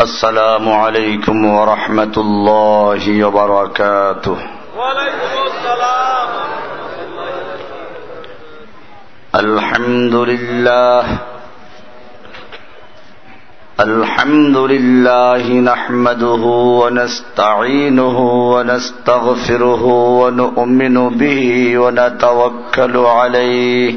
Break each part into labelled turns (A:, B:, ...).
A: السلام عليكم ورحمة الله وبركاته.
B: وعليكم السلام
A: الحمد لله الحمد لله نحمده ونستعينه ونستغفره ونؤمن به ونتوكل عليه.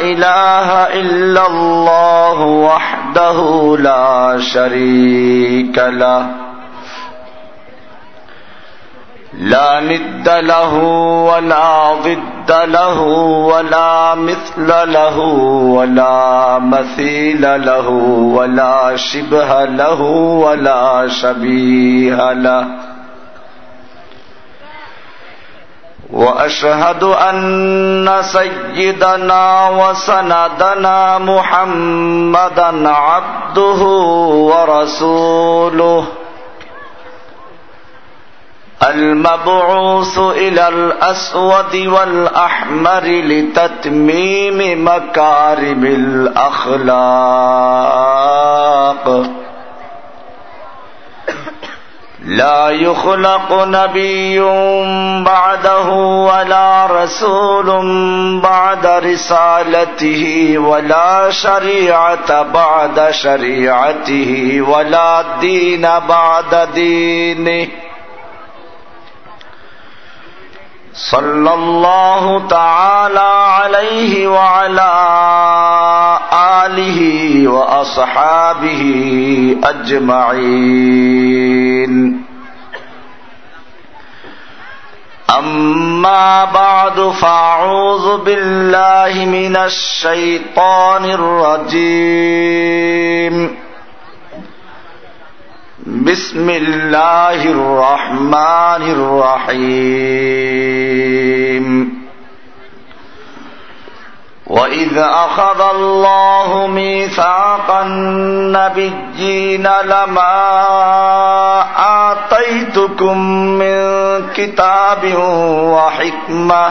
A: إله إلا الله وحده لا شريك له. لا ند له ولا ضد له ولا مثل له ولا مثيل له ولا شبه له ولا شبيه له. وأشهد أن سيدنا وسندنا محمدا عبده ورسوله. المبعوث إلى الأسود والأحمر لتتميم مكارم الأخلاق. لا يخلق نبي بعده ولا رسول بعد رسالته ولا شريعة بعد شريعته ولا دين بعد دينه. صلى الله تعالى عليه وعلى آله وأصحابه أجمعين. أما بعد فأعوذ بالله من الشيطان الرجيم. بسم الله الرحمن الرحيم وإذ أخذ الله ميثاق النبيين لما آتيتكم من كتاب وحكمة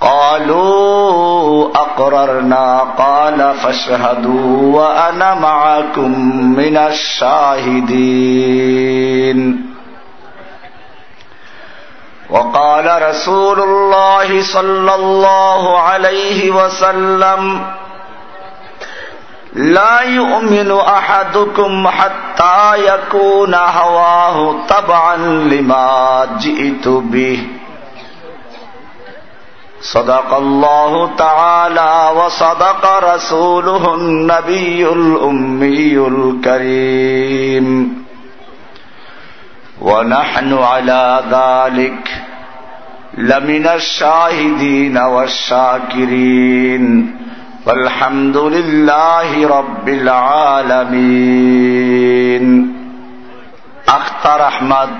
A: قالوا أقررنا قال فاشهدوا وأنا معكم من الشاهدين وقال رسول الله صلى الله عليه وسلم لا يؤمن أحدكم حتى يكون هواه طبعا لما جئت به صدق الله تعالى وصدق رسوله النبي الأمي الكريم ونحن على ذلك لمن الشاهدين والشاكرين والحمد لله رب العالمين أختر أحمد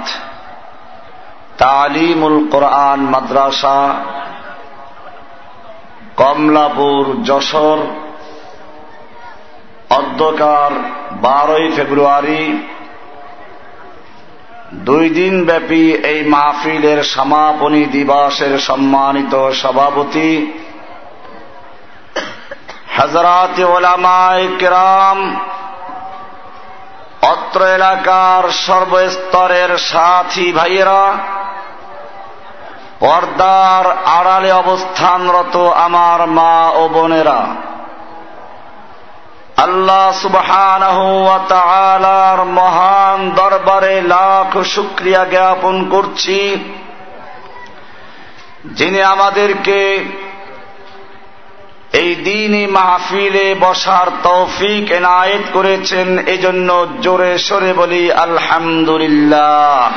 A: تعليم القرآن مدرسة কমলাপুর যশোর অধ্যকার বারোই ফেব্রুয়ারি। দুই দিন ব্যাপী এই মাহফিলের সমাপনী দিবসের সম্মানিত সভাপতি হজরত ওলামায় কেরাম, অত্র এলাকার সর্বস্তরের সাথী ভাইয়েরা পর্দার আড়ালে অবস্থানরত আমার মা ও বোনেরা, আল্লাহ সুবহানার মহান দরবারে লাখ শুক্রিয়া জ্ঞাপন করছি, যিনি আমাদেরকে এই দিনই মাহফিলে বসার তৌফিক এনায়েত করেছেন। এজন্য জোরে সরে বলি, আলহামদুলিল্লাহ।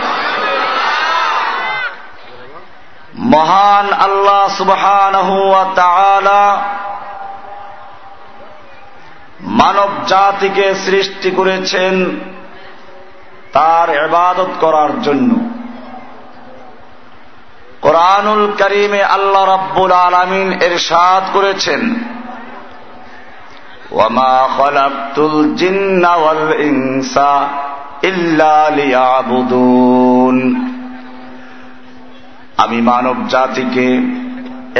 A: মহান আল্লাহ সুবহান মানব জাতিকে সৃষ্টি করেছেন তার এবাদত করার জন্য। কোরআনুল করিমে আল্লাহ রাব্বুল আলমিন এরশাদ করেছেন, ওয়ামা ইনসা ইল্লা লিয়াবুদুন। আমি মানব জাতিকে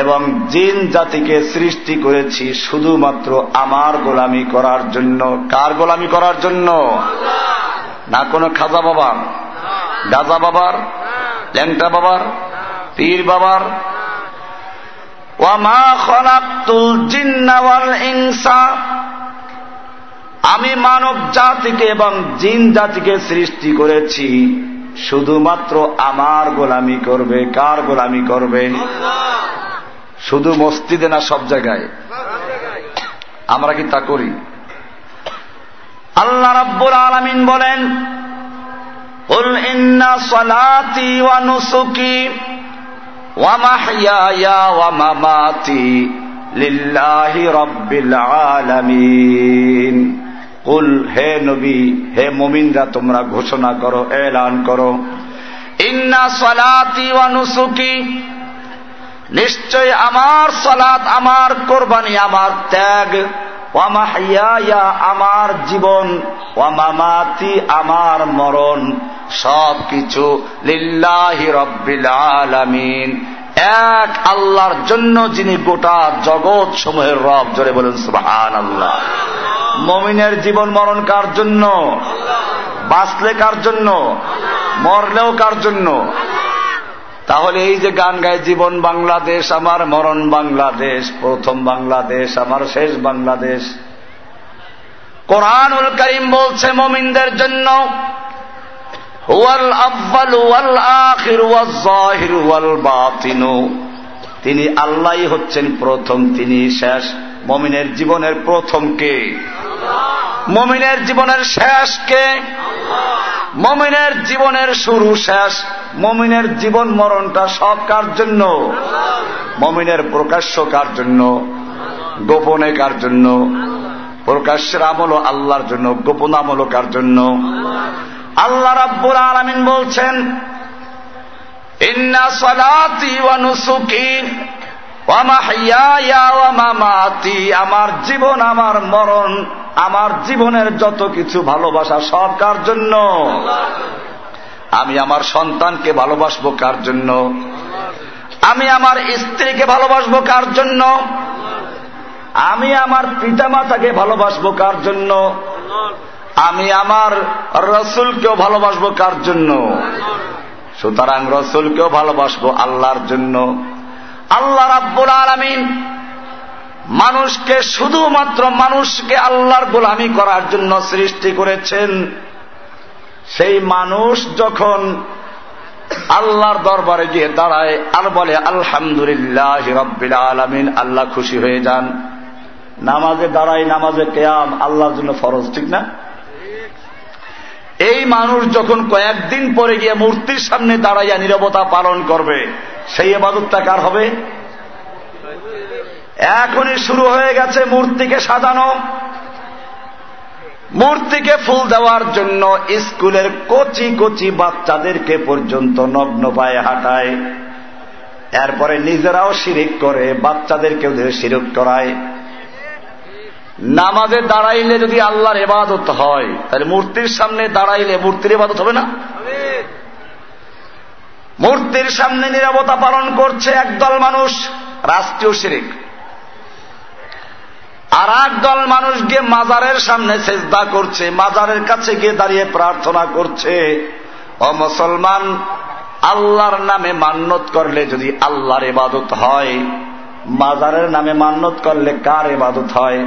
A: এবং জিন জাতিকে সৃষ্টি করেছি শুধুমাত্র আমার গোলামি করার জন্য। কার গোলামি করার জন্য? না কোনো খাজা বাবার? গাজা বাবার? ল্যাংটা বাবার? পীর বাবার? আমি মানব জাতিকে এবং জিন জাতিকে সৃষ্টি করেছি শুধুমাত্র আমার গোলামি করবে কার গোলামি করবে শুধু মসজিদে না সব জায়গায় আমরা কি তা করি আল্লাহ রাব্বুল আলামিন বলেন قل إن صلاتي ونسكي ومحياي ومماتي لله رب العالمين কুল, হে নবী, হে মুমিনরা, তোমরা ঘোষণা করো, এলান করো। ইন্না সলাতি ওয়ানুসুকি নিশ্চয় আমার সলাত, আমার কোরবানি, আমার ত্যাগ। ওয়ামাহিয়া আমার জীবন। ওয়ামামাতি আমার মরণ। সব কিছু লিল্লাহি রব্বিল আলামিন। এক আল্লাহর জন্য যিনি গোটা জগৎ সমূহের রব, জোরে বলেন সুবহান আল্লাহ মমিনের জীবন মরণ কার জন্য? বাঁচলে কার জন্য? মরলেও কার জন্য? তাহলে এই যে গান গায়, জীবন বাংলাদেশ, আমার মরণ বাংলাদেশ, প্রথম বাংলাদেশ, আমার শেষ বাংলাদেশ। কোরআনুল করিম বলছে, মমিনদের জন্য হুয়াল আব্বাল ওয়াল আখির ওয়াল জাহির ওয়াল বাতিনু। তিনি আল্লাহই হচ্ছেন প্রথম তিনি শেষ। মমিনের জীবনের প্রথম কে? মমিনের জীবনের শেষ কে? মমিনের জীবনের শুরু শেষ। মমিনের জীবন মরণটা সব কার জন্য? মমিনের প্রকাশ্য কার জন্য? গোপনে কার জন্য? প্রকাশ্যের আমল আল্লাহর জন্য গোপন আমল কার জন্য? আল্লাহ রাব্বুল আলামিন বলছেন, ইন্না সলাতি ওয়া আমার জীবন, আমার মরণ, আমার জীবনের যত কিছু ভালোবাসা, সব কার জন্য? আমি আমার সন্তানকে ভালোবাসবো কার জন্য? আমি আমার স্ত্রীকে ভালোবাসবো কার জন্য? আমি আমার পিতা মাতাকে ভালোবাসবো কার জন্য? আমি আমার রসুলকেও ভালোবাসবো কার জন্য? সুতরাং রসুলকেও ভালোবাসবো আল্লাহর জন্য। আল্লাহ রাব্বুল আলমিন মানুষকে শুধুমাত্র মানুষকে আল্লাহর গোলামি করার জন্য সৃষ্টি করেছেন। সেই মানুষ যখন আল্লাহর দরবারে গিয়ে দাঁড়ায় আর বলে, আলহামদুলিল্লাহ রব্বিল আলমিন আল্লাহ খুশি হয়ে যান। নামাজে দাঁড়াই নামাজে কেয়াম, আল্লাহর জন্য ফরজ, ঠিক না? এই মানুষ যখন কয়েকদিন পরে গিয়ে মূর্তির সামনে দাঁড়াইয়া নিরবতা পালন করবে, সেই এবাদতটা কার হবে? এখনই শুরু হয়ে গেছে মূর্তিকে সাজানো। মূর্তিকে ফুল দেওয়ার জন্য স্কুলের কচি কচি বাচ্চাদেরকে পর্যন্ত নগ্ন পায়ে হাঁটায়। এরপরে নিজেরাও শিরিক করে বাচ্চাদেরকে ওদের শিরক করায়। নামাজে দাঁড়াইলে যদি আল্লাহর এবাদত হয়, তাহলে মূর্তির সামনে দাঁড়াইলে মূর্তির এবাদত হবে না? মূর্তির সামনে নিরাপত্তা পালন করছে একদল মানুষ, রাষ্ট্রীয় শিরিক। আর দল মানুষ গিয়ে মাজারের সামনে চেষ্টা করছে, মাজারের কাছে গিয়ে দাঁড়িয়ে প্রার্থনা করছে, ও মুসলমান, আল্লাহর নামে মান্যত করলে যদি আল্লাহর এবাদত হয় মাজারের নামে মান্যত করলে কার এবাদত হয়?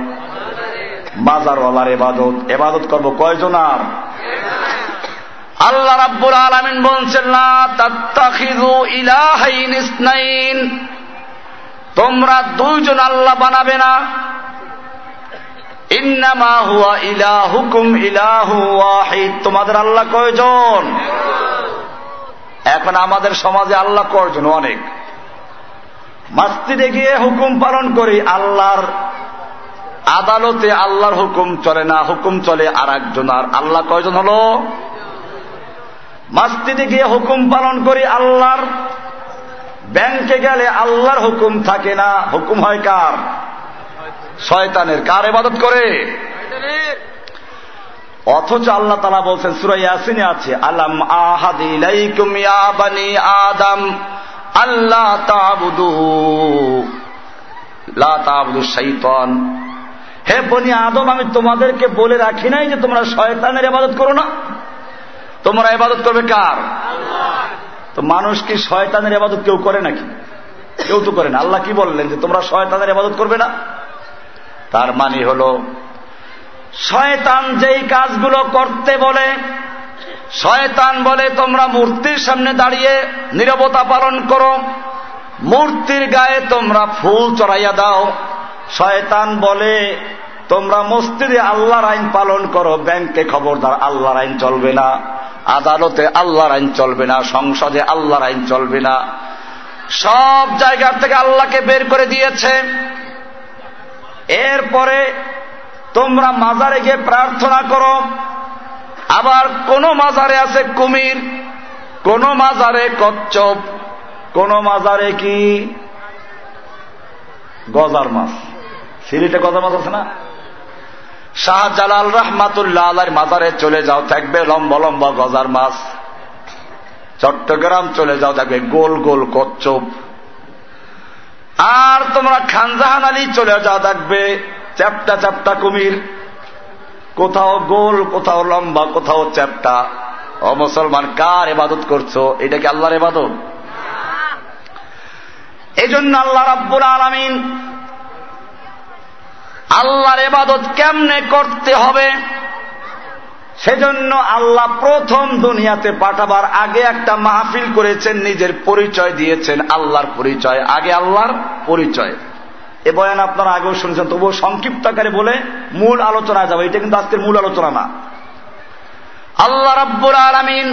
A: মাজারওয়ালার এবাদত এবাদত করব কয়জন আর আল্লাহ রাব্বুল আলমিন বলছেন না তোমরা দুইজন আল্লাহ বানাবে না। ইন্নামা হুয়া ইলাহুকুম ইলাহু ওয়াহিদ। তোমাদের আল্লাহ কয়জন? এখন আমাদের সমাজে আল্লাহ কয়জন? অনেক। মাস্তিদে গিয়ে হুকুম পালন করি, আল্লাহর আদালতে আল্লাহর হুকুম চলে না, হুকুম চলে আর একজন আর আল্লাহ কয়জন হলো? মাস্তিদে গিয়ে হুকুম পালন করি, আল্লাহর ব্যাংকে গেলে আল্লাহর হুকুম থাকে না, হুকুম হয় কার? শয়তানের, কার এবাদত করে? অথচ আল্লাহ তালা বলছেন সুরাই আসিনে আছে, আলাম বানি আদম আল্লাহ তাবুদু। লা তাবুদু শৈতান হে বনি আদম আমি তোমাদেরকে বলে রাখি নাই যে তোমরা শয়তানের ইবাদত করো না। তোমরা ইবাদত করবে কার? তো মানুষ কি শয়তানের ইবাদত কেউ করে নাকি? কেউ তো করে না। আল্লাহ কি বললেন যে তোমরা শয়তানের ইবাদত করবে না? তার মানে হল শয়তান যেই কাজগুলো করতে বলে শয়তান বলে, তোমরা মূর্তির সামনে দাঁড়িয়ে নিরবতা পালন করো। মূর্তির গায়ে তোমরা ফুল চড়াইয়া দাও। শয়তান বলে, তোমরা মসজিদে আল্লাহর আইন পালন করো। ব্যাংকে খবরদার আল্লাহর আইন চলবে না। আদালতে আল্লাহর আইন চলবে না। সংসদে আল্লাহর আইন চলবে না। সব জায়গার থেকে আল্লাহকে বের করে দিয়েছে। এরপরে তোমরা মাজারে গিয়ে প্রার্থনা করো। আবার কোন মাজারে আছে কুমির, কোন মাজারে কচ্ছপ, কোন মাজারে কি? গজার মাছ। সিলেটে গজার মাছ আছে না? শাহজালাল রহমাতুল্লাহ আল্লাহর মাজারে চলে যাও, থাকবে লম্বা লম্বা গজার মাছ। চট্টগ্রাম চলে যাও, থাকবে গোল গোল কচ্ছপ। আর তোমরা খানজাহান আলী চলে যাও, থাকবে চ্যাপটা চ্যাপটা কুমির। কোথাও গোল, কোথাও লম্বা, কোথাও চ্যাপটা। ও মুসলমান, কার এবাদত করছ? এটা কি আল্লাহর এবাদত এই জন্য আল্লাহ রাব্বুল আলমিন আল্লাহর এবাদত কেমনে করতে হবে? সেজন্য আল্লাহ প্রথম দুনিয়াতে পাঠাবার আগে একটা মাহফিল করেছেন, নিজের পরিচয় দিয়েছেন, আল্লাহর পরিচয়। আগে আল্লাহর পরিচয়। এ বয়ান আপনারা আগেও শুনেছেন, তবুও সংক্ষিপ্ত আকারে বলে মূল আলোচনা যাবে। এটা কিন্তু আজকের মূল আলোচনা না। আল্লাহ রাব্বুল আলমিন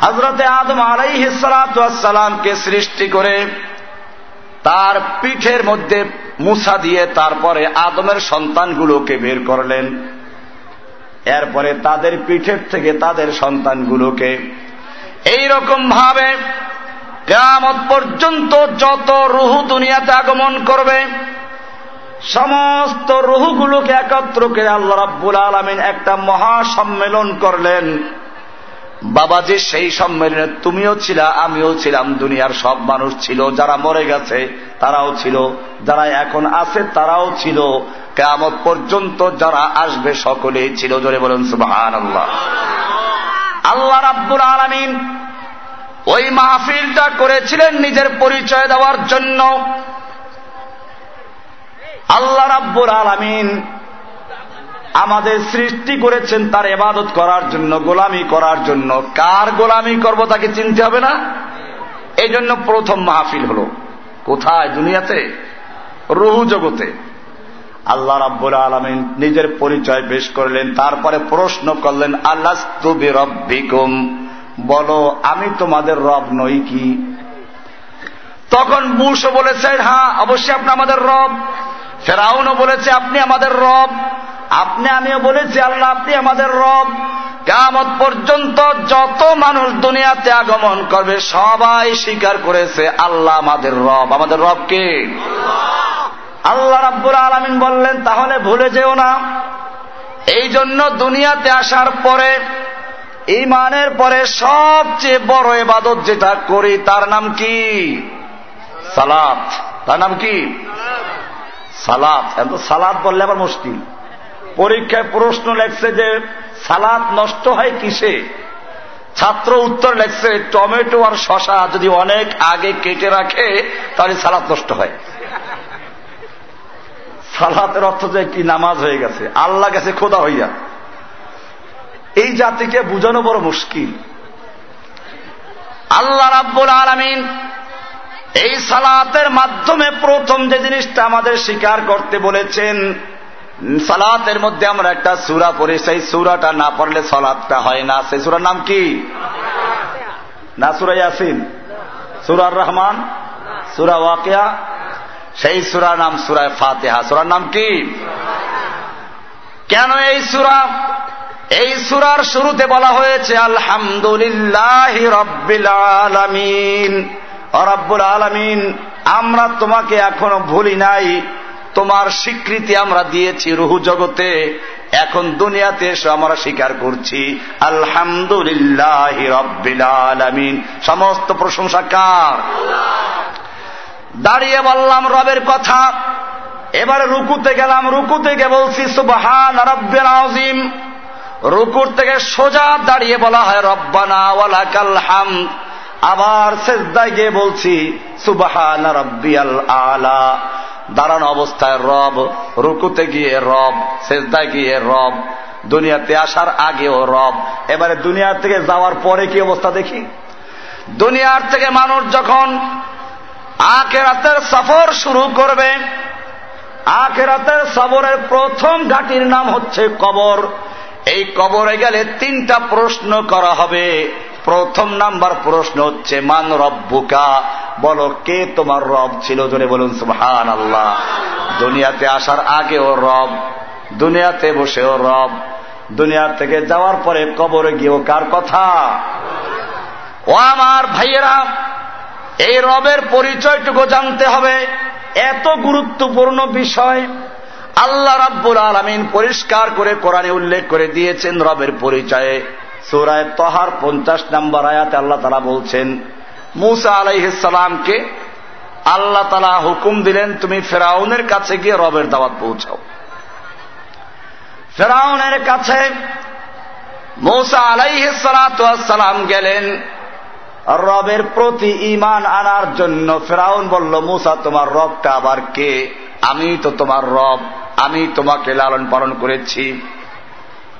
A: হজরতে আদম আলাইহিসালামকে সৃষ্টি করে তার পিঠের মধ্যে মুসা দিয়ে তারপরে আদমের সন্তানগুলোকে বের করলেন। এরপরে তাদের পিঠের থেকে তাদের সন্তানগুলোকে এইরকম ভাবে কেমত পর্যন্ত যত রুহু দুনিয়াতে আগমন করবে, সমস্ত রুহুগুলোকে একত্র করে আল্লাহ রাব্বুল আলমিন একটা মহা সম্মেলন করলেন। বাবাজি, সেই সম্মেলনে তুমিও ছিলা, আমিও ছিলাম, দুনিয়ার সব মানুষ ছিল, যারা মরে গেছে তারাও ছিল, যারা এখন আছে তারাও ছিল। কেমত পর্যন্ত যারা আসবে সকলেই ছিল, জোরে বলুন সুবাহান আল্লাহ আল্লাহ রাব্বুল আলমিন ওই মাহফিলটা করেছিলেন নিজের পরিচয় দেওয়ার জন্য। আল্লাহ রাব্বুল আলমিন আমাদের সৃষ্টি করেছেন তার এবাদত করার জন্য, গোলামি করার জন্য। কার গোলামি করব তাকে চিনতে হবে না? এই জন্য প্রথম মাহফিল হল। কোথায়? দুনিয়াতে? রুহু জগতে। আল্লাহ রাব্বুল আলমিন নিজের পরিচয় পেশ করলেন, তারপরে প্রশ্ন করলেন আল্লাহ রব্বিকুম বলো, আমি তোমাদের রব নই কি? তখন বুশও বলেছেন হ্যাঁ অবশ্যই আপনি আমাদের রব। ফেরাউনও বলেছে, আপনি আমাদের রব। আপনি, আমিও বলেছি, আল্লাহ, আপনি আমাদের রব। কামত পর্যন্ত যত মানুষ দুনিয়াতে আগমন করবে, সবাই স্বীকার করেছে, আল্লাহ আমাদের রব। আমাদের রব কে? আল্লাহ। রাব্বুল আলমিন বললেন, তাহলে ভুলে যেও না। এই জন্য দুনিয়াতে আসার পরে ইমানের পরে সবচেয়ে বড় এবাদত যেটা করি, তার নাম কি? সালাত। তার নাম কি? সালাত। এত সালাদ বললে আবার মুশকিল। পরীক্ষায় প্রশ্ন লেখছে যে সালাদ নষ্ট হয় কিসে? ছাত্র উত্তর লেখছে, টমেটো আর শশা যদি অনেক আগে কেটে রাখে, তাহলে সালাদ নষ্ট হয়। সালাতের অর্থ যে কি? নামাজ হয়ে গেছে। আল্লাহ গেছে খোদা হইয়া। এই জাতিকে বুঝানো বড় মুশকিল। আল্লাহ রাব্বুল আলমিন এই সালাতের মাধ্যমে প্রথম যে জিনিসটা আমাদের স্বীকার করতে বলেছেন, সালাতের মধ্যে আমরা একটা সুরা পড়ি, সেই সুরাটা না পড়লে সালাতটা হয় না। সেই সুরার নাম কি? না, সুরা ইয়াসিন। সুরার রহমান, সুরা ওয়াকিয়া, সেই সুরার নাম সুরায় ফাতেহা। সুরার নাম কি? কেন এই সুরা এই সুরার শুরুতে বলা হয়েছে, আলহামদুলিল্লাহ রব্বিল আলমিন। রব্বুল আলমিন, আমরা তোমাকে এখনও ভুলি নাই। তোমার স্বীকৃতি আমরা দিয়েছি রুহু জগতে। এখন দুনিয়াতে এসে আমরা স্বীকার করছি, আলহামদুলিল্লাহ রব্বিল আলমিন। সমস্ত প্রশংসা কার? দাঁড়িয়ে বললাম, রবের কথা। এবারে রুকুতে গেলাম, রুকুতে থেকে বলছি, সুবাহান রব্বের আজিম রুকুর থেকে সোজা দাঁড়িয়ে বলা হয়, রব্বানা ওয়ালাকাল হাম আবার শেষদায় গিয়ে বলছি, সুবাহান রব্বিয়াল আলা। দাঁড়ানো অবস্থায় রব, রুকুতে গিয়ে রব শেষদায় গিয়ে রব, দুনিয়াতে আসার আগেও রব। এবারে দুনিয়ার থেকে যাওয়ার পরে কি অবস্থা দেখি? দুনিয়ার থেকে মানুষ যখন আখেরাতের সফর শুরু করবে, আখেরাতের সফরের প্রথম ঘাটির নাম হচ্ছে কবর। এই কবরে গেলে তিনটা প্রশ্ন করা হবে। প্রথম নাম্বার প্রশ্ন হচ্ছে, মান রব্বুকা? বলো, কে তোমার রব ছিল? জোরে বলুন সুহান আল্লাহ দুনিয়াতে আসার আগেও রব, দুনিয়াতে বসেও রব, দুনিয়া থেকে যাওয়ার পরে কবরে গিয়েও কার কথা? ও আমার ভাইয়েরা, এই রবের পরিচয়টুকু জানতে হবে। এত গুরুত্বপূর্ণ বিষয় আল্লাহ রাব্বুল আলমিন পরিষ্কার করে কোরআনে উল্লেখ করে দিয়েছেন রবের পরিচয়ে। সুরায় তহার পঞ্চাশ নম্বর আয়াতে আল্লাহ তালা বলছেন, মুসা আলাইসালামকে আল্লাহ তালা হুকুম দিলেন, তুমি ফেরাউনের কাছে গিয়ে রবের দাওয়াত পৌঁছাও। ফেরাউনের কাছে মৌসা আলাইসালাম গেলেন, রবের প্রতি ইমান আনার জন্য ফেরাউন বলল, মুসা, তোমার রবটা আবার কে? আমি তো তোমার রব, আমি তোমাকে লালন পালন করেছি।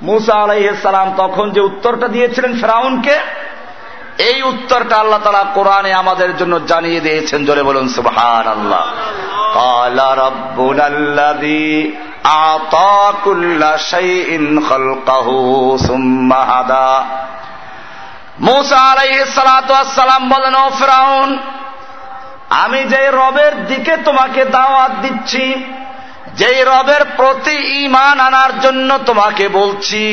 A: মুসা আলাইসালাম তখন যে উত্তরটা দিয়েছিলেন ফেরাউনকে, এই উত্তরটা আল্লাহ তালা কোরআনে আমাদের জন্য জানিয়ে দিয়েছেন, জোরে বলুন সুবহান আল্লাহ মুসা আলাইসালাম বলেন, ও ফেরাউন আমি যে রবের দিকে তোমাকে দাওয়াত দিচ্ছি, যেই রবের প্রতি ইমান আনার জন্য তোমাকে বলছি,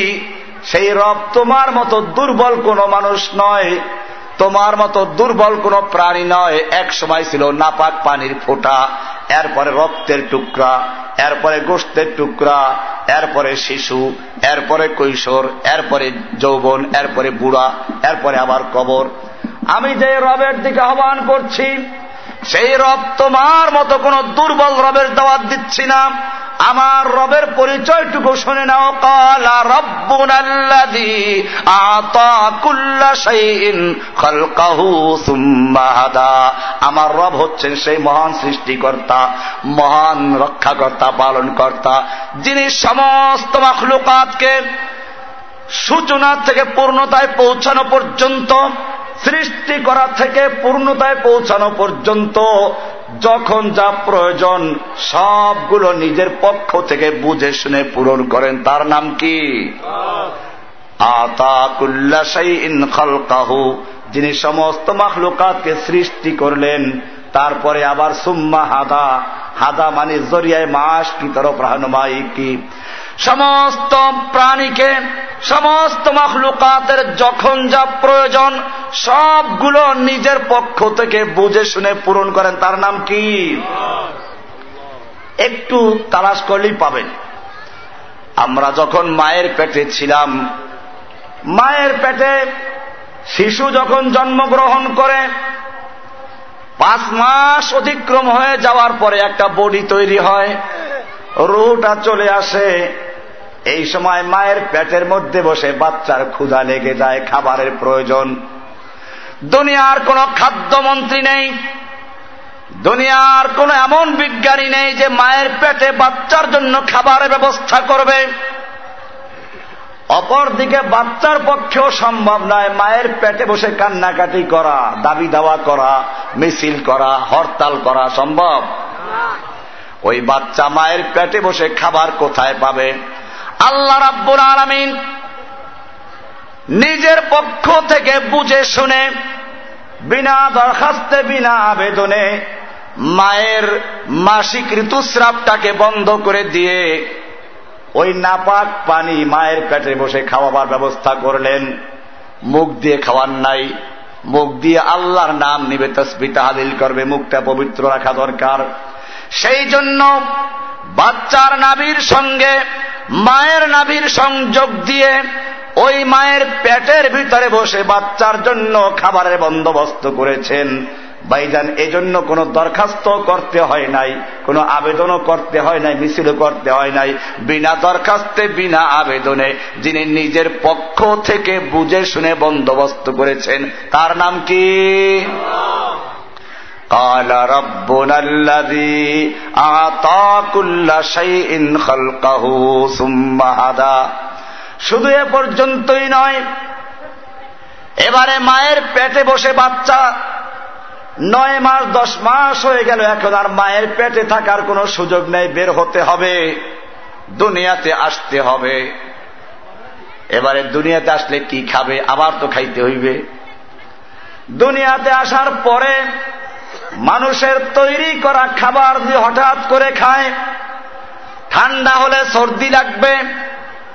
A: সেই রব তোমার মতো দুর্বল কোন মানুষ নয়, তোমার মতো দুর্বল কোন প্রাণী নয়। এক সময় ছিল নাপাক পানির ফোঁটা, এরপরে রক্তের টুকরা, এরপরে গোষ্ঠের টুকরা, এরপরে শিশু, এরপরে কৈশোর, এরপরে যৌবন, এরপরে বুড়া, এরপরে আবার কবর। আমি যে রবের দিকে আহ্বান করছি সেই রব তোমার মতো কোন দুর্বল রবের দাওয়াত দিচ্ছি না। আমার রবের পরিচয়টুকু শুনে নাও। কালা রব্বুনাল্লাযী আতা কুল্লা শাইইন খালকাহু আমার রব হচ্ছেন সেই মহান সৃষ্টিকর্তা, মহান রক্ষাকর্তা, পালনকর্তা, যিনি সমস্ত মাখলুকাতকে সূচনা থেকে পূর্ণতায় পৌঁছানো পর্যন্ত সৃষ্টি করা থেকে পূর্ণতায় পৌঁছানো পর্যন্ত যখন যা প্রয়োজন সবগুলো নিজের পক্ষ থেকে বুঝে শুনে পূরণ করেন, তার নাম কি? আতাকুল্লাহু যিনি সমস্ত মাখলুকাতকে সৃষ্টি করলেন, তারপরে আবার সুম্মা হাদা। হাদা মানে জরিয়ায় মাস কি, তরফ রাহনুমাই কি সমস্ত প্রাণীকে, সমস্ত মখলুকাতের যখন যা প্রয়োজন, সবগুলো নিজের পক্ষ থেকে বুঝে শুনে পূরণ করেন। তার নাম কি? একটু তালাশ করলেই পাবেন। আমরা যখন মায়ের পেটে ছিলাম, মায়ের পেটে শিশু যখন জন্মগ্রহণ করে, পাঁচ মাস অতিক্রম হয়ে যাওয়ার পরে একটা বডি তৈরি হয়, রুটা চলে আসে এই সময় মায়ের পেটের মধ্যে বসে বাচ্চার ক্ষুধা লেগে যায় খাবারের প্রয়োজন। দুনিয়ার কোন খাদ্যমন্ত্রী নেই। দুনিয়ার কোন এমন বিজ্ঞানী নেই যে মায়ের পেটে বাচ্চার জন্য খাবারের ব্যবস্থা করবে। অপরদিকে বাচ্চার পক্ষেও সম্ভব নয় মায়ের পেটে বসে কান্নাকাটি করা দাবি দাওয়া করা মিছিল করা হরতাল করা সম্ভব? ওই বাচ্চা মায়ের পেটে বসে খাবার কোথায় পাবে? আল্লাহ রাব্বুল আলমিন নিজের পক্ষ থেকে বুঝে শুনে বিনা দরখাস্তে, বিনা আবেদনে মায়ের মাসিক ঋতুস্রাবটাকে বন্ধ করে দিয়ে ওই নাপাক পানি মায়ের পেটে বসে খাওয়াবার ব্যবস্থা করলেন। মুখ দিয়ে খাওয়ার নাই। মুখ দিয়ে আল্লাহর নাম নিবে, তসবি তাহাদিল করবে, মুখটা পবিত্র রাখা দরকার। সেই জন্য বাচ্চার নাবির সঙ্গে মায়ের নাবির সংযোগ দিয়ে ওই মায়ের পেটের ভিতরে বসে বাচ্চার জন্য খাবারের বন্দোবস্ত করেছেন। ভাইজান, এজন্য কোনো দরখাস্ত করতে হয় নাই, কোনো আবেদনও করতে হয় নাই মিছিলও করতে হয় নাই। বিনা দরখাস্তে, বিনা আবেদনে যিনি নিজের পক্ষ থেকে বুঝে শুনে বন্দোবস্ত করেছেন, তার নাম কি? قال ربنا الذي أعطى كل شيء خلقه ثم هدى। শুধু এ পর্যন্তই নয়, এবারে মায়ের পেটে বসে বাচ্চা, নয় মাস, দশ মাস হয়ে গেল, এখন আর মায়ের পেটে থাকার কোনো সুযোগ নেই, বের হতে হবে, দুনিয়াতে আসতে হবে। এবারে দুনিয়াতে আসলে কি খাবে, আবার তো খাইতে হইবে। দুনিয়াতে আসার পরে মানুষের তৈরি করা খাবার যদি হঠাৎ করে খায়, ঠান্ডা হলে সর্দি লাগবে,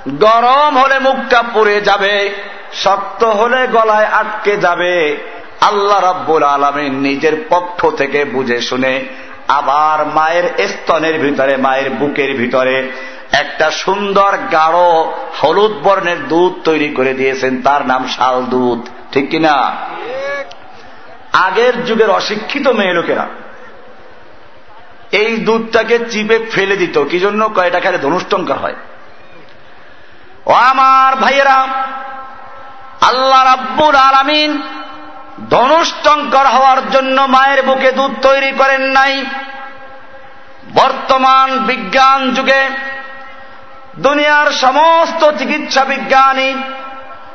A: গরম হলে মুখটা পুড়ে যাবে, শক্ত হলে গলায় আটকে যাবে। আল্লাহ রব্বুল আলমী নিজের পক্ষ থেকে বুঝে শুনে আবার মায়ের স্তনের ভিতরে, মায়ের বুকের ভিতরে একটা সুন্দর গাঢ় হলুদ বর্ণের দুধ তৈরি করে দিয়েছেন। তার নাম শাল দুধ। ঠিক কিনা? আগের যুগের অশিক্ষিত মেয়ে লোকেরা। এই দুধটাকে চিপে ফেলে দিত। কি জন্য? কয়টা খালে ধনুষ্টঙ্কার হয়। ও আমার ভাইয়েরা, আল্লাহ রাব্বুর আলামিন ধনুষ্টঙ্কর হওয়ার জন্য মায়ের বুকে দুধ তৈরি করেন নাই। বর্তমান বিজ্ঞান যুগে দুনিয়ার সমস্ত চিকিৎসা বিজ্ঞানী,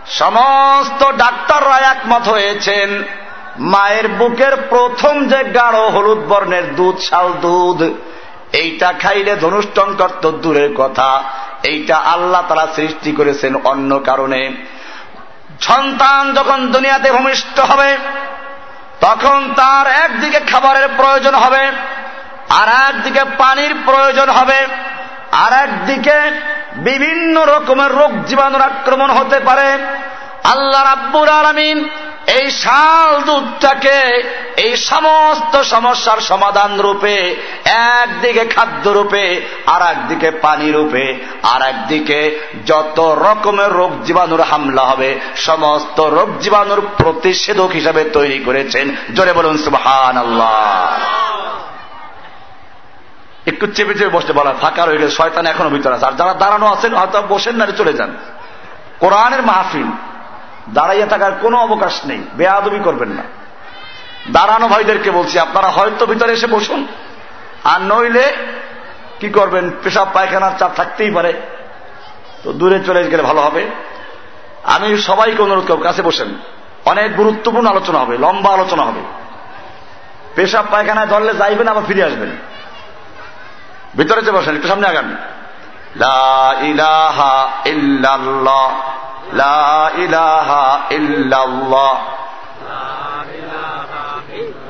A: সমস্ত ডাক্তাররা একমত হয়েছেন। মায়ের বুকের প্রথম যে গাঢ় হলুদ বর্ণের দুধ, শাল দুধ, এইটা খাইলে ধনুষ্টঙ্কর তো দূরের কথা। এইটা আল্লাহ তারা সৃষ্টি করেছেন অন্য কারণে। সন্তান যখন দুনিয়াতে ভূমিষ্ঠ হবে, তখন তার একদিকে খাবারের প্রয়োজন হবে, আর একদিকে পানির প্রয়োজন হবে, আর একদিকে বিভিন্ন রকমের রোগ জীবাণুর আক্রমণ হতে পারে। আল্লাহ রাব্বুর আলমিন এই শাল দুধটাকে এই সমস্ত সমস্যার সমাধান রূপে, একদিকে খাদ্য রূপে আর একদিকে পানি রূপে আর একদিকে যত রকমের রোগ জীবাণুর হামলা হবে, সমস্ত রোগ জীবাণুর প্রতিষেধক হিসাবে তৈরি করেছেন। জোরে বলুন সুবহান আল্লাহ একটু চেপে চেপে বসতে বলা, ফাঁকা রয়ে গেছে শয়তান এখনও ভিতরে আছে। আর যারা দাঁড়ানো আছেন, হয়তো বসেন না, চলে যান। কোরআনের মাহফিল দাঁড়াইয়া থাকার কোনো অবকাশ নেই, বেয়াদবি করবেন না। দাঁড়ানো ভাইদেরকে বলছি, আপনারা হয়তো ভিতরে এসে বসুন। আর নইলে কি করবেন, পেশাব, পায়খানার চাপ থাকতেই পারে। তো দূরে চলে গেলে ভালো হবে। আমি সবাইকে অনুরোধ করব, কাছে বসেন। অনেক গুরুত্বপূর্ণ আলোচনা হবে, লম্বা আলোচনা হবে। পেশাব, পায়খানায় ধরলে যাইবেন, আবার ফিরে আসবেন। ভিতরে যে বসেন, একটু সামনে আগান। লা ইলাহা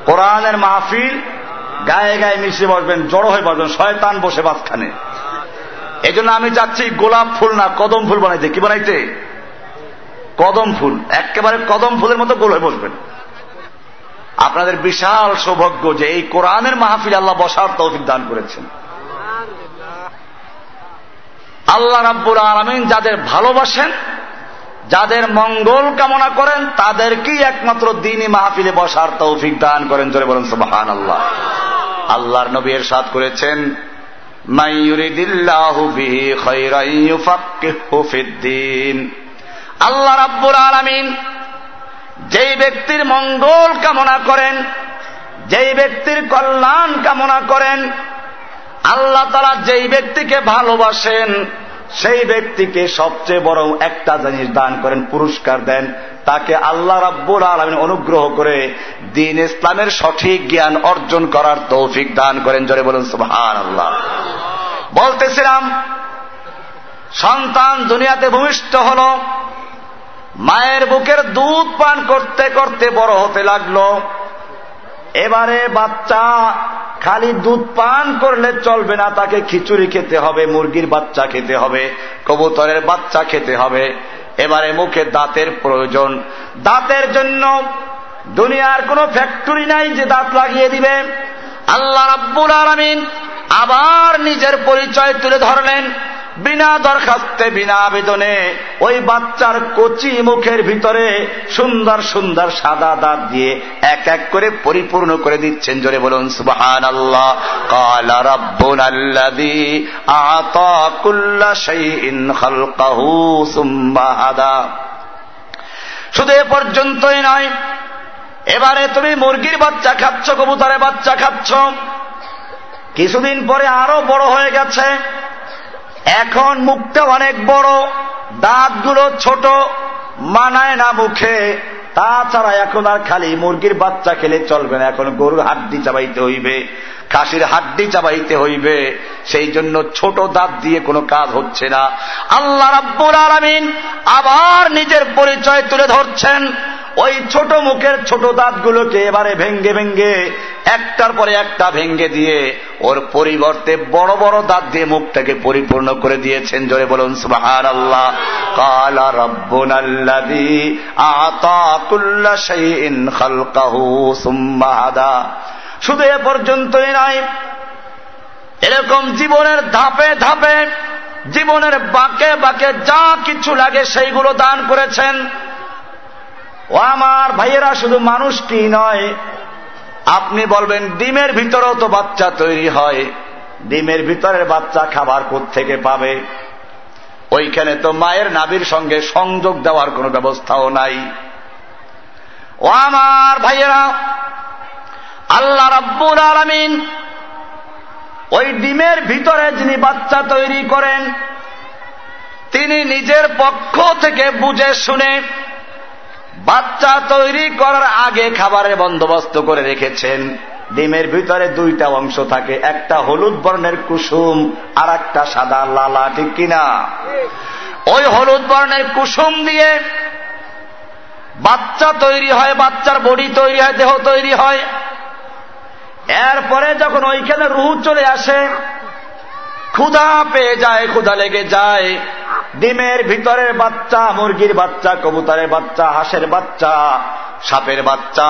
A: কোরআনের মাহফিল গায়ে গায়ে মিশে বসবেন, জড়ো হয়ে বসবেন, শয়তান বসে মাঝখানে। এই জন্য আমি চাচ্ছি গোলাপ ফুল না, কদম ফুল বানাইতে। কি বানাইতে? কদম ফুল, একেবারে কদম ফুলের মতো গোল হয়ে বসবেন। আপনাদের বিশাল সৌভাগ্য যে এই কোরআনের মাহফিল আল্লাহ বসার তৌফিক দান করেছেন। আল্লাহ রাব্বুর আলমিন যাদের ভালোবাসেন যাদের মঙ্গল কামনা করেন, তাদেরকেই একমাত্র দিনই মাহফিলে বসার তৌফিক দান করেন। জোরে বলেন সুবাহান আল্লাহ আল্লাহর নবী এর সাদ করেছেন আল্লাহ রাব্বুর আলমিন যেই ব্যক্তির মঙ্গল কামনা করেন, যেই ব্যক্তির কল্যাণ কামনা করেন, আল্লাহ তারা যেই ব্যক্তিকে ভালোবাসেন সেই ব্যক্তিকে সবচেয়ে বড় একটা জিনিস দান করেন, পুরস্কার দেন। তাকে আল্লাহ রাব্বুল আলমিন অনুগ্রহ করে দিন ইসলামের সঠিক জ্ঞান অর্জন করার তৌফিক দান করেন। জোরে বলুন সুহান আল্লাহ বলতেছিলাম, সন্তান দুনিয়াতে ভূমিষ্ঠ হল, মায়ের বুকের দুধ পান করতে করতে বড় হতে লাগল। এবারে বাচ্চা খালি দুধ পান করলে চলবে না, তাকে খিচুড়ি খেতে হবে, মুরগির বাচ্চা খেতে হবে, কবুতরের বাচ্চা খেতে হবে। এবারে মুখে দাঁতের প্রয়োজন। দাঁতের জন্য দুনিয়ার কোনো ফ্যাক্টরি নাই যে দাঁত লাগিয়ে দিবে। আল্লাহ রাব্বুল আলমিন আবার নিজের পরিচয় তুলে ধরলেন। বিনা দরখাস্তে, বিনা আবেদনে ওই বাচ্চার কচি মুখের ভিতরে সুন্দর সুন্দর সাদা দাঁত দিয়ে এক এক করে পরিপূর্ণ করে দিচ্ছেন। জোরে বলুন সুবাহান আল্লাহ কালা রব্বুন আল্লাদি আতা কুল্লা শাইইন খালকাহু সুম্মা শুধু এ পর্যন্তই নয়, এবারে তুমি মুরগির বাচ্চা খাচ্ছ, কবুতরের বাচ্চা খাচ্ছ। কিছুদিন পরে আরও বড় হয়ে গেছে। এখন মুখটা অনেক বড়, দাঁতগুলো ছোট, মানায় না মুখে। তাছাড়া এখন আর খালি মুরগির বাচ্চা খেলে চলবে না। এখন গরুর হাড্ডি চাবাইতে হইবে, খাসির হাড্ডি চাবাইতে হইবে। সেই জন্য ছোট দাঁত দিয়ে কোনো কাজ হচ্ছে না। আল্লাহ রাব্বুল আলমিন আবার নিজের পরিচয় তুলে ধরছেন। ওই ছোট মুখের ছোট দাঁতগুলোকে এবারে ভেঙ্গে ভেঙ্গে, একটার পরে একটা ভেঙ্গে দিয়ে ওর পরিবর্তে বড় বড় দাঁত দিয়ে মুখটাকে পরিপূর্ণ করে দিয়েছেন। জোরে বলুন সুবাহার আল্লাহ কালা রব্বুন আল্লাদি আতা কুল্লা শাইইন খালকাহু সুম্মা হাদা। শুধু এ পর্যন্তই নাই, এরকম জীবনের ধাপে ধাপে, জীবনের বাঁকে বাঁকে যা কিছু লাগে সেইগুলো দান করেছেন। ও আমার ভাইয়েরা, শুধু মানুষটি নয়, আপনি বলবেন, ডিমের ভিতরেও তো বাচ্চা তৈরি হয়। ডিমের ভিতরের বাচ্চা খাবার থেকে পাবে? ওইখানে তো মায়ের নাবির সঙ্গে সংযোগ দেওয়ার কোনো ব্যবস্থাও নাই। ও আমার ভাইয়েরা, আল্লাহ রাব্বুল আলমিন ওই ডিমের ভিতরে যিনি বাচ্চা তৈরি করেন, তিনি নিজের পক্ষ থেকে বুঝে শুনে বাচ্চা তৈরি করার আগে খাবারের বন্দোবস্ত করে রেখেছেন। ডিমের ভিতরে দুইটা অংশ থাকে, একটা হলুদ বর্ণের কুসুম আর একটা সাদা লালা, ঠিক কিনা? ওই হলুদ বর্ণের কুসুম দিয়ে বাচ্চা তৈরি হয়, বাচ্চার বডি তৈরি হয়, দেহ তৈরি হয়। এরপরে যখন ওইখানে রুহু চলে আসে ক্ষুধা পেয়ে যায়, ক্ষুধা লেগে যায়। ডিমের ভিতরের বাচ্চা, মুরগির বাচ্চা, কবুতরের বাচ্চা, হাঁসের বাচ্চা, সাপের বাচ্চা,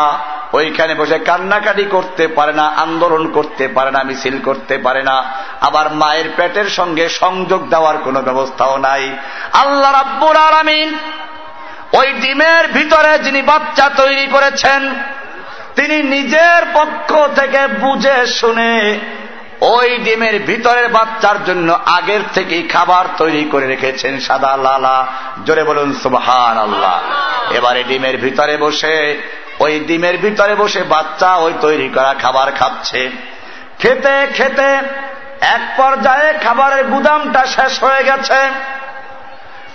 A: ওইখানে বসে কান্নাকাটি করতে পারে না, আন্দোলন করতে পারে না, মিছিল করতে পারে না। আবার মায়ের পেটের সঙ্গে সংযোগ দেওয়ার কোনো ব্যবস্থাও নাই। আল্লাহ রাব্বুল আলমিন ওই ডিমের ভিতরে যিনি বাচ্চা তৈরি করেছেন, তিনি নিজের পক্ষ থেকে বুঝে শুনে ওই ডিমের ভিতরের বাচ্চার জন্য আগের থেকেই খাবার তৈরি করে রেখেছেন সাদা লালা। জোরে বলুন সুবহান আল্লাহ এবারে ডিমের ভিতরে বসে, ওই ডিমের ভিতরে বসে বাচ্চা ওই তৈরি করা খাবার খাচ্ছে। খেতে খেতে এক পর্যায়ে খাবারের গুদামটা শেষ হয়ে গেছে।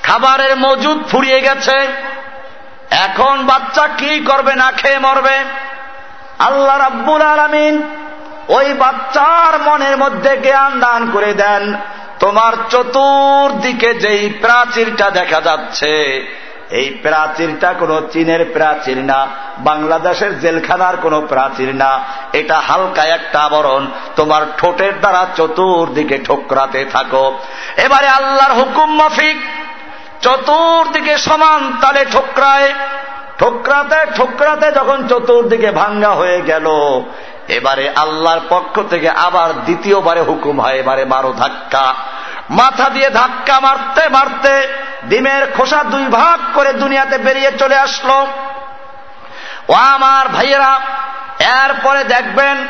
A: খাবারের মজুদ ফুরিয়ে গেছে। এখন বাচ্চা কি করবে, না খেয়ে মরবে? আল্লাহ রাব্বুল আলমিন ওই বাচ্চার মনের মধ্যে জ্ঞান দান করে দেন। তোমার চতুর্দিকে যেই প্রাচীরটা দেখা যাচ্ছে, এই প্রাচীরটা কোন চীনের প্রাচীর না, বাংলাদেশের জেলখানার কোন প্রাচীর না। এটা হালকা একটা আবরণ, তোমার ঠোঁটের দ্বারা চতুর্দিকে ঠোকরাতে থাকো। এবারে আল্লাহর হুকুম মাফিক, চতুর্দিকে সমান তালে ঠোকরায়, ঠোকরাতে ঠোকরাতে যখন চতুর্দিকে ভাঙ্গা হয়ে গেল এবারে আল্লাহর পক্ষ থেকে আবার দ্বিতীয়বারে হুকুম হয়, এবারে মারো ধাক্কা। মাথা দিয়ে ধাক্কা মারতে মারতে ডিমের খোসা দুই ভাগ করে দুনিয়াতে বেরিয়ে চলে আসলো। ও আমার ভাইয়েরা, এরপরে দেখবেন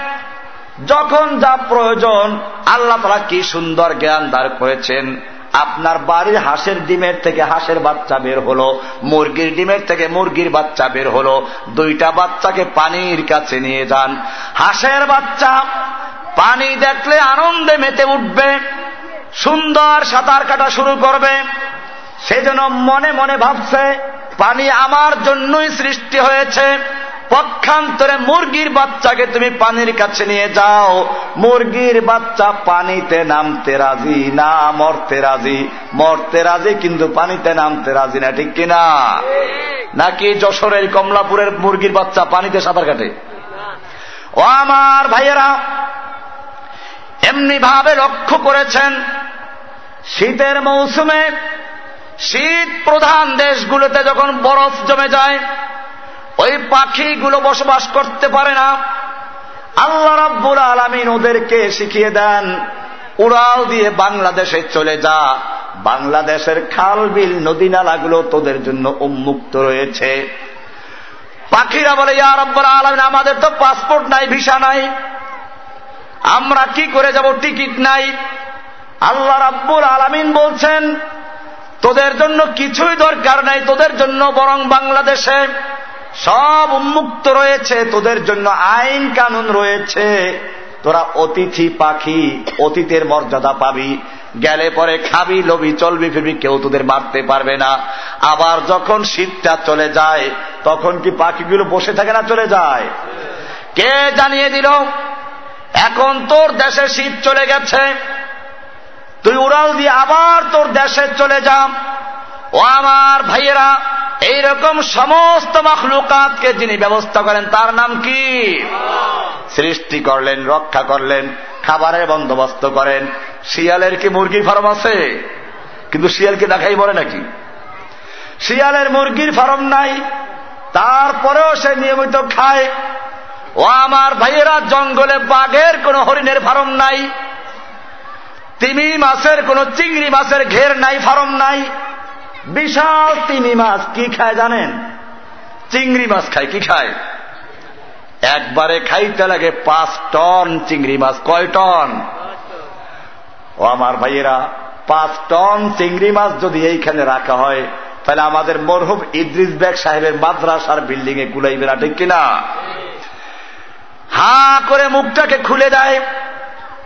A: যখন যা প্রয়োজন, আল্লাহ তারা কি সুন্দর জ্ঞান দাঁড় করেছেন। আপনার বাড়ির হাঁসের ডিমের থেকে হাঁসের বাচ্চা বের হলো, মুরগির ডিমের থেকে মুরগির বাচ্চা বের হলো। দুইটা বাচ্চাকে পানির কাছে নিয়ে যান। হাঁসের বাচ্চা পানি দেখলে আনন্দে মেতে উঠবে, সুন্দর সাঁতার কাটা শুরু করবে। সেজন্য মনে মনে ভাবছে পানি আমার জন্যই সৃষ্টি হয়েছে। পক্ষান্তরে মুরগির বাচ্চাকে তুমি পানির কাছে নিয়ে যাও। মুরগির বাচ্চা পানিতে নামতে রাজি না, মরতে রাজি। মরতে রাজি কিন্তু পানিতে নামতে রাজি না, ঠিক কিনা? নাকি যশোরের কমলাপুরের মুরগির বাচ্চা পানিতে সাঁতার কাটে? ও আমার ভাইয়েরা এমনি ভাবে লক্ষ্য করেছেন, শীতের মৌসুমে শীত প্রধান দেশগুলোতে যখন বরফ জমে যায়, ওই পাখিগুলো বসবাস করতে পারে না। আল্লাহ রাব্বুল আলমিন ওদেরকে শিখিয়ে দেন, উড়াল দিয়ে বাংলাদেশে চলে যা। বাংলাদেশের খাল বিল নদী নালাগুলো তোদের জন্য উন্মুক্ত রয়েছে। পাখিরা বলে, ইয়া রব্বুল আলমিন, আমাদের তো পাসপোর্ট নাই, ভিসা নাই। আমরা কি করে যাব, টিকিট নাই? আল্লাহ রাব্বুল আলামিন বলছেন তোদের জন্য কিছুই দরকার নাই, তোদের জন্য বরং বাংলাদেশে সব উন্মুক্ত রয়েছে, তোদের জন্য আইন কানুন রয়েছে। তোরা অতিথি পাখি, অতীতের মর্যাদা পাবি, গেলে পরে খাবি লবি চলবি ফিরবি, কেউ তোদের মারতে পারবে না। আবার যখন শীতটা চলে যায়, তখন কি পাখিগুলো বসে থাকে না চলে যায়? কে জানিয়ে দিল? এখন তোর দেশে শীত চলে গেছে তুই উড়াল দিয়ে আবার তোর দেশে চলে যা ও আমার ভাইয়েরা, এইরকম সমস্ত মখলুকাতকে যিনি ব্যবস্থা করেন, তার নাম কি? সৃষ্টি করলেন, রক্ষা করলেন, খাবারের বন্দোবস্ত করেন। শিয়ালের কি মুরগির ফার্ম আছে? কিন্তু শিয়ালকে দেখাই বলে নাকি? শিয়ালের মুরগির ফার্ম নাই, তারপরেও সে নিয়মিত খায়। ও আমার ভাইয়েরা, জঙ্গলে বাঘের কোন হরিণের ফার্ম নাই তিমি মাছের কোন চিংড়ি মাছের ঘের নাই, ফার্ম নাই। বিশাল তিমি মাছ, কি খায় জানেন? চিংড়ি মাছ খায়, কি খায়? একবারে খাইতে লাগে পাঁচ টন চিংড়ি মাছ, কয় টন? ও আমার ভাইয়েরা, পাঁচ টন চিংড়ি মাছ যদি এইখানে রাখা হয়, তাহলে আমাদের মরহুব ইদ্রিস বেগ সাহেবের মাদ্রাসার বিল্ডিং এ কুলাইবে না, ঠিক কিনা? হা করে মুখটাকে খুলে দেয়।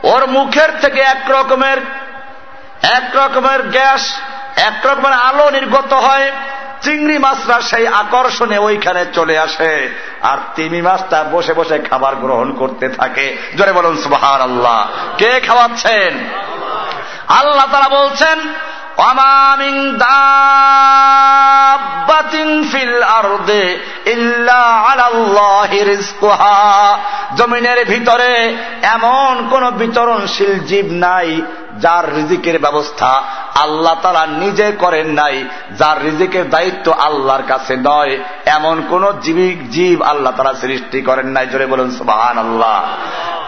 A: ওর মুখের থেকে এক রকমের এক রকমের গ্যাস, এক রকমের আলো নির্গত হয়। চিংড়ি মাছরা সেই আকর্ষণে ওইখানে চলে আসে। আর তিমি মাছটা বসে বসে খাবার গ্রহণ করতে থাকে। জোরে বলুন সুবাহ আল্লাহ কে খাওয়াচ্ছেন? আল্লাহ তারা বলছেন অমামিং দাবাতিন ফিল আরদে ইল্লা আলাল্লাহি রিজকুহা। জমিনের ভিতরে এমন কোন বিতরণশীল জীব নাই যার রিজিকের ব্যবস্থা আল্লাহ তারা নিজে করেন নাই, যার রিজিকের দায়িত্ব আল্লাহর কাছে নয়, এমন কোন জীবিক জীব আল্লাহ তারা সৃষ্টি করেন নাই। জোরে বলুন সুবাহান আল্লাহ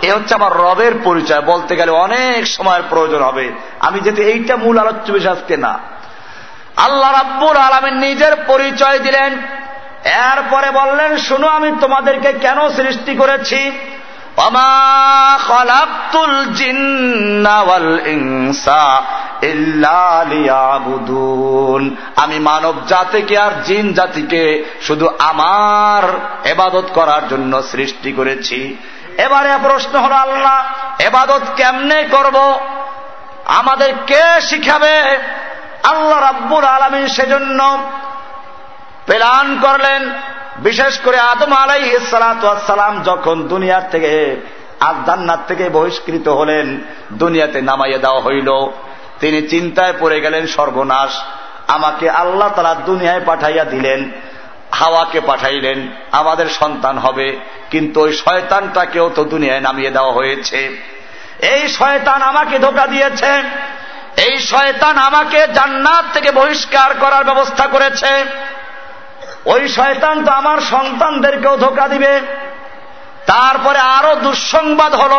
A: এ হচ্ছে আমার রবের পরিচয়, বলতে গেলে অনেক সময়ের প্রয়োজন হবে। আমি যেতে এইটা মূল আলোচ্য বিষয় না। আল্লাহ রাব্বুর আলমিন নিজের পরিচয় দিলেন। এরপরে বললেন, শুনো, আমি তোমাদেরকে কেন সৃষ্টি করেছি? আমি মানব জাতিকে আর জিন জাতিকে শুধু আমার এবাদত করার জন্য সৃষ্টি করেছি। এবারে প্রশ্ন হল আল্লাহ, এবাদত কেমনে করব? আমাদের কে শিখাবে? আল্লাহ রাব্বুল আলমী সেজন্য প্লান করলেন বিশেষ করে আদম আলাই সালাম যখন দুনিয়ার থেকে আজ জান্নাত থেকে বহিষ্কৃত হলেন, দুনিয়াতে নামাইয়ে দেওয়া হইল। তিনি চিন্তায় পড়ে গেলেন, সর্বনাশ। আমাকে আল্লাহ তারা দুনিয়ায় পাঠাইয়া দিলেন, হাওয়াকে পাঠাইলেন, আমাদের সন্তান হবে। কিন্তু ওই শয়তানটাকেও তো দুনিয়ায় নামিয়ে দেওয়া হয়েছে। এই শয়তান আমাকে ধোকা দিয়েছে। এই শয়তান আমাকে জান্নাত থেকে বহিষ্কার করার ব্যবস্থা করেছে। ওই শয়তান তো আমার সন্তানদেরকেও ধোকা দিবে। তারপরে আরও দুঃসংবাদ হল,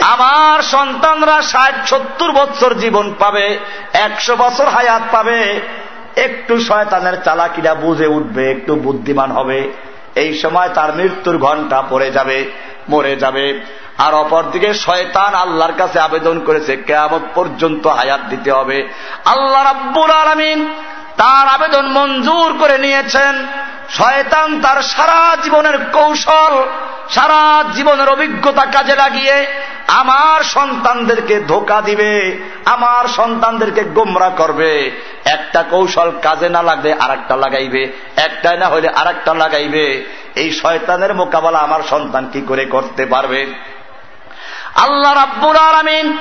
A: আমার সন্তানরা ষাট, সত্তর বছর জীবন পাবে, একশো বছর হায়াত পাবে। একটু শয়তানের চালাকিরা বুঝে উঠবে, একটু বুদ্ধিমান হবে। এই সময় তার মৃত্যুর ঘণ্টা পড়ে যাবে, মরে যাবে। আর অপরদিকে শয়তান আল্লাহর কাছে আবেদন করেছে, কেয়ামত পর্যন্ত হায়াত দিতে হবে। আল্লাহ রাব্বুল আলমিন তার আবেদন মঞ্জুর করে নিয়েছেন। শয়তান তার সারা জীবনের কৌশল, সারা জীবনের অভিজ্ঞতা কাজে লাগিয়ে আমার সন্তানদেরকে ধোকা দিবে, আমার সন্তানদেরকে গোমরা করবে। একটা কৌশল কাজে না লাগলে আর লাগাইবে, একটাই না হলে আর লাগাইবে। এই শয়তানের মোকাবেলা আমার সন্তান কি করে করতে পারবে? আল্লাহ রাব্বুল আলমিন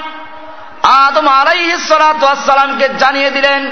A: আদম আলাইসালামকে জানিয়ে দিলেন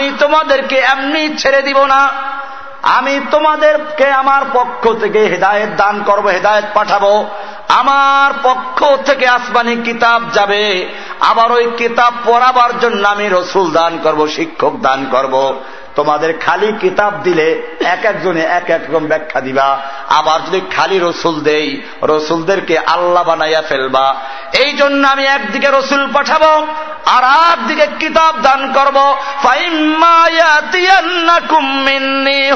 A: আমি তোমাদেরকে এমনি ছেড়ে দিব না। আমি তোমাদেরকে আমার পক্ষ থেকে হেদায়ত দান করব, হেদায়ত পাঠাবো। আমার পক্ষ থেকে আসমানি কিতাব যাবে। আবার ওই কিতাব পড়াবার জন্য আমি রসুল দান করব, শিক্ষক দান করব। তোমাদের খালি কিতাব দিলে এক একজনে এক এক ব্যাখ্যা দিবা। আবার যদি খালি রসুল দেই, রসুলদেরকে আল্লাহ বানাইয়া ফেলবা। এই জন্য আমি একদিকে রসুল পাঠাবো, আর একদিকে কিতাব দান করব।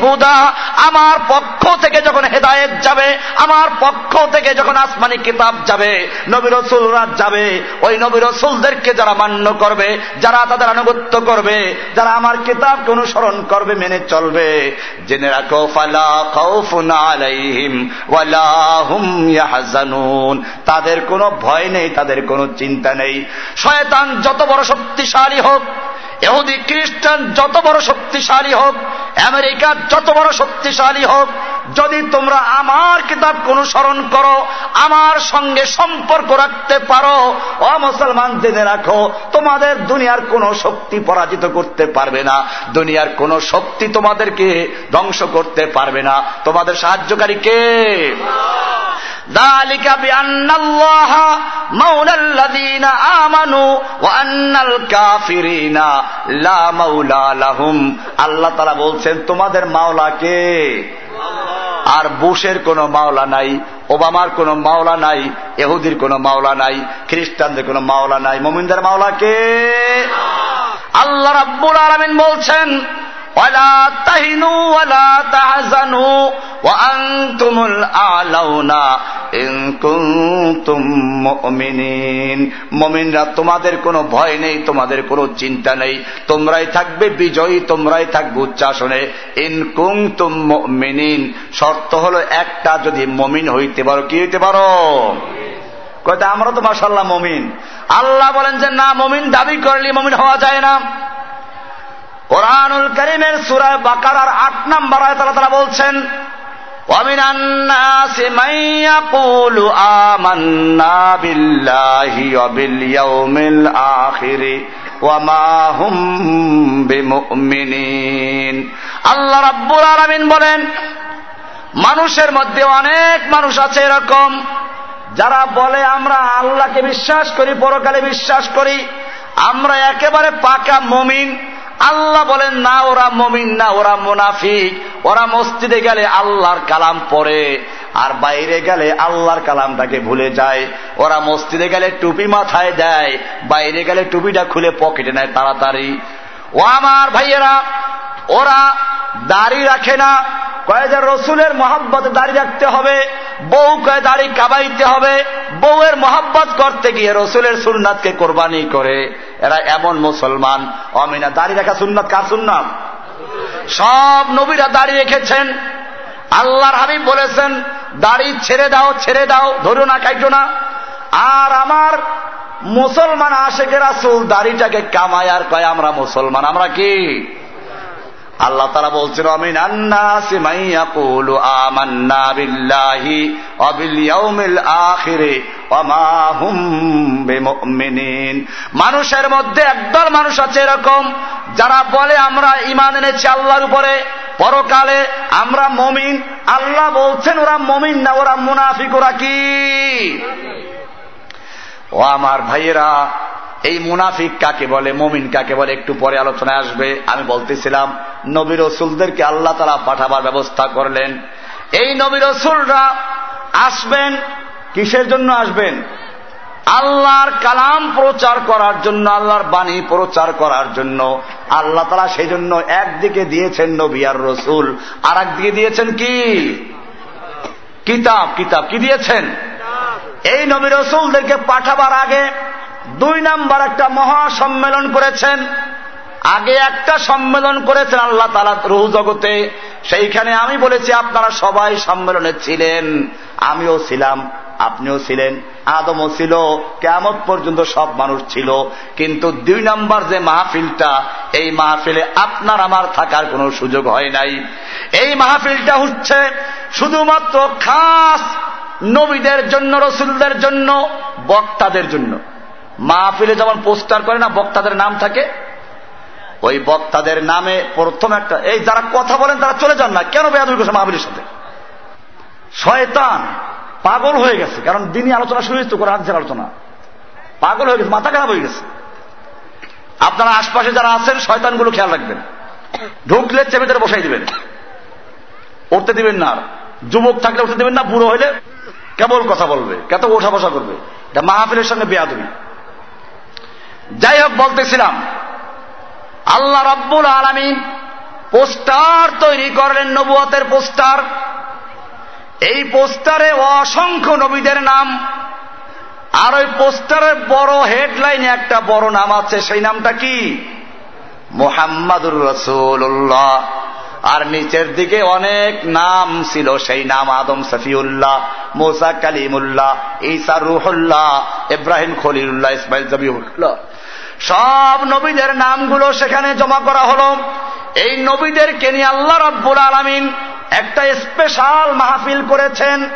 A: হুদা। আমার পক্ষ থেকে যখন হেদায়েত যাবে, আমার পক্ষ থেকে যখন আসমানি কিতাব যাবে, নবী রসুলরা যাবে, ওই নবী রসুলদেরকে যারা মান্য করবে, যারা তাদের আনুগত্য করবে, যারা আমার কিতাবকে অনুসরণ করবে, মেনে চলবে। জেনে রাখো, ফালা তাদের কোনো ভয় নেই, তাদের কোনো চিন্তা নেই। শয়তান যত বড় শক্তিশালী হোক এহুদি খ্রিস্টান যত বড় শক্তিশালী হোক, আমেরিকা যত বড় শক্তিশালী হোক, যদি তোমরা আমার কিতাব অনুসরণ করো, আমার সঙ্গে সম্পর্ক রাখতে পারো অ মুসলমান জেনে রাখো, তোমাদের দুনিয়ার কোন শক্তি পরাজিত করতে পারবে না। দুনিয়ার কোন শক্তি তোমাদেরকে ধ্বংস করতে পারবে না। তোমাদের সাহায্যকারী কে? ذلك بأن الله مولى الذين آمنوا وأن الكافرين لا مولى لهم আল্লাহ তারা বলছেন তোমাদের মাওলা কে আর বুশের কোন মাওলা নাই ওবামার কোন মাওলা নাই এহুদির কোন মাওলা নাই খ্রিস্টানদের কোন মাওলা নাই মোমিনদের মাওলা কে আল্লাহ রাব্বুল আলমিন বলছেন ولا تهنوا ولا تحزنوا وأنتم الأعلون إن كنتم مؤمنين মমিনরা তোমাদের কোনো ভয় নেই তোমাদের কোনো চিন্তা নেই তোমরাই থাকবে বিজয়ী তোমরাই থাকবে উচ্চাসনে ইন কুংতুম মুমিনিন শর্ত হলো একটা যদি মমিন হইতে পারো কি হইতে পারো কয়টা আমরা তো মাসাল্লাহ মমিন আল্লাহ বলেন যে না মমিন দাবি করলে মমিন হওয়া যায় না কোরআনুল করিমের সুরায় বাকারার আট নম্বর আয় তারা তারা বলছেন ومن الناس من يقول آمنا بالله وباليوم الآخر وما هم بمؤمنين আল্লাহ রাব্বুল আলামিন বলেন মানুষের মধ্যে অনেক মানুষ আছে এরকম যারা বলে আমরা আল্লাহকে বিশ্বাস করি পরকালে বিশ্বাস করি আমরা একেবারে পাকা মমিন আল্লাহ বলেন, না, ওরা মমিন না, ওরা মুনাফিক। ওরা মসজিদে গেলে আল্লাহর কালাম পরে আর বাইরে গেলে আল্লাহর কালামটাকে ভুলে যায়। ওরা মসজিদে গেলে টুপি মাথায় দেয়, বাইরে গেলে টুপিটা খুলে পকেটে নেয় তাড়াতাড়ি। ও আমার ভাইয়েরা, ওরা দাড়ি রাখে না কয়ে যে রসুলের মহাব্বত দাঁড়িয়ে রাখতে হবে বউ কয়ে দাড়ি কাবাইতে হবে, বউয়ের মহাব্বত করতে গিয়ে রসুলের সুন্নাতকে কোরবানি করে। এরা এমন মুসলমান। অমিনা, দাড়ি রাখা সুন্নাত কার সুন্নাত? সব নবীরা দাড়ি রেখেছেন। আল্লাহর হাবিব বলেছেন, দাড়ি ছেড়ে দাও ছেড়ে দাও, ধরো না, কাইটো না। আর আমার মুসলমান আশেকের আসুল দাড়িটাকে কামায় আর কয়, আমরা মুসলমান, আমরা কি? আল্লাহ তারা বলছেন, অমিন আন্নাসি মাইয়াকুলু আমান্না বিল্লাহি অবিল আখিরে মানুষের মধ্যে একদল মানুষ আছে এরকম, যারা বলে, আমরা ইমান এনেছি আল্লাহর উপরে, পরকালে আমরা মমিন। আল্লাহ বলছেন, ওরা মমিন না, ওরা মুনাফিক, ওরা কি? ও আমার ভাইয়েরা এই মুনাফিক কাকে বলে, মমিন কাকে বলে, একটু পরে আলোচনায় আসবে। আমি বলতেছিলাম, নবী রসুলদেরকে আল্লাহ তারা পাঠাবার ব্যবস্থা করলেন। এই নবী রসুলরা আসবেন, কিসের জন্য আসবেন? আল্লাহর কালাম প্রচার করার জন্য, আল্লাহর বাণী প্রচার করার জন্য। আল্লাহ তারা সেই জন্য একদিকে দিয়েছেন নবী আর রসুল আর একদিকে দিয়েছেন কি? কিতাব কিতাব। কি দিয়েছেন? এই নবী রসুলদেরকে পাঠাবার আগে দুই নাম্বার একটা মহা সম্মেলন করেছেন। আগে একটা সম্মেলন করেছেন আল্লাহ তালা রুহু জগতে। সেইখানে আমি বলেছি, আপনারা সবাই সম্মেলনে ছিলেন। আমিও ছিলাম, আপনিও ছিলেন, আদমও ছিল কেমন পর্যন্ত সব মানুষ ছিল। কিন্তু দুই নম্বর যে মাহফিলটা, এই মাহফিলে আপনার আমার থাকার কোনো সুযোগ হয় নাই। এই মাহফিলটা হচ্ছে শুধুমাত্র খাস নবীদের জন্য, রসুলদের জন্য, বক্তাদের জন্য। মাহফিলে যেমন পোস্টার করে না, বক্তাদের নাম থাকে? ওই বক্তাদের নামে প্রথম একটা, এই যারা কথা বলেন তারা চলে যান না। কেন বেয়াদুল করছে মাহফিলের সাথে? শয়তান পাগল হয়ে গেছে, কারণ দিনই আলোচনা শুরু হয়েছে, কোরআন আলোচনা। পাগল হয়ে গেছে, মাথা খারাপ হয়ে গেছে। আপনারা আশপাশে যারা আছেন, শয়তানগুলো খেয়াল রাখবেন। ঢুকলে চেপে বসাই দিবেন। উঠতে দিবেন না যুবক থাকলে উঠতে দিবেন না, বুড়ো হইলে কেবল কথা বলবে কত ওঠা বসা করবে? এটা মাহফিলের সঙ্গে বেয়াদবি। যাই হোক বলতেছিলাম, আল্লাহ রব্বুল আলমিন পোস্টার তৈরি করলেন, নবুয়তের পোস্টার। এই পোস্টারে অসংখ্য নবীদের নাম, আর ওই পোস্টারের বড় হেডলাইনে একটা বড় নাম আছে, সেই নামটা কি? মোহাম্মদুর রসুল্লাহ আর নিচের দিকে অনেক নাম ছিল, সেই নাম আদম সফিউল্লাহ, মোসা কালিমুল্লাহ, ঈসা রুহুল্লাহ, ইব্রাহিম খলিলুল্লাহ, ইসমাইল জবিউল্লাহ। সব নবীদের নামগুলো সেখানে জমা করা হল। এই নবীদেরকে নিয়ে আল্লাহ রব্বুল আলমিন একটা স্পেশাল মাহফিল করেছেন,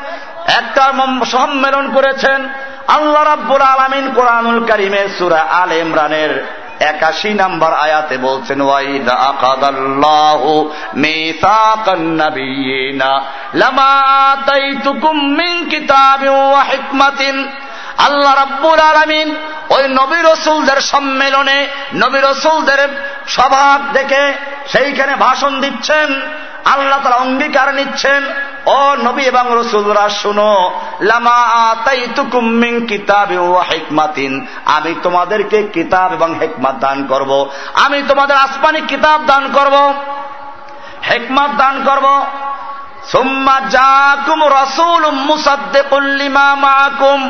A: একটা সম্মেলন করেছেন। আল্লাহ রাব্বুল আলমিন কোরআনুল করিমের সুরা আল ইমরানের একাশি নাম্বার আয়াতে বলছেন, ওয়াইদা আকাদাল্লাহু লামা আল্লাহ রাব্বুল আলামিন ওই নবী রসুলদের সম্মেলনে, নবী রসুলদের সভা দেখে সেইখানে ভাষণ দিচ্ছেন, আল্লাহ তারা অঙ্গীকার নিচ্ছেন, ও নবী এবং রসুলরা, শুনো, লামা হেকমাতিন, আমি তোমাদেরকে কিতাব এবং হেকমাত দান করব। আমি তোমাদের আসমানি কিতাব দান করব, হেকমাত দান করব সুম্মা জাকুম রসুল মুসাদ্দেকুল্লিমা মাকুম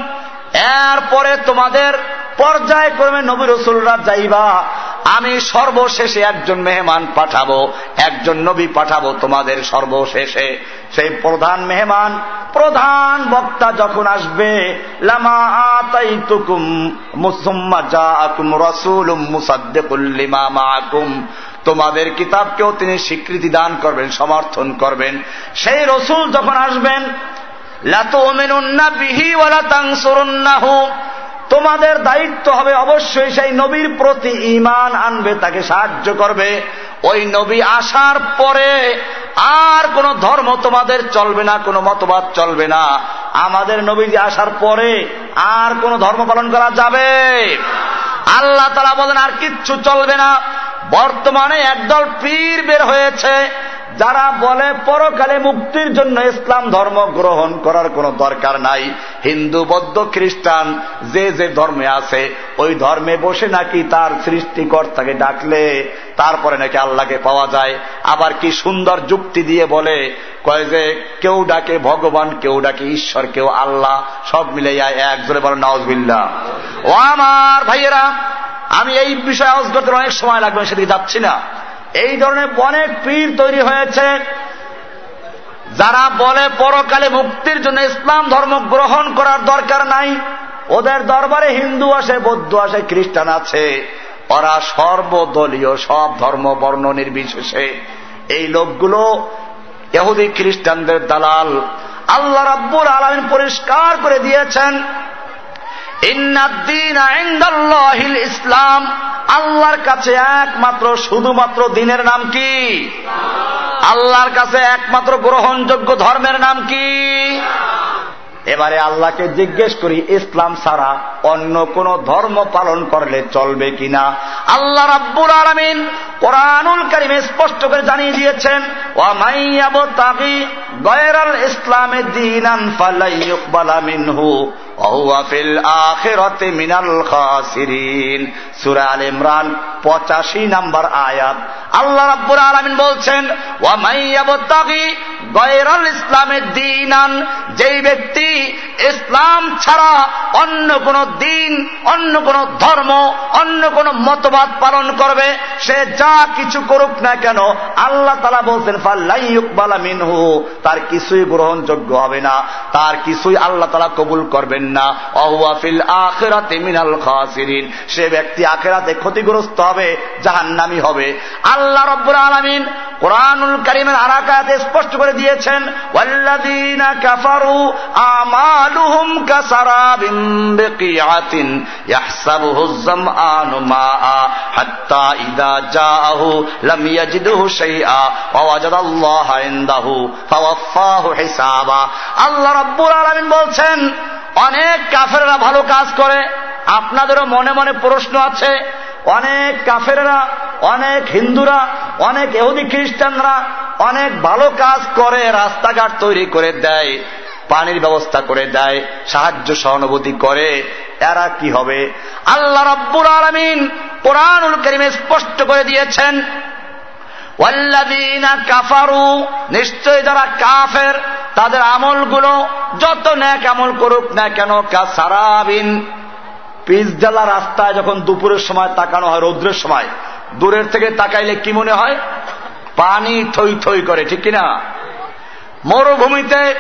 A: এরপরে তোমাদের পর্যায়ক্রমে নবী রসুলরা যাইবা, আমি সর্বশেষে একজন মেহমান পাঠাবো, একজন নবী পাঠাবো তোমাদের সর্বশেষে। সেই প্রধান মেহমান, প্রধান বক্তা যখন আসবে, লামা আতাই তুকুম মুসম্মা যা আকুম রসুল মুসাদ্দেকুল্লিমা তোমাদের কিতাবকেও তিনি স্বীকৃতি দান করবেন, সমর্থন করবেন। সেই রসুল যখন আসবেন তোমাদের দায়িত্ব হবে অবশ্যই সেই নবীর প্রতি ইমান আনবে, তাকে সাহায্য করবে। ওই নবী আসার পরে আর কোন ধর্ম তোমাদের চলবে না, কোনো মতবাদ চলবে না। আমাদের নবী আসার পরে আর কোন ধর্ম পালন করা যাবে। আল্লাহ তালা বলেন, আর কিচ্ছু চলবে না। বর্তমানে একদল পীর বের হয়েছে। যারা বলে পরকালে মুক্তির জন্য ইসলাম ধর্ম গ্রহণ করার কোনো দরকার নাই, হিন্দু, বৌদ্ধ, খ্রিস্টান, যে যে ধর্মে আছে, ওই ধর্মে বসে নাকি তার সৃষ্টিকর্তাকে ডাকলে, তারপরে নাকি আল্লাহকে পাওয়া যায়। আবার কি সুন্দর যুক্তি দিয়ে বলে, কয় যে কেউ ডাকে ভগবান, কেউ ডাকে ঈশ্বর, কেউ আল্লাহ, সব মিলে এক, জোরে বলেন নওয়াজবিল্লা ও আমার ভাইয়েরা, আমি এই বিষয়ে অনেক সময় লাগবে সেদিকে যাচ্ছি না। এই ধরনের অনেক পীর তৈরি হয়েছে যারা বলে পরকালে মুক্তির জন্য ইসলাম ধর্ম গ্রহণ করার দরকার নাই। ওদের দরবারে হিন্দু আসে, বৌদ্ধ আসে, খ্রিস্টান আছে। ওরা সর্বদলীয় সব ধর্ম, বর্ণ নির্বিশেষে। এই লোকগুলো এহুদি খ্রিস্টানদের দালাল। আল্লাহ রাব্বুল আলমিন পরিষ্কার করে দিয়েছেন ইসলাম। আল্লাহর কাছে একমাত্র, শুধুমাত্র দিনের নাম কি? আল্লাহর কাছে একমাত্র গ্রহণযোগ্য ধর্মের নাম কি? এবারে আল্লাহকে জিজ্ঞেস করি, ইসলাম ছাড়া অন্য কোন ধর্ম পালন করলে চলবে কিনা? আল্লাহ রাব্বুল আলমিন কোরআনুল করিমে স্পষ্ট করে জানিয়ে দিয়েছেন গয়রাল ইসলামে দিন মিনহু মিনাল খাসিরিন। সুরা ইমরান, পঁচাশি নাম্বার আয়াত। আল্লাহ রাব্বুল আলমিন বলছেন ওয়ামাইয়াবতাগি গয়রাল ইসলামের দিনান যেই ব্যক্তি ইসলাম ছাড়া অন্য কোন দিন, অন্য কোন ধর্ম, অন্য কোন মতবাদ পালন করবে, সে যা কিছু করুক না কেন, আল্লাহ তালা বলছেন ফাল্লাইবালা মিনহু তার কিছুই গ্রহণযোগ্য হবে না। তার কিছুই আল্লাহ তালা কবুল করবেন না। অহুয়াফিল আখেরাতে মিনাল খাসিরিন। সে ব্যক্তি আখেরাতে ক্ষতিগ্রস্ত হবে, জাহান্নামি হবে। আল্লাহ রব্বুর আলমিন কোরআনুল করিমের আরাকাতে স্পষ্ট করে দিয়েছেন, ওয়াল্লাযীনা কাফারু আমালুহুম কাসারাবিন বিকিয়াতিন ইয়াহসাবুহু যামআনু মাআ হাত্তা ইযা জাআহু লাম ইয়াজিদহু শাইআ ওয়া ইনদাহু ফাওয়াফাহু হিসাবা। আল্লাহ রাব্বুল আলামিন বলছেন অনেক কাফেররা ভালো কাজ করে। আপনাদেরও মনে মনে প্রশ্ন আছে, অনেক কাফেরা অনেক হিন্দুরা, অনেক এহুদি খ্রিস্টানরা অনেক ভালো কাজ করে, রাস্তাঘাট তৈরি করে দেয়, পানির ব্যবস্থা করে দেয়, সাহায্য সহানুভূতি করে। এরা কি হবে? আল্লাহ রব্বুর আলমিন কোরআনুল করিমে স্পষ্ট করে দিয়েছেন কাফারু নিশ্চয় যারা কাফের, তাদের আমলগুলো যত ন্যাক আমল করুক না কেন সারাবিন। পিসজালা রাস্তায় যখন দুপুরের সময় তাকানো হয়, রৌদ্রের সময়, দূরের থেকে তাকাইলে কি মনে হয়? পানি থই থই করে, ঠিক কিনা? মরুভূমিতে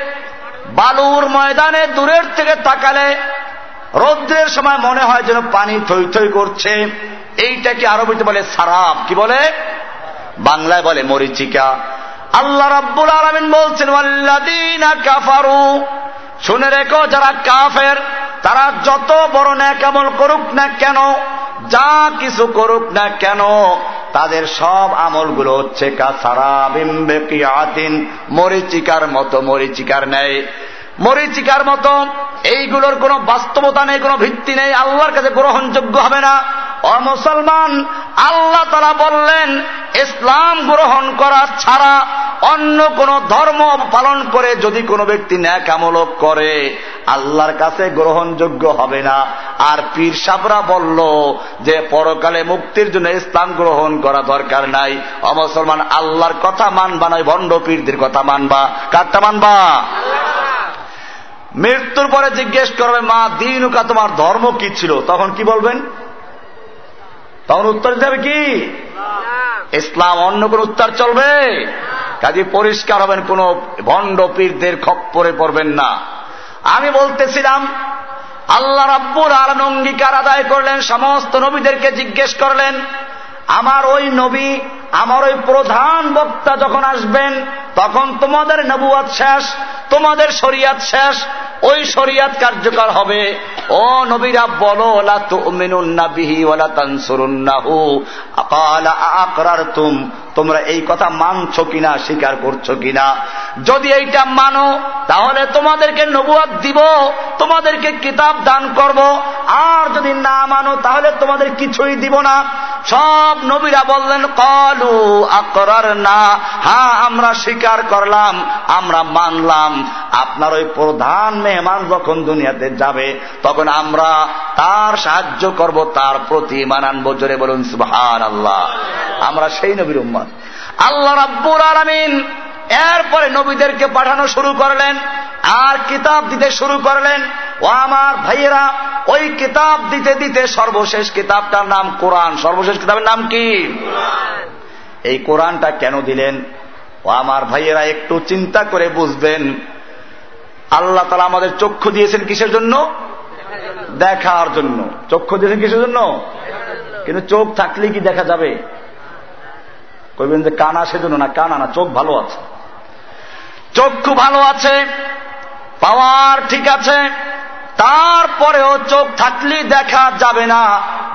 A: বালুর ময়দানে দূরের থেকে তাকালে রৌদ্রের সময় মনে হয় যেন পানি থই থই করছে। এইটাকে আরবিতে বলে সারাব। কি বলে? বাংলায় বলে মরিচিকা। আল্লাহ রাব্বুল আলমিন বলছেন কাফারু। শুনে রেখো, যারা কাফের, তারা যত বড় ন্যাকামল করুক না কেন, যা কিছু করুক না কেন, তাদের সব আমলগুলো হচ্ছে কাসারাবিম্বেকিয়াতিন মরিচিকার মতো মরিচিকার নেয় মরিচিকার মতো এইগুলোর কোনো বাস্তবতা নেই, কোনো ভিত্তি নেই, আল্লাহর কাছে গ্রহণযোগ্য হবে না। অমুসলমান আল্লাহ তারা বললেন, ইসলাম গ্রহণ করা ছাড়া অন্য কোন ধর্ম পালন করে যদি কোনো ব্যক্তি ন্যাকামূলক করে, আল্লাহর কাছে গ্রহণযোগ্য হবে না। আর পীর সাবরা বলল যে, পরকালে মুক্তির জন্য ইসলাম গ্রহণ করা দরকার নাই। অমুসলমান আল্লাহর কথা মানবা নয়, ভণ্ড পীরদের কথা মানবা। কারটা মানবা? মৃত্যুর পরে জিজ্ঞেস করবে, মা, দিনুকা তোমার ধর্ম কি ছিল? তখন কি বলবেন? তখন উত্তর দিতে হবে কি? ইসলাম অন্য কোন উত্তর চলবে। কাজে পরিষ্কার হবেন, কোন ভণ্ড পীরদের খপ্পরে পড়বেন না। আমি বলতেছিলাম, আল্লাহ রাব্বুর আলম অঙ্গীকার আদায় করলেন, সমস্ত নবীদেরকে জিজ্ঞেস করলেন, আমার ওই নবী আমার ওই প্রধান বক্তা যখন আসবেন, তখন তোমাদের নবুয়াত শেষ, তোমাদের শরিয়াত শেষ, ওই শরিয়াত কার্যকর হবে। ও নবীরা, বলো ওলা তুমিনুন্নাবিহি ওলা তানসুরুন্নাহু। আকালা আকরার তুম তোমরা এই কথা মানছো কিনা, স্বীকার করছ কিনা? যদি এইটা মানো, তাহলে তোমাদেরকে নবুয়াদ দিব, তোমাদেরকে কিতাব দান করব। আর যদি না মানো, তাহলে তোমাদের কিছুই দিব না। সব নবীরা বললেন, কলু আকরার না। হ্যাঁ আমরা স্বীকার করলাম, আমরা মানলাম। আপনার ওই প্রধান মেহমান যখন দুনিয়াতে যাবে, তখন আমরা তার সাহায্য করব, তার প্রতি মানানবো জোরে বলুন সুহান আল্লাহ আমরা সেই নবীর উম্মাদ আল্লাহ রাব্বুর আলমিন এরপরে নবীদেরকে পাঠানো শুরু করলেন, আর কিতাব দিতে শুরু করলেন। ও আমার ভাইয়েরা, ওই কিতাব দিতে দিতে সর্বশেষ কিতাবটার নাম কোরআন। সর্বশেষ কিতাবের নাম কি? এই কোরআনটা কেন দিলেন? ও আমার ভাইয়েরা, একটু চিন্তা করে বুঝবেন। আল্লাহ তালা আমাদের চক্ষু দিয়েছেন কিসের জন্য? দেখার জন্য। চক্ষু দিয়েছেন কিসের জন্য? কিন্তু চোখ থাকলে কি দেখা যাবে? কইবেন যে কানা সেজন্য না, কানা না, চোখ ভালো আছে। চক্ষু ভালো আছে, পাওয়ার ঠিক আছে তারপরেও চোখ থাকলে দেখা যাবে না।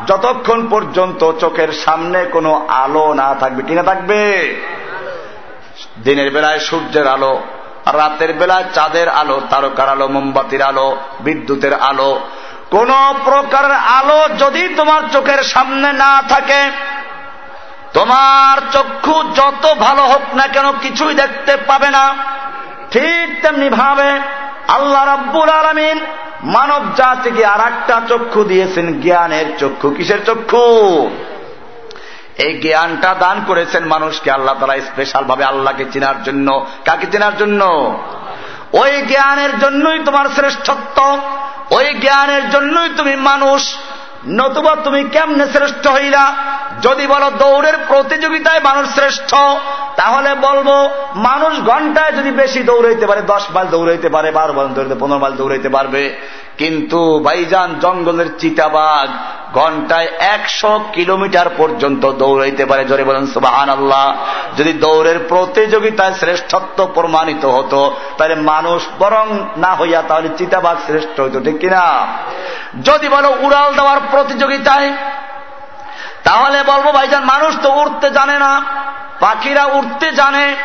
A: যতক্ষণ পর্যন্ত চোখের সামনে কোনো আলো না থাকবে কিনা থাকবে? দিনের বেলায় সূর্যের আলো, রাতের বেলায় চাঁদের আলো, তারকার আলো, মোমবাতির আলো, বিদ্যুতের আলো। কোন প্রকারের আলো যদি তোমার চোখের সামনে না থাকে, তোমার চক্ষু যত ভালো হোক না কেন কিছুই দেখতে পাবে না। ঠিক তেমনি ভাবে আল্লাহ রাব্বুল আলমিন মানব জাতিকে আর একটা চক্ষু দিয়েছেন জ্ঞানের চক্ষু। কিসের চক্ষু? এই জ্ঞানটা দান করেছেন মানুষকে আল্লাহ তালা স্পেশাল ভাবে আল্লাহকে চেনার জন্য। কাকে চেনার জন্য? ওই জ্ঞানের জন্যই তোমার শ্রেষ্ঠত্ব। ওই জ্ঞানের জন্যই তুমি মানুষ। নতুবা তুমি কেমনে শ্রেষ্ঠ হইলা? যদি বলো দৌড়ের প্রতিযোগিতায় মানুষ শ্রেষ্ঠ, তাহলে বলব মানুষ ঘন্টায় যদি বেশি দৌড়াইতে পারে, দশ মাইল দৌড়াইতে পারে, বারো মাইল দৌড়াইতে, পনেরো মাইল দৌড়াইতে পারবে। কিন্তু ভাইজান জঙ্গলের চিতাবাঘ ঘন্টায় একশো কিলোমিটার পর্যন্ত দৌড়াইতে পারে। জোরে বলেন সুবাহান আল্লাহ যদি দৌড়ের প্রতিযোগিতায় শ্রেষ্ঠত্ব প্রমাণিত হতো, তাহলে মানুষ বরং না হইয়া তাহলে চিতাবাঘ শ্রেষ্ঠ হইত, ঠিক কিনা? যদি বলো উড়াল দেওয়ার প্রতিযোগিতায়, তাহলে বলব, ভাইজান, মানুষ তো উঠতে জানে না, পাখিরা উঠতে জানে।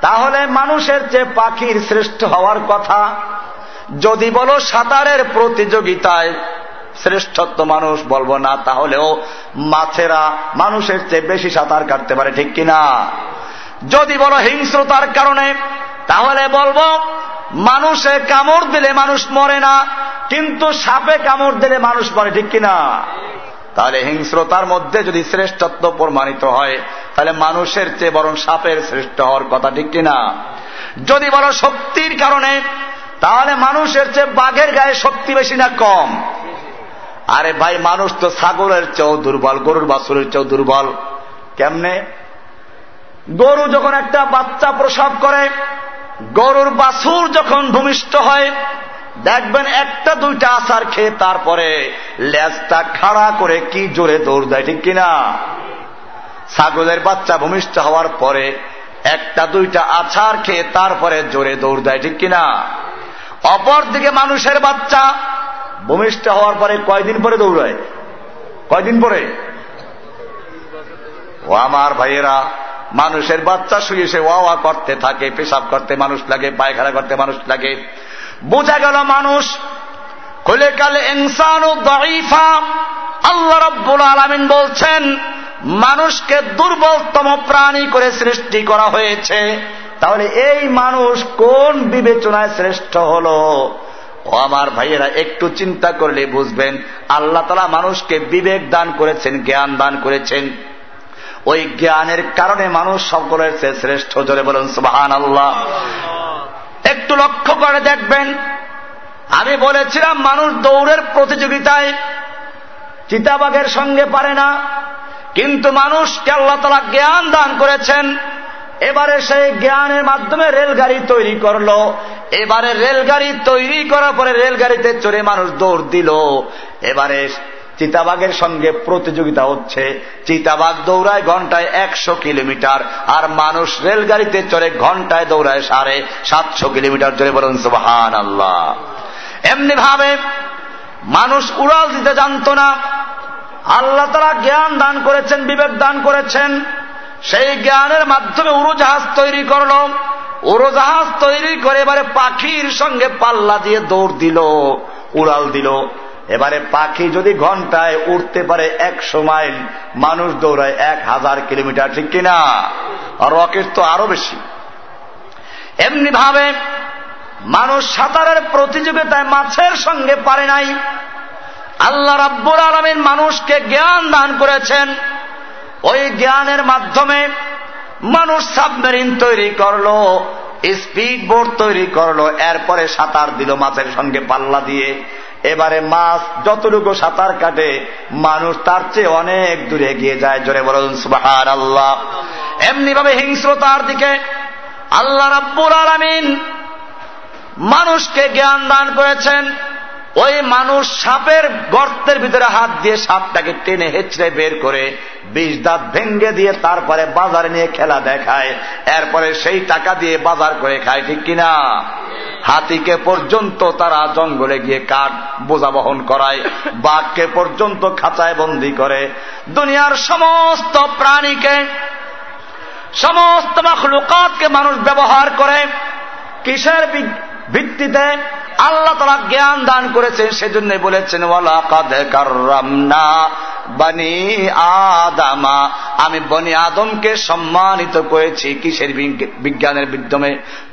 A: তাহলে মানুষের চেয়ে পাখির শ্রেষ্ঠ হওয়ার কথা, যদি বলো সাঁতারের প্রতিযোগিতায় শ্রেষ্ঠত্ব মানুষ বলব না, তাহলেও মাছেরা মানুষের চেয়ে বেশি সাঁতার কাটতে পারে, ঠিক কিনা? যদি বলো হিংস্রতার কারণে, তাহলে বলব মানুষে কামড় দিলে মানুষ মরে না, কিন্তু সাপে কামড় দিলে মানুষ মরে, ঠিক কিনা? তাহলে হিংস্রতার মধ্যে যদি শ্রেষ্ঠত্ব প্রমাণিত হয়, তাহলে মানুষের চেয়ে বরং সাপের শ্রেষ্ঠ হওয়ার কথা, ঠিক কিনা? যদি বলো শক্তির কারণে, তাহলে মানুষের চেয়ে বাঘের গায়ে শক্তি বেশি না কম? আরে ভাই, মানুষ তো ছাগলের চেয়েও দুর্বল, গরুর বাছুরের চেয়েও দুর্বল। কেমনে? গরু যখন একটা বাচ্চা প্রসব করে, গরুর বাছুর যখন ভূমিষ্ঠ হয়, দেখবেন একটা, দুইটা আচার খেয়ে তারপরে লেজটা খাড়া করে কি জোরে দৌড় দেয়, ঠিক কিনা? ছাগলের বাচ্চা ভূমিষ্ঠ হওয়ার পরে একটা, দুইটা আছার খেয়ে তারপরে জোরে দৌড় দেয়, ঠিক কিনা? অপর দিকে মানুষের বাচ্চা ভূমিষ্ঠ হওয়ার পরে কয়দিন পরে দৌড়ায়? কয়দিন পরে? ও আমার ভাইয়েরা, মানুষের বাচ্চা শুয়ে সে ওয়া করতে থাকে, পেশাব করতে মানুষ লাগে, পায়খানা করতে মানুষ লাগে। বোঝা গেল মানুষ কলে কালে ইনসান আল্লাহ রব্বুল আলমিন বলছেন, মানুষকে দুর্বলতম প্রাণী করে সৃষ্টি করা হয়েছে। তাহলে এই মানুষ কোন বিবেচনায় শ্রেষ্ঠ হল? ও আমার ভাইয়েরা, একটু চিন্তা করলে বুঝবেন, আল্লাহ তালা মানুষকে বিবেক দান করেছেন, জ্ঞান দান করেছেন। ওই জ্ঞানের কারণে মানুষ সকলের চেয়ে শ্রেষ্ঠ, জোরে বলেন সুবাহান আল্লাহ একটু লক্ষ্য করে দেখবেন, আমি বলেছিলাম, মানুষ দৌড়ের প্রতিযোগিতায় চিতাবাগের সঙ্গে পারে না, কিন্তু মানুষকে আল্লাহ তালা জ্ঞান দান করেছেন। এবারে সেই জ্ঞানের মাধ্যমে রেলগাড়ি তৈরি করল। এবারে রেলগাড়ি তৈরি করার পরে রেলগাড়িতে চড়ে মানুষ দৌড় দিল। এবারে চিতাবাগের সঙ্গে প্রতিযোগিতা হচ্ছে। চিতাবাগ দৌড়ায় ঘন্টায় একশো কিলোমিটার, আর মানুষ রেলগাড়িতে চড়ে ঘন্টায় দৌড়ায় সাড়ে সাতশো কিলোমিটার। চড়ে বলুন সুবাহান আল্লাহ এমনি ভাবে মানুষ উড়াল দিতে জানত না। আল্লাহ তারা জ্ঞান দান করেছেন, বিবেক দান করেছেন। সেই জ্ঞানের মাধ্যমে উড়োজাহাজ তৈরি করল। উড়োজাহাজ তৈরি করে এবারে পাখির সঙ্গে পাল্লা দিয়ে দৌড় দিল, উড়াল দিল। এবারে পাখি যদি ঘন্টায় উঠতে পারে একশো মাইল মানুষ দৌড়ায় এক হাজার কিলোমিটার, ঠিক কিনা? রকেট তো আরও বেশি। এমনি ভাবে মানুষ সাঁতারের প্রতিযোগিতায় মাছের সঙ্গে পারে নাই। আল্লাহ রাব্বুর আলমের মানুষকে জ্ঞান দান করেছেন। ওই জ্ঞানের মাধ্যমে মানুষ সাবমেরিন তৈরি করল, স্পিড বোট তৈরি করল, এরপরে সাঁতার দিল মাছের সঙ্গে পাল্লা দিয়ে। এবারে মাছ যতটুকু সাঁতার কাটে, মানুষ তার চেয়ে অনেক দূরে গিয়ে যায়। জোরে বলুন সুবাহার আল্লাহ এমনি ভাবে হিংস্রতার দিকে আল্লাহ রাব্বুর আলমিন মানুষকে জ্ঞান দান করেছেন। ওই মানুষ সাপের গর্তের ভিতরে হাত দিয়ে সাপটাকে টেনে হেঁচড়ে বের করে বিষ দাঁত ভেঙ্গে দিয়ে তারপরে বাজারে নিয়ে খেলা দেখায়। এরপরে সেই টাকা দিয়ে বাজার করে খায়, ঠিক কিনা? হাতিকে পর্যন্ত তারা জঙ্গলে গিয়ে কাঠ বোঝা বহন করায়, বাঘকে পর্যন্ত খাঁচায় বন্দি করে। দুনিয়ার সমস্ত প্রাণীকে, সমস্ত মানুষ ব্যবহার করে। কিসের ভিত্তিতে? আল্লাহ তারা জ্ঞান দান করেছেন সেজন্য বলেছেন, ওয়ালা কাদে কার্রামনা বানি আদামা। আমি বনি আদমকে সম্মানিত করেছি কিসের বিজ্ঞানের মাধ্যমে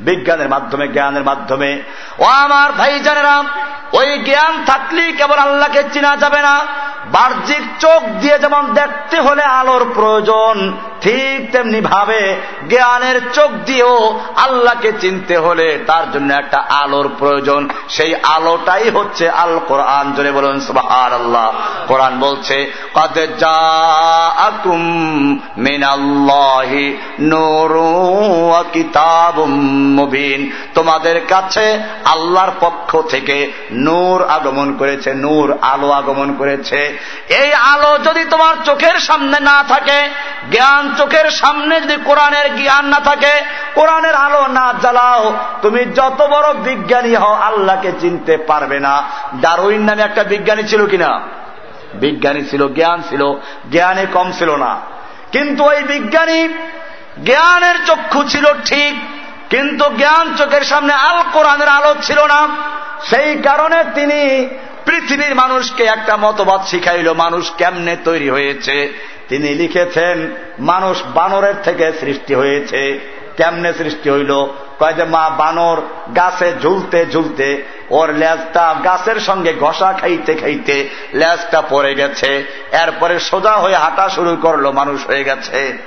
A: বিজ্ঞানের মাধ্যমে, জ্ঞানের মাধ্যমে। ও আমার ভাই জানেরা, ওই জ্ঞান থাকলেই কেবল আল্লাহকে চিনা যাবে না। বাহ্যিক চোখ দিয়ে যেমন দেখতে হলে আলোর প্রয়োজন, ঠিক তেমনি ভাবে জ্ঞানের চোখ দিয়েও আল্লাহকে চিনতে হলে তার জন্য একটা আলোর প্রয়োজন। সেই আলোটাই হচ্ছে আল কোরআন জোরে বলুন সুবাহ আল্লাহ কোরআন বলছে তোমাদের কাছে আল্লাহর পক্ষ থেকে নূর আগমন করেছে, নূর আলো আগমন করেছে। এই আলো যদি তোমার চোখের সামনে না থাকে, জ্ঞান চোখের সামনে যদি কোরআনের জ্ঞান না থাকে, কোরআনের আলো না জ্বালাও, তুমি যত বড় বিজ্ঞানী হও আল্লাহকে চিনতে পারবে না। ডারউইন নামে একটা বিজ্ঞানী ছিল কিনা? বিজ্ঞানী ছিল, জ্ঞান ছিল। জ্ঞানে কম ছিল না। কিন্তু ওই বিজ্ঞানী জ্ঞানের চক্ষু ছিল ঠিক, কিন্তু জ্ঞান চোখের সামনে আল কোরআনের আলো ছিল না। সেই কারণে তিনি পৃথিবীর মানুষকে একটা মতবাদ শিখাইল, মানুষ কেমনে তৈরি হয়েছে। তিনি লিখেছেন, মানুষ বানরের থেকে সৃষ্টি হয়েছে। কেমনে সৃষ্টি হইল? কয় যে, মা, বানর গাছে ঝুলতে ঝুলতে ওর লেজটা গাছের সঙ্গে ঘষা খাইতে খাইতে লেজটা পড়ে গেছে। এরপরে সোজা হয়ে হাঁটা শুরু করল, মানুষ হয়ে গেছে।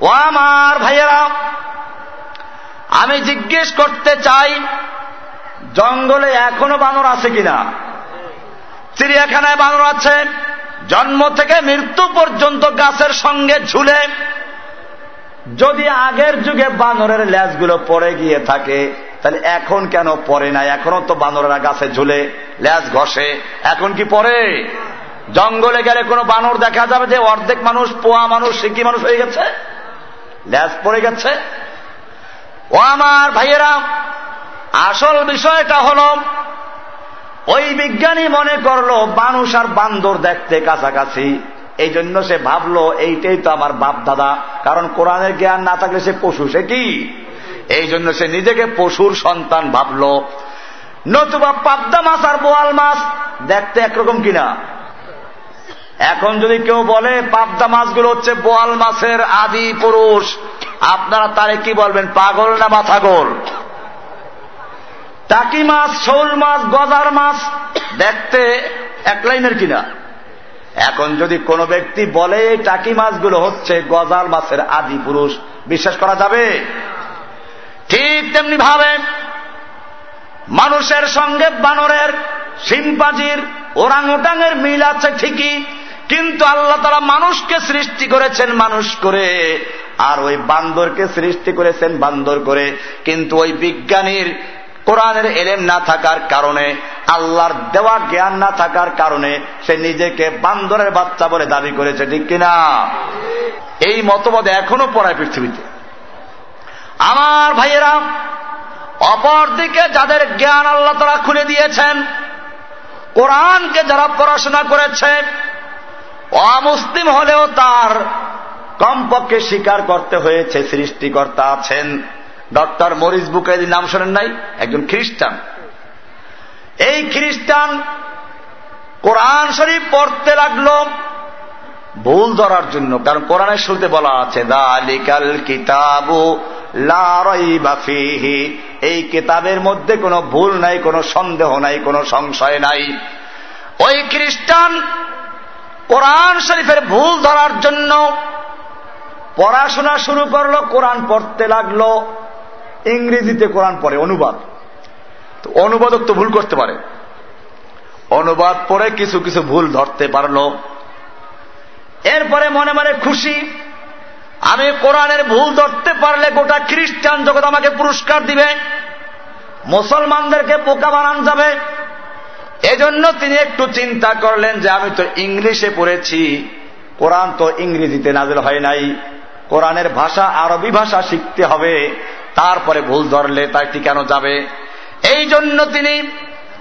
A: ও আমার ভাইয়েরা, আমি জিজ্ঞেস করতে চাই, জঙ্গলে এখনও বানর আছে কিনা? চিড়িয়াখানায় বানর আছে। জন্ম থেকে মৃত্যু পর্যন্ত গাছের সঙ্গে ঝুলে যদি আগের যুগে বানরের ল্যাজগুলো পড়ে গিয়ে থাকে, তাহলে এখন কেন পরে না এখনও তো বানরেরা গাছে ঝুলে ল্যাজ ঘষে। এখন কি পরে জঙ্গলে গেলে কোনো বানর দেখা যাবে যে অর্ধেক মানুষ, পোয়া মানুষ সিকি মানুষ হয়ে গেছে? ল্যাজ পড়ে গেছে? ও আমার ভাইয়েরা, আসল বিষয়টা হল, ওই বিজ্ঞানী মনে করল, মানুষ আর বান্দর দেখতে কাছাকাছি। এই জন্য সে ভাবলো, এইটাই তো আমার বাপ দাদা কারণ কোরআনের জ্ঞান না থাকলে সে পশু, সে কি? এই জন্য সে নিজেকে পশুর সন্তান ভাবল। নতুবা পাবদা মাছ আর বোয়াল মাছ দেখতে একরকম কিনা? এখন যদি কেউ বলে, পাবদা মাছগুলো হচ্ছে বোয়াল মাছের আদি পুরুষ, আপনারা তারে কি বলবেন, পাগল না মাথাগোল? টাকি মাছ, শোল মাছ, গজার মাছ দেখতে এক লাইনের কিনা? এখন যদি কোনো ব্যক্তি বলে টাকি মাছগুলো হচ্ছে গজাল মাছের আদি পুরুষ, বিশ্বাস করা যাবে? ঠিক তেমনি ভাবে মানুষের সঙ্গে বানরের সিম্পাজির ওরাংওটাঙের মিল আছে ঠিকই, কিন্তু আল্লাহ তারা মানুষকে সৃষ্টি করেছেন মানুষ করে, আর ওই বান্দরকে সৃষ্টি করেছেন বান্দর করে, কিন্তু ওই বিজ্ঞানীর কোরআনের এলেম না থাকার কারণে, আল্লাহর দেওয়া জ্ঞান না থাকার কারণে সে নিজেকে বান্দরের বাচ্চা বলে দাবি করেছে, ঠিক কিনা? এই মতবাদ এখনও পড়ায় পৃথিবীতে। আমার ভাইয়েরা, অপরদিকে যাদের জ্ঞান আল্লাহ তারা খুলে দিয়েছেন, কোরআনকে যারা পড়াশোনা করেছে, অমুসলিম হলেও তার কমপক্ষে স্বীকার করতে হয়েছে, সৃষ্টিকর্তা আছেন। ডক্টর মরিস বুকাইদির নাম শোনেন নাই? একজন খ্রিস্টান। এই খ্রিস্টান কোরআন শরীফ পড়তে লাগল, ভুল ধরার জন্য, কারণ কোরআনের শুরুতে বলা আছে, দালিকাল কিতাবু এই কিতাবের মধ্যে কোনো ভুল নাই, কোনো সন্দেহ নাই, কোনো সংশয় নাই। ওই খ্রিস্টান কোরআন শরীফের ভুল ধরার জন্য পড়াশোনা শুরু করল, কোরআন পড়তে লাগল ইংরেজিতে কোরআন পড়ে, অনুবাদ। তো অনুবাদক তো ভুল করতে পারে। অনুবাদ পড়ে কিছু কিছু ভুল ধরতে পারল। এরপরে মনে মনে খুশি, আমি কোরআনের ভুল ধরতে পারলে গোটা খ্রিস্টান জগৎ আমাকে পুরস্কার দিবে, মুসলমানদেরকে পোকা বানান যাবে। এজন্য তিনি একটু চিন্তা করলেন যে, আমি তো ইংলিশে পড়েছি, কোরআন তো ইংরেজিতে নাজেল হয় নাই। কোরআনের ভাষা আরবি ভাষা শিখতে হবে। তারপরে ভুল ধরলে তাই কেন যাবে? এই জন্য তিনি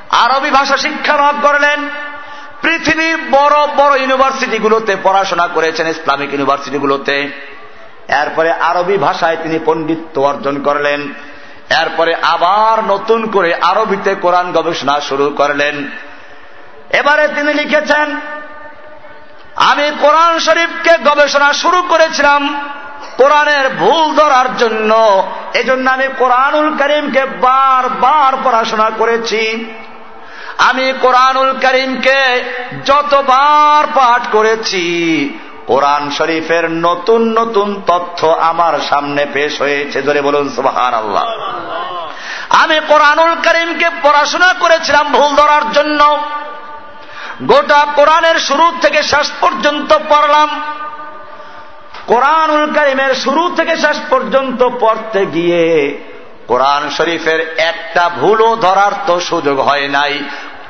A: আরবি ভাষা শিক্ষা লাভ করলেন। পৃথিবীর বড় বড় ইউনিভার্সিটিগুলোতে পড়াশোনা করেছেন, ইসলামিক ইউনিভার্সিটিগুলোতে। এরপরে আরবি ভাষায় তিনি পণ্ডিত্য অর্জন করলেন। এরপরে আবার নতুন করে আরবিতে কোরআন গবেষণা শুরু করলেন। এবারে তিনি লিখেছেন, আমি কোরআন শরীফকে গবেষণা শুরু করেছিলাম কোরআনের ভুল ধরার জন্য, এজন্য আমি কোরআনুল করিমকে বারবার পড়াশোনা করেছি। আমি কোরআনুল করিমকে যতবার পাঠ করেছি, কোরআন শরীফের নতুন নতুন তথ্য আমার সামনে পেশ হয়েছে। ধরে বলুন সুবাহান আল্লাহ আমি কোরআনুল করিমকে পড়াশোনা করেছিলাম ভুল ধরার জন্য। গোটা কোরআনের শুরু থেকে শেষ পর্যন্ত পড়লাম। কোরআনুল করিমের শুরু থেকে শেষ পর্যন্ত পড়তে গিয়ে কোরআন শরীফের একটা ভুলও ধরার তো সুযোগ হয় নাই।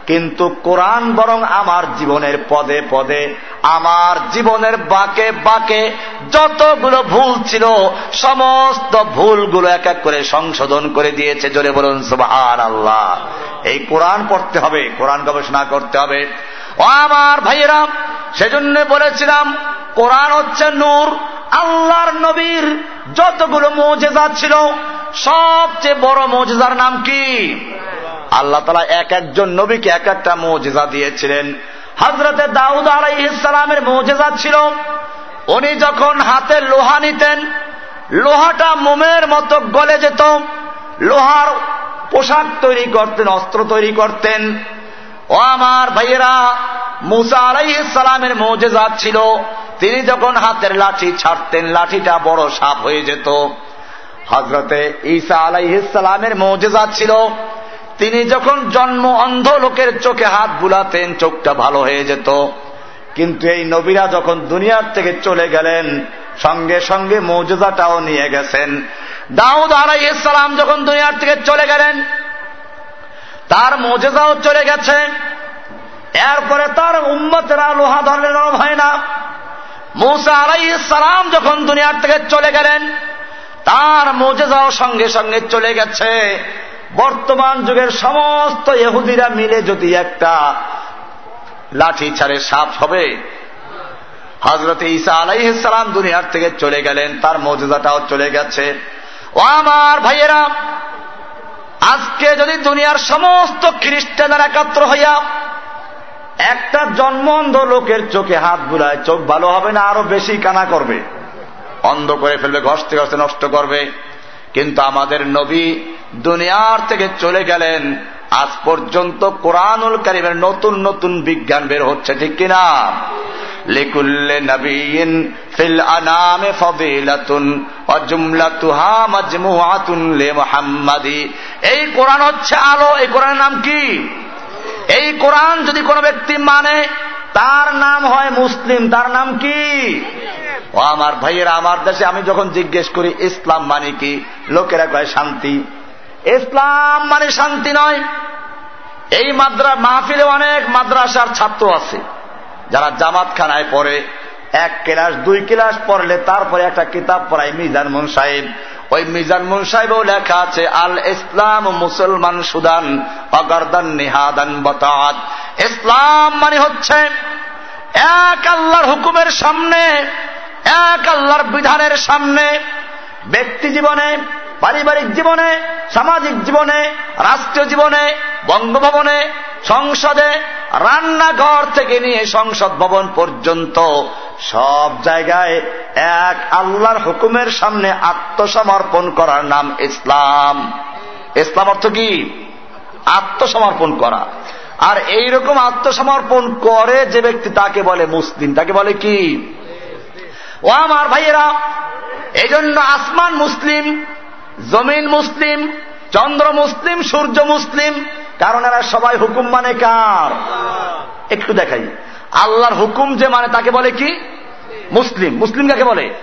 A: কিন্তু কোরআন বরং আমার জীবনের পদে পদে, আমার জীবনের বাকে বাকে যতগুলো ভুল ছিল, সমস্ত ভুলগুলো এক এক করে সংশোধন করে দিয়েছে। জোরে বলুন সুবাহার আল্লাহ এই কোরআন পড়তে হবে, কোরআন গবেষণা করতে হবে। ও আমার ভাইয়েরা, সেজন্য বলেছিলাম, কোরআন হচ্ছে নূর, আল্লাহর নবীর যতগুলো মৌজেজা ছিল, সবচেয়ে বড় মৌজেজার নাম কি? আল্লাহ তালা এক একজন নবীকে এক একটা মৌজেজা দিয়েছিলেন। হজরতে দাউদ আলাই ইসলামের মৌজেজা ছিল, উনি যখন হাতে লোহা নিতেন, লোহাটা মোমের মতো গলে যেত, লোহার পোশাক তৈরি করতেন, অস্ত্র তৈরি করতেন। ও আমার ভাইয়েরা, মুসা আলাই ইসলামের মৌজেজা ছিল। তিনি যখন হাতের লাঠি ছাড়তেন, লাঠিটা বড় সাপ হয়ে যেত। হজরতে ঈসা আলাই ইসলামের মৌজেজা ছিল। তিনি যখন জন্ম অন্ধ লোকের চোখে হাত বুলাতেন, চোখটা ভালো হয়ে যেত। কিন্তু এই নবীরা যখন দুনিয়ার থেকে চলে গেলেন, সঙ্গে সঙ্গে মৌজুদাটাও নিয়ে গেছেন। দাউদ আলাই ইসলাম যখন দুনিয়ার থেকে চলে গেলেন তার মজেদাও চলে গেছে। এরপরে তার উম্মতেরা লোহা ধরলে হয় না। মৌসা আলাই ইসলাম যখন দুনিয়ার থেকে চলে গেলেন, তার মজেদাও সঙ্গে সঙ্গে চলে গেছে। বর্তমান যুগের সমস্ত এহুদিরা মিলে যদি একটা লাঠি ছাড়ে সাপ হবে। হজরত ঈসা আলাইসালাম দুনিয়ার থেকে চলে গেলেন, তার মর্যাদাটাও চলে গেছে। ও আমার ভাইয়েরা আজকে যদি দুনিয়ার সমস্ত খ্রিস্টানের একাত্র হইয়া একটা জন্মন্ধ লোকের চোখে হাত বুলায়, চোখ ভালো হবে না, আরও বেশি কানা করবে। অন্ধ করে ফেলবে, ঘষতে ঘষতে নষ্ট করবে। কিন্তু আমাদের নবী দুনিয়ার থেকে চলে গেলেন আজ পর্যন্ত কোরআনুল কারিমের নতুন নতুন বিজ্ঞান বের হচ্ছে, ঠিক কিনা? লিকুল্লে নবীন ফিল আনামে ফদিলাতুন অজুমলাতুহা মাজমুআতুন লে মুহাম্মাদি। এই কোরআন হচ্ছে আলো, এই কোরআনের নাম কি? এই কোরআন যদি কোনো ব্যক্তি মানে তার নাম হয় মুসলিম, তার নাম কি? ও আমার ভাইয়েরা, আমার দেশে আমি যখন জিজ্ঞেস করি, ইসলাম মানে কি? লোকেরা কয় শান্তি। ইসলাম মানে শান্তি নয়। এই মাদ্রা, মাহফিলে অনেক মাদ্রাসার ছাত্র আছে। যারা জামাত খানায় পড়ে। এক ক্লাস, দুই ক্লাস পড়লে তারপরে একটা কিতাব পড়ায় মিজান মুন সাহেব ওই মিজান মুন সাহেবও লেখা আছে আল ইসলাম মুসলমান সুদান, অগরদান নিহাদান বতাত ইসলাম মানে হচ্ছে এক আল্লাহর হুকুমের সামনে, এক আল্লাহর বিধানের সামনে, ব্যক্তি জীবনে পারিবারিক জীবনে, সামাজিক জীবনে, রাষ্ট্রীয় জীবনে, বঙ্গভবনে, সংসদে, রান্নাঘর থেকে নিয়ে সংসদ ভবন পর্যন্ত সব জায়গায় এক আল্লাহর হুকুমের সামনে আত্মসমর্পণ করার নাম ইসলাম। ইসলাম অর্থ কি? আত্মসমর্পণ করা। আর এই রকম আত্মসমর্পণ করে যে ব্যক্তি তাকে বলে মুসলিম, তাকে বলে কি? ও আমার ভাইয়েরা এই জন্য আসমান মুসলিম জমিন মুসলিম, চন্দ্র মুসলিম, সূর্য মুসলিম, কারণ এরা সবাই হুকুম মানে কার? একটু দেখাই। আল্লাহর হুকুম যে মানে তাকে বলে কি? মুসলিম। মুসলিম কাকে বলে?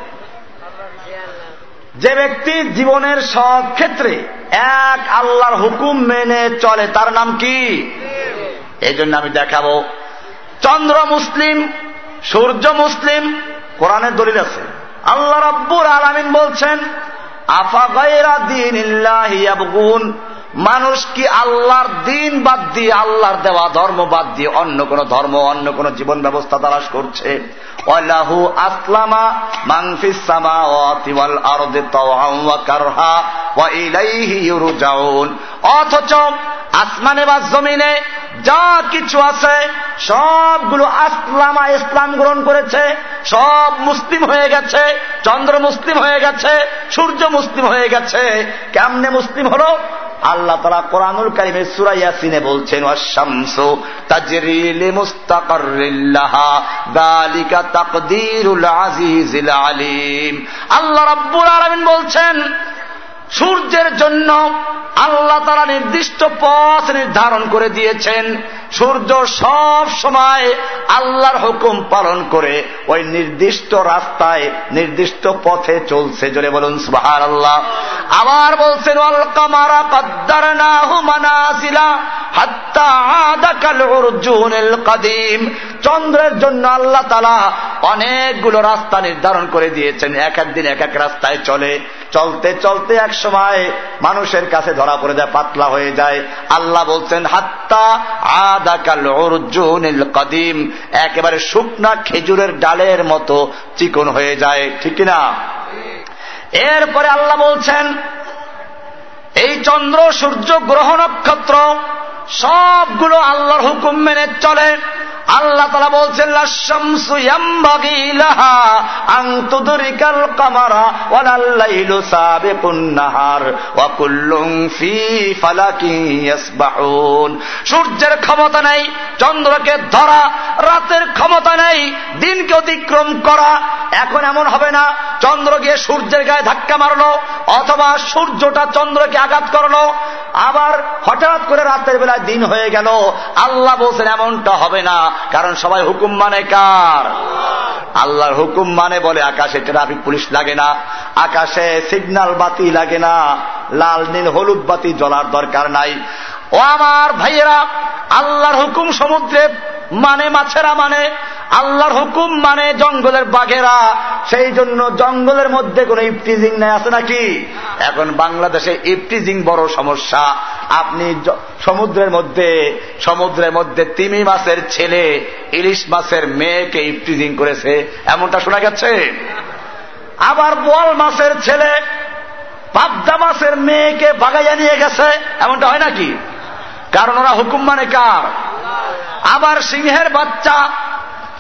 A: যে ব্যক্তি জীবনের সব ক্ষেত্রে এক আল্লাহর হুকুম মেনে চলে, তার নাম কি? এই জন্য আমি দেখাবো। চন্দ্র মুসলিম, সূর্য মুসলিম, কোরআনের দলিল আছে। আল্লাহ রব্বুর আলামিন বলছেন আফা দিন মানুষ কি আল্লাহর দিন বাদ দিয়ে আল্লাহর দেওয়া ধর্ম বাদ দিয়ে অন্য কোন ধর্ম, অন্য কোন জীবন ব্যবস্থা তালাশ করছে? অলাহু আসলামা মাংফিসামা ওয়াতিওয়াল আরদে তাওআম ওয়া কারহা ওয়া ইলাইহি ইউরজাউন। অথচ আসমানে বা জমিনে যা কিছু আছে, সবগুলো আসলামা ইসলাম গ্রহণ করেছে। সব মুসলিম হয়ে গেছে, চন্দ্র মুসলিম হয়ে গেছে, সূর্য মুসলিম হয়ে গেছে। কেমনে মুসলিম হলো? আল্লাহ তালা কোরআনুল কারিমের সুরাইয়াসিনে বলছেন শামসু তাজরিলে মুস্তাকারিল্লাহা দালিকা তাকদীরুল আজিজিল আলিম। আল্লাহ রাব্বুল আলামিন বলছেন সূর্যের জন্য আল্লাহ তারা নির্দিষ্ট পথ নির্ধারণ করে দিয়েছেন। সূর্য সব সময় আল্লাহর হুকুম পালন করে, ওই নির্দিষ্ট রাস্তায়, নির্দিষ্ট পথে চলছে। জোরে বলুন সুহার আল্লাহ আবার বলছেন অল কামারা কদ্দার না হুমানাসিলা অর্জুনেল কাদিম। চন্দ্রের জন্য আল্লাহ তালা অনেকগুলো রাস্তা নির্ধারণ করে দিয়েছেন। এক একদিন এক এক রাস্তায় চলে। চলতে চলতে এক সময় মানুষের কাছে ধরা পড়ে যায়, পাতলা হয়ে যায়। আল্লাহ বলছেন, হাত্তা আদাকাল অর্জুনিল কদিম। একেবারে শুকনা খেজুরের ডালের মতো চিকন হয়ে যায়। ঠিক না এরপরে আল্লাহ বলছেন এই চন্দ্র, সূর্য, গ্রহ, নক্ষত্র, সবগুলো আল্লাহর হুকুম মেনে চলে। আল্লাহ তালা বলছেন সূর্যের ক্ষমতা নেই, চন্দ্রকে ধরা, রাতের ক্ষমতা নেই, দিনকে অতিক্রম করা। এখন এমন হবে না, চন্দ্র গিয়ে সূর্যের গায়ে ধাক্কা মারলো, অথবা সূর্যটা চন্দ্রকে আঘাত করল। আবার হঠাৎ করে রাতের বেলায় দিন হয়ে গেল। আল্লাহ বলছেন, এমনটা হবে না। কারণ সবাই হুকুম মানে কার? আল্লাহর হুকুম মানে বলে, আকাশে ট্রাফিক পুলিশ লাগে না। আকাশে সিগন্যাল বাতি লাগে না। লাল, নীল, হলুদ বাতি জ্বলার দরকার নাই। ও আমার ভাইয়েরা, আল্লাহর হুকুম সমুদ্রে মানে মাছেরা মানে। আল্লাহর হুকুম মানে জঙ্গলের বাঘেরা। সেই জন্য জঙ্গলের মধ্যে কোন ইফটিজিং নাই, আছে নাকি? এখন বাংলাদেশে ইফটিজিং বড় সমস্যা। আপনি সমুদ্রের মধ্যে সমুদ্রের মধ্যে তিমি মাছের ছেলে, ইলিশ মাছের মেয়েকে ইফটিজিং করেছে। এমনটা শোনা গেছে? আবার বোয়াল মাছের ছেলে, পাবদা মাছের মেয়েকে বাগাইয়া নিয়ে গেছে। এমনটা হয় নাকি? কারণ ওরা হুকুম মানে কার? আবার সিংহের বাচ্চা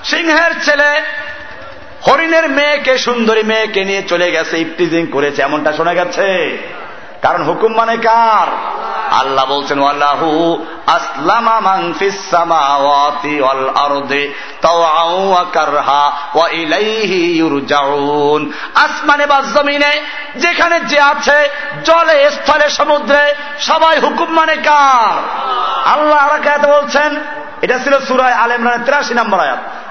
A: সিংহের ছেলে, হরিণের মেয়েকে, সুন্দরী মেয়েকে নিয়ে চলে গেছে ইফটিজিং করেছে, এমনটা শোনা গেছে? কারণ হুকুম মানে কার? আল্লাহ বলছেন আল্লাহু আসমানে বা জমিনে, যেখানে যে আছে, জলে, স্থলে, সমুদ্রে, সবাই হুকুম মানে কার? আল্লাহ বলছেন, এটা ছিল সুরায় আল ইমরানের তিরাশি নম্বর আয়াত।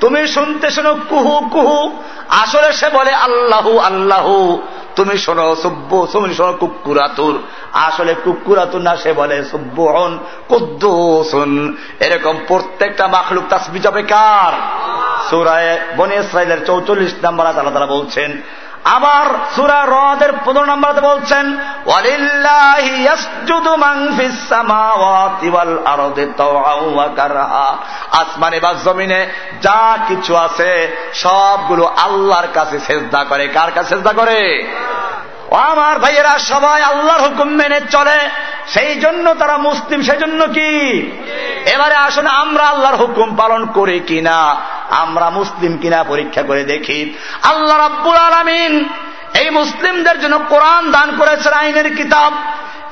A: তুমি শুনতে শোনো কুহু কুহু। আসলে সে বলে, আল্লাহু আল্লাহু। তুমি শোনো সভ্য তুমি শোনো, কুকুরাতুর। আসলে কুকুরাতুর না, সে বলে, সুব্বহন কুদ্দুসুন। এরকম প্রত্যেকটা মাখলুক তাসবি যাবে কার? সুরায় বনে ইসরায়েলের চৌচল্লিশ নাম্বার আল্লাহ তারা বলছেন আবার সুরা রদের পনেরো নম্বরতে বলছেন আসমানে বা জমিনে যা কিছু আছে, সবগুলো আল্লাহর কাছে চেষ্টা করে। কার কাছে চেষ্টা করে? ও আমার ভাইয়েরা, সবাই আল্লাহর হুকুম মেনে চলে। সেই জন্য তারা মুসলিম, সেই জন্য কি? এবারে আসুন, আমরা আল্লাহর হুকুম পালন করি কিনা? আমরা মুসলিম কিনা পরীক্ষা করে দেখি। আল্লাহ রাব্বুল আলমিন এই মুসলিমদের জন্য কোরআন দান করেছেন, আইনের কিতাব।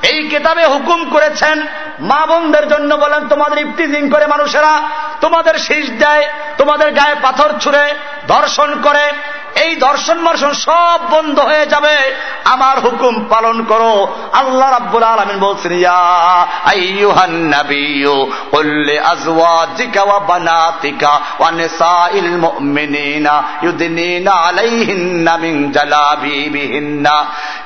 A: এই কিতাবে হুকুম করেছেন, মা বোনদের জন্য বলেন, তোমাদের ইফতিজিং করে মানুষেরা, তোমাদের শীষ দেয়, তোমাদের গায়ে পাথর ছুঁড়ে, ধর্ষণ করে এই দর্শন মর্শন সব বন্ধ হয়ে যাবে। আমার হুকুম পালন করো। আল্লাহ রাব্বুল আলমিন বলছেন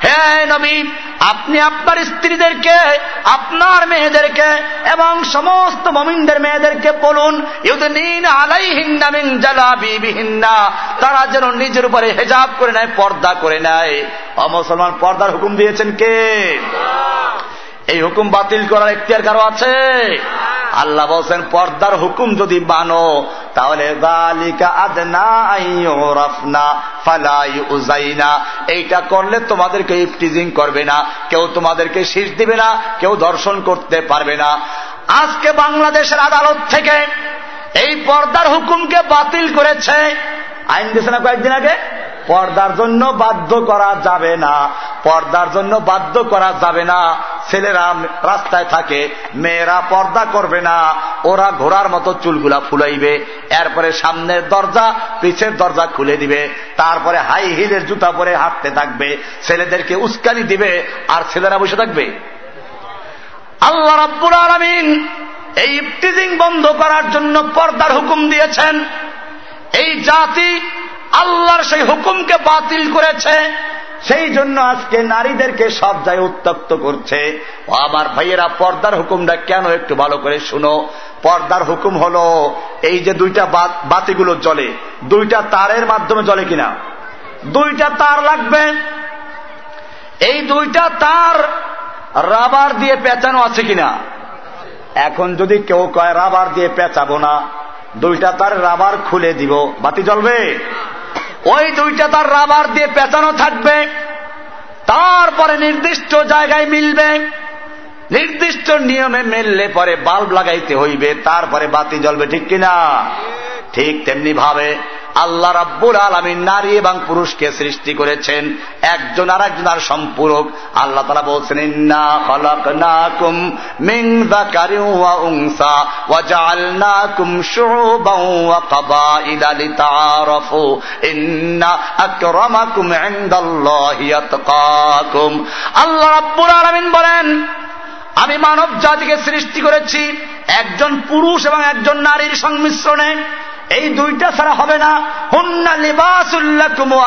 A: হে নবী আপনি আপনার স্ত্রীদেরকে, আপনার মেয়েদেরকে এবং সমস্ত মমিনদের মেয়েদেরকে বলুন তারা যেন নিজের উপরে হেজাব করে নেয়, পর্দা করে নেয়। অমুসলমান পর্দার হুকুম দিয়েছেন কে? এই হুকুম বাতিল করার এখতিয়ার কারও আছে? আল্লাহ বলছেন, পর্দার হুকুম যদি মানো, তাহলে এইটা করলে তোমাদেরকে ইফটিজিং করবে না, কেউ তোমাদেরকে শীষ দিবে না, কেউ দর্শন করতে পারবে না। আজকে বাংলাদেশের আদালত থেকে এই পর্দার হুকুমকে বাতিল করেছে। আইন দিয়েছে না কয়েকদিন আগে? পর্দার জন্য বাধ্য করা যাবে না। পর্দার জন্য বাধ্য করা যাবে না। ছেলেরা রাস্তায় থাকে, মেয়েরা পর্দা করবে না। ওরা ঘোড়ার মতো চুলগুলা ফুলাইবে। এরপরে সামনের দরজা, পিছের দরজা খুলে দিবে। তারপরে হাই হিলের জুতা পরে হাঁটতে থাকবে। ছেলেদেরকে উস্কানি দিবে। আর ছেলেরা বসে থাকবে? আল্লাহ রাব্বুল আলমিন এই ইফতিজিং বন্ধ করার জন্য পর্দার হুকুম দিয়েছেন। এই জাতি আল্লাহর সেই হুকুমকে বাতিল করেছে। সেই জন্য আজকে নারীদেরকে সব যায় উত্তপ্ত করছে। আমার ভাইয়েরা, পর্দার হুকুমটা কেন একটু ভালো করে শুনো। পর্দার হুকুম হলো, এই যে দুইটা বাতিগুলো জলে দুইটা তারের মাধ্যমে জ্বলে কিনা? দুইটা তার লাগবে। এই দুইটা তার রাবার দিয়ে পেঁচানো আছে কিনা? এখন যদি কেউ কয়, রাবার দিয়ে পেঁচাবো না দুইটা তার রাবার খুলে দিব। বাতি জ্বলবে? ওই দুইটা তার রাবার দিয়ে পেঁচানো থাকবে। তারপরে নির্দিষ্ট জায়গায় মিলবে। নির্দিষ্ট নিয়মে মেললে পরে বাল্ব লাগাইতে হইবে, তারপরে বাতি জ্বলবে, ঠিক কিনা? ঠিক তেমনি ভাবে আল্লাহ রাব্বুল আলমী নারী এবং পুরুষকে সৃষ্টি করেছেন, একজন আর একজন আর সম্পূরক। আল্লাহ তারা বলছেন আল্লাহ রাব্বুল আলামিন বলেন আমি মানব জাতিকে সৃষ্টি করেছি একজন পুরুষ এবং একজন নারীর সংমিশ্রণে। এই দুইটা ছাড়া হবে না। হুন্না লিবাসুল্লাহ কুমু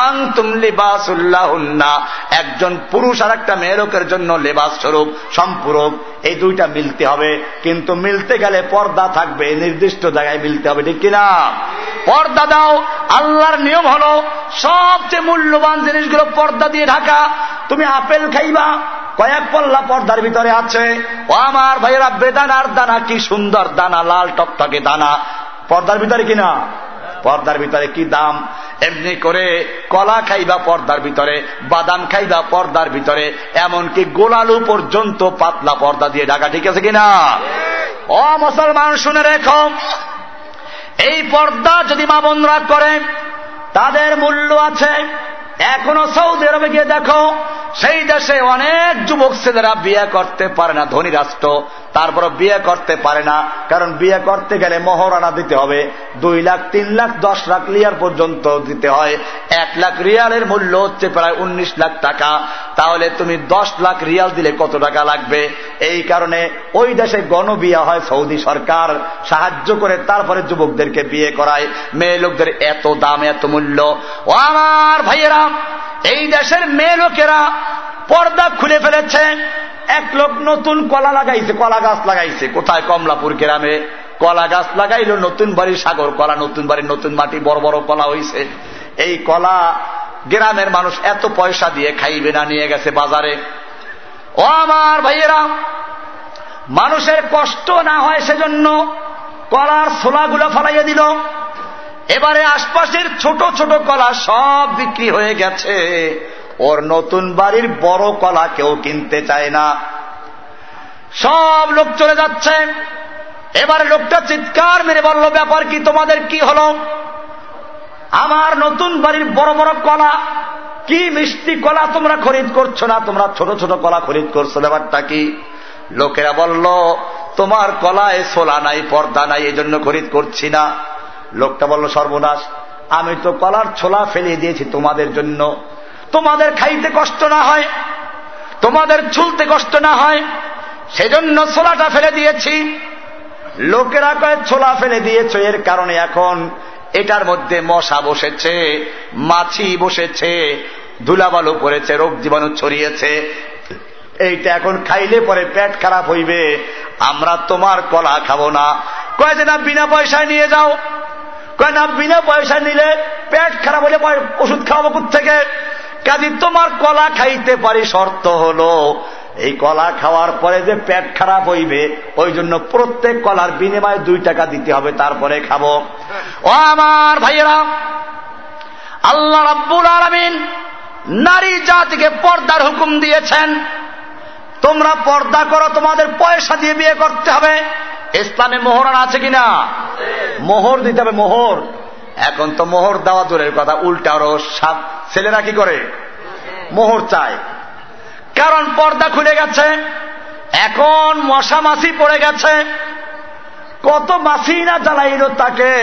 A: লিবাসুল্লাহ হুন্না একজন পুরুষ আর একটা মেয়েরকের জন্য লেবাস স্বরূপ, সম্পূরক। এই দুইটা মিলতে হবে। কিন্তু মিলতে গেলে পর্দা থাকবে নির্দিষ্ট জায়গায় মিলতে হবে, ঠিক কিনা? পর্দা দাও। আল্লাহর নিয়ম হলো, সবচেয়ে মূল্যবান জিনিসগুলো পর্দা দিয়ে ঢাকা। তুমি আপেল খাইবা, কয়েক পল্লা পর্দার ভিতরে আছে। ও আমার ভাইয়েরা, বেদানার দানা কি সুন্দর দানা, লাল টকটকে দানা। পর্দার ভিতরে কিনা? পর্দার ভিতরে কি দাম? এমনি করে কলা খাইবা পর্দার ভিতরে বাদাম খাইবা পর্দার ভিতরে এমনকি গোলালু পর্যন্ত পাতলা পর্দা দিয়ে ঢাকা ঠিক আছে কিনা? ও মুসলমান শুনে রেখো। এই পর্দা যদি মা বোনরা করে তাদের মূল্য আছে। এখনও সৌদি আরবে গিয়ে দেখো সেই দেশে অনেক যুবক ছেলেরা বিয়ে করতে পারে না ধনী রাষ্ট্র। তারপর বিয়ে করতে পারে না। কারণ বিয়ে করতে গেলে মহরানা দিতে হবে। দুই লাখ, তিন লাখ, দশ লাখ রিয়াল পর্যন্ত দিতে হয়। এক লাখ রিয়ালের মূল্য হচ্ছে প্রায় উনিশ লাখ টাকা। তাহলে তুমি দশ লাখ রিয়াল দিলে কত টাকা লাগবে? এই কারণে ওই দেশে গণবিয়া হয় সৌদি সরকার। সাহায্য করে তারপরে যুবকদেরকে বিয়ে করায়। মেয়ে লোকদের এত দাম, এত মূল্য। ও আমার ভাইয়েরা, এই দেশের মেয়ে লোকেরা পর্দা খুলে ফেলেছে। এক লোক নতুন কলা লাগাইছে, কলা গাছ লাগাইছে। কোথায়? কমলাপুর গ্রামে কলা গাছ লাগাইল, নতুন বাড়ির সাগর কলা, নতুন বাড়ির নতুন মাটি, বড় বড় কলা হইছে। এই কলা গ্রামের মানুষ এত পয়সা দিয়ে খাইবে না, নিয়ে গেছে বাজারে। ও আমার ভাইয়েরা, মানুষের কষ্ট না হয় সেজন্য কলার ছোলাগুলো ফলাইয়ে দিল। এবারে আশপাশের ছোট ছোট কলা সব বিক্রি হয়ে গেছে। ওর নতুন বাড়ির বড় কলা কেউ কিনতে চায় না। সব লোক চলে যাচ্ছে। এবারে লোকটা চিৎকার মেরে বলল, ব্যাপার কি? তোমাদের কি হলো? আমার নতুন বাড়ির বড় বড় কলা, কি মিষ্টি কলা তোমরা খরিদ করছ না? তোমরা ছোট ছোট কলা খরিদ করছ, ব্যাপারটা কি? লোকেরা বলল, তোমার কলায় সোলা নাই, পর্দা নাই এই জন্য খরিদ করছি না। লোকটা বলল, সর্বনাশ, আমি তো কলার ছোলা ফেলে দিয়েছি তোমাদের জন্য। তোমাদের খাইতে কষ্ট না হয়, তোমাদের চুলতে কষ্ট না হয়, সেজন্য ছোলাটা ফেলে দিয়েছি। লোকেরা কয়ে, ছোলা ফেলে দিয়েছ, এর কারণে এখন এটার মধ্যে মশা বসেছে, মাছি বসেছে, ধুলাবালু পড়েছে রোগ জীবাণু ছড়িয়েছে। এইটা এখন খাইলে পরে পেট খারাপ হইবে, আমরা তোমার কলা খাব না। কয় যে, না, বিনা পয়সায় নিয়ে যাও। কয়, না, বিনা পয়সা নিলে পেট খারাপ হলে ওষুধ খাওয়াবো থেকে কাজী তোমার কলা খাইতে পারি শর্ত হলো, এই কলা খাওয়ার পরে যে পেট খারাপ হইবে, ওই জন্য প্রত্যেক কলার বিনিময়ে দুই টাকা দিতে হবে, তারপরে খাব। ও আমার ভাইয়েরা, আল্লাহ রাব্বুল আলমিন নারী জাতিকে পর্দার হুকুম দিয়েছেন। তোমরা পর্দা করো, তোমাদের পয়সা দিয়ে বিয়ে করতে হবে। ইসলামে মোহরান আছে কিনা? মোহর দিতে হবে, মোহর। এখন তো মোহর দেওয়া দূরের কথা, উল্টা আরও ছেলেরা কি করে? মোহর চায়। কারণ পর্দা খুলে গেছে, এখন মশা মাছি পড়ে গেছে। কত মাসি না জ্বালাইল তাকে।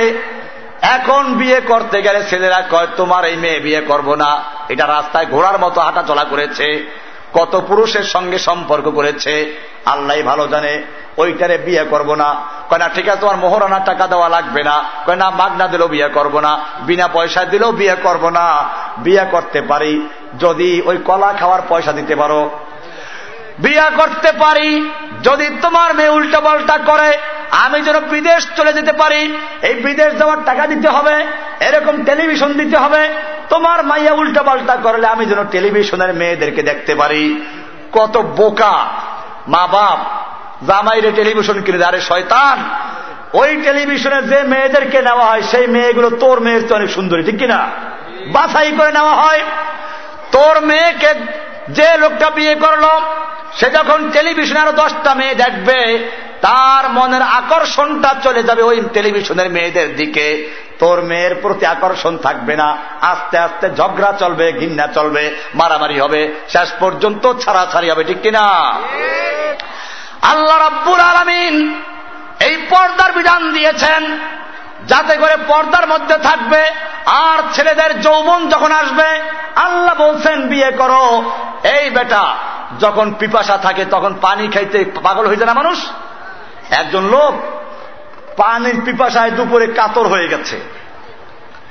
A: এখন বিয়ে করতে গেলে ছেলেরা কয়, তোমার এই মেয়ে বিয়ে করব না। এটা রাস্তায় ঘোড়ার মতো হাঁটা চলা করেছে। কত পুরুষের সঙ্গে সম্পর্ক করেছে, আল্লাহ ভালো জানে, ওইটারে বিয়ে করব না। কয় না, ঠিক আছে, তোমার মোহরানার টাকা দেওয়া লাগবে না। কয় না, মাগনা দিলেও বিয়ে করব না, বিনা পয়সা দিলেও বিয়ে করব না। বিয়ে করতে পারি, যদি ওই কলা খাওয়ার পয়সা দিতে পারো। বিয়া করতে পারি যদি তোমার মেয়ে উল্টা পাল্টা করে, আমি যেন বিদেশ চলে যেতে পারি, এই বিদেশ যাওয়ার টাকা দিতে হবে, এরকম টেলিভিশন দিতে হবে, তোমার মাইয়া উল্টা পাল্টা করলে আমি যেন টেলিভিশনের মেয়েদেরকে দেখতে পারি। কত বোকা। মা বাপ, জামাইরে টেলিভিশন কিনে আরে শয়তান। ওই টেলিভিশনে যে মেয়েদেরকে নেওয়া হয়, সেই মেয়েগুলো তোর মেয়ের তো অনেক সুন্দরী, ঠিক কিনা? বাছাই করে নেওয়া হয়। তোর মেয়েকে যে লোকটা বিয়ে করল, সে যখন টেলিভিশনে আরও দশটা মেয়ে দেখবে, তার মনের আকর্ষণটা চলে যাবে ওই টেলিভিশনের মেয়েদের দিকে। তোর মেয়ের প্রতি আকর্ষণ থাকবে না। আস্তে আস্তে ঝগড়া চলবে ঘিন্না চলবে, মারামারি হবে। শেষ পর্যন্ত ছাড়াছাড়ি হবে, ঠিক কিনা? আল্লাহ রাব্বুল আলমিন এই পর্দার বিধান দিয়েছেন, যাতে করে পর্দার মধ্যে থাকবে, আর ছেলেদের যৌবন যখন আসবে, আল্লাহ বলছেন, বিয়ে করো। এই বেটা, যখন পিপাসা থাকে, তখন পানি খাইতে পাগল হয়ে যায় না মানুষ? একজন লোক পানির পিপাসায় দুপুরে কাতর হয়ে গেছে।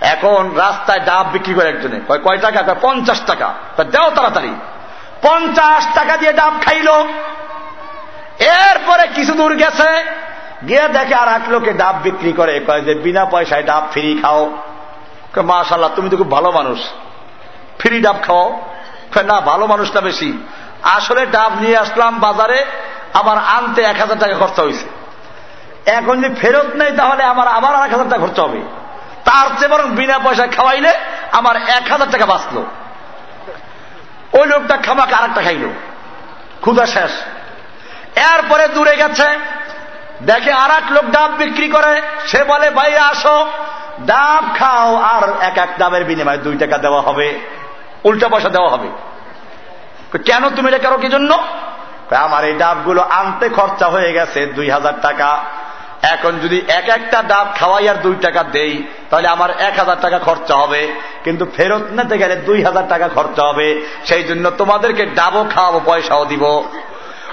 A: এখন রাস্তায় ডাব বিক্রি করে একজনে। কয় টাকা? পঞ্চাশ টাকা। দেও তাড়াতাড়ি। পঞ্চাশ টাকা দিয়ে ডাব খাইল। এরপরে কিছু দূর গেছে, গিয়ে দেখে আর এক লোকে ডাব বিক্রি করে। কয় যে, বিনা পয়সায় ডাব ফ্রি খাও। মাশাল্লাহ তুমি তো খুব ভালো মানুষ। ফ্রি ডাব খাও। না, ভালো মানুষটা বেশি। আসলে ডাব নিয়ে আসলাম বাজারে, আমার আনতে এক হাজার টাকা খরচা হয়েছে। এখন যদি ফেরত নেই, তাহলে আমার আবার এক হাজার টাকা খরচা হবে। তার চেয়ে বরং বিনা পয়সা খাওয়াইলে আমার এক হাজার টাকা বাঁচল। ওই লোকটা খামাকে আর একটা খাইল। ক্ষুদা শেষ। এরপরে দূরে গেছে। দেখে আর লোক ডাব বিক্রি করে। সে বলে ভাই আসো। ডাব খাও, আর এক এক ডাবের বিনিময়ে দুই টাকা দেওয়া হবে। উল্টা পয়সা দেওয়া হবে। কেন তুমি এটা কারও কি জন্য আমার এই ডাবগুলো আনতে খরচা হয়ে গেছে দুই হাজার টাকা। এখন যদি এক একটা ডাব খাওয়াই আর দুই টাকা দেই, তাহলে আমার এক হাজার টাকা খরচা হবে। কিন্তু ফেরত নিতে গেলে দুই হাজার টাকা খরচা হবে। সেই জন্য তোমাদেরকে ডাবও খাওয়াবো, পয়সাও দিব।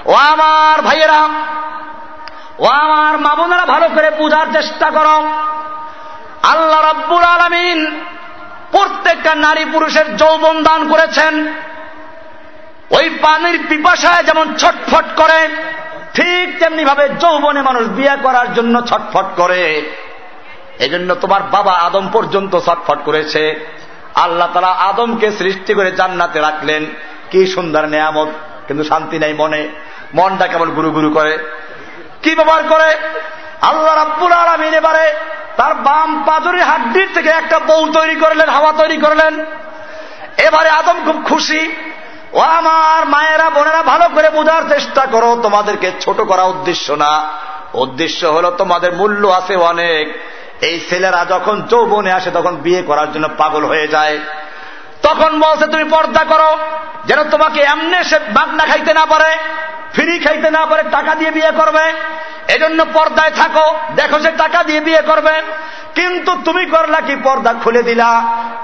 A: ও আমার ভাইয়েরা, ও আমার মা বোনেরা ভালো করে পূজার চেষ্টা করো। আল্লাহ রব্বুল আলমিন প্রত্যেকটা নারী পুরুষের যৌবন দান করেছেন। ওই পানির পিপাসায় যেমন ছটফট করে, ঠিক তেমনি ভাবে যৌবনে মানুষ বিয়ে করার জন্য ছটফট করে। এজন্য তোমার বাবা আদম পর্যন্ত ছটফট করেছে। আল্লাহ তারা আদমকে সৃষ্টি করে জান্নাতে রাখলেন। কি সুন্দর নেয়ামত, কিন্তু শান্তি নাই মনে। মনটা কেমন গুরু গুরু করে। কি ব্যবহার করে? আল্লাহ রাব্বুল আলমিন এবারে তার বাম পাজরের হাড্ডির থেকে একটা বউ তৈরি করলেন, হাওয়া তৈরি করলেন। এবারে আদম খুব খুশি। ও আমার মায়েরা, বোনেরা, ভালো করে বোঝার চেষ্টা করো, তোমাদেরকে ছোট করা উদ্দেশ্য না। উদ্দেশ্য হলো তোমাদের মূল্য আছে অনেক। এই ছেলেরা যখন যৌবনে আসে, তখন বিয়ে করার জন্য পাগল হয়ে যায়। তখন বলছে, তুমি পর্দা করো, যেন তোমাকে এমনি সে বাগনা খাইতে না পারে, ফ্রি খাইতে না পারে, টাকা দিয়ে বিয়ে করবে। এজন্য পর্দায় থাকো, দেখো সে টাকা দিয়ে বিয়ে করবে। কিন্তু তুমি করলা কি, পর্দা খুলে দিলা।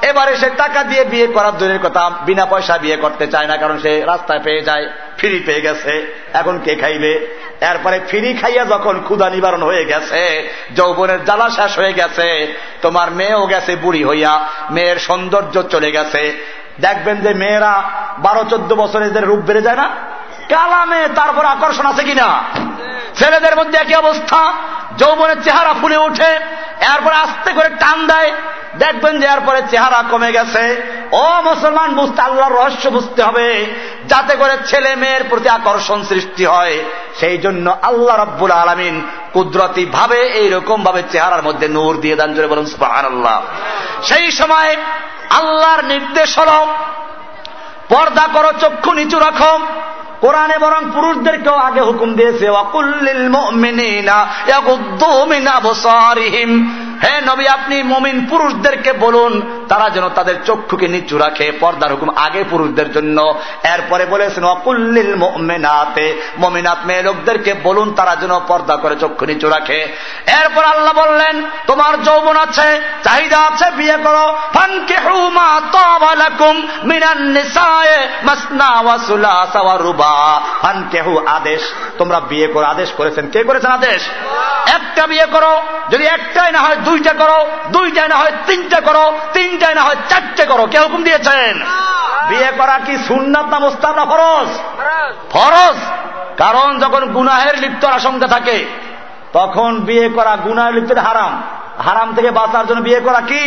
A: এবারে সে টাকা দিয়ে বিয়ে করার দূরের কথা, বিনা পয়সা বিয়ে করতে চায় না, কারণ সে রাস্তায় পেয়ে যায়, ফ্রি পেয়ে গেছে। এখন কে খাইবে? এরপরে ফিরি খাইয়া যখন ক্ষুদা নিবারণ হয়ে গেছে, যৌবনের জ্বালা শেষ হয়ে গেছে, তোমার মেয়েও গেছে বুড়ি হইয়া, মেয়ের সৌন্দর্য চলে গেছে। দেখবেন যে মেয়েরা বারো, চোদ্দ বছরের রূপ বেড়ে যায় না? কালামে তারপর আকর্ষণ আছে কিনা? ছেলেদের মধ্যে একই অবস্থা, যৌবনের চেহারা ফুলে ওঠে এরপরে আস্তে করে টান দেয়। দেখবেন যে এরপরে চেহারা কমে গেছে। ও মুসলমান, বুঝতে আল্লাহর রহস্য বুঝতে হবে। যাতে করে ছেলে মেয়ের প্রতি আকর্ষণ সৃষ্টি হয়। সেই জন্য আল্লাহ রব্বুল আলমিন কুদরতি ভাবে এইরকম ভাবে চেহারার মধ্যে নূর দিয়ে দান। জোরে বলুন আল্লাহ সেই সময় আল্লাহর নির্দেশ হল পর্দা করো, চক্ষু নিচু রাখো। কোরআনে বরং পুরুষদেরকেও আগে হুকুম দিয়েছে অকুল্লিল মুমিনিনা না মিন আবসারিহিম হে নবী আপনি মমিন পুরুষদেরকে বলুন তারা যেন তাদের চক্ষুকে নিচু রাখে পর্দার হুকুম আগে পুরুষদের জন্য। এরপরে বলেছেন অকুল্লিল মেনাতে মমিনাত মেয়ে লোকদেরকে বলুন তারা যেন পর্দা করে চক্ষু নিচু রাখে। এরপর আল্লাহ বললেন তোমার যৌবন আছে চাহিদা আছে বিয়ে করো। আদেশ তোমরা বিয়ে করো আদেশ করেছেন। কে করেছেন আদেশ? একটা বিয়ে করো। যদি একটাই না হয় দুইটা করো দুইটাই না হয় তিনটা করো তিনটাই না হয় চারটে করো। কে হুকুম দিয়েছেন? বিয়ে করা কি সুন্নাত না মোস্তাব না ফরজ? ফরজ। কারণ যখন গুনাহের লিপ্ত আশঙ্কা থাকে তখন বিয়ে করা গুনাহের লিপ্ত হারাম। হারাম থেকে বাঁচার জন্য বিয়ে করা কি?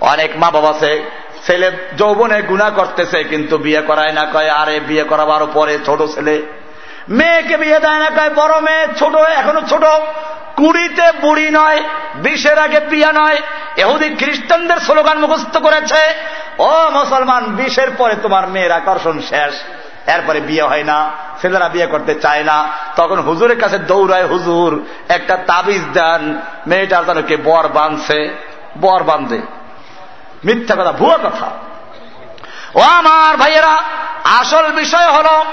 A: অনেক মা বাবা আছে ছেলে যৌবনে গুণা করতেছে কিন্তু বিয়ে করায় না কয় আরে বিয়ে করাবার পরে ছোট ছেলে। মেয়েকে বিয়ে দেয় না কয় বড় মেয়ে ছোট এখনও ছোট। কুড়িতে বুড়ি নয়, বিশের আগে বিয়া নয়। এহুদি খ্রিস্টানদের স্লোগান মুখস্থ করেছে, ও মুসলমান, বিশের পরে তোমার মেয়ের আকর্ষণ শেষ। এরপরে বিয়ে হয় না, ছেলেরা বিয়ে করতে চায় না। তখন হুজুরের কাছে দৌড়ায়, হুজুর, একটা তাবিজ দেন মেয়েটার যেন কে বর বাঁধছে, বর বাঁধে। মিথ্যা কথা, ভুয়া কথা। ও আমার ভাইয়েরা, আসল বিষয় হল,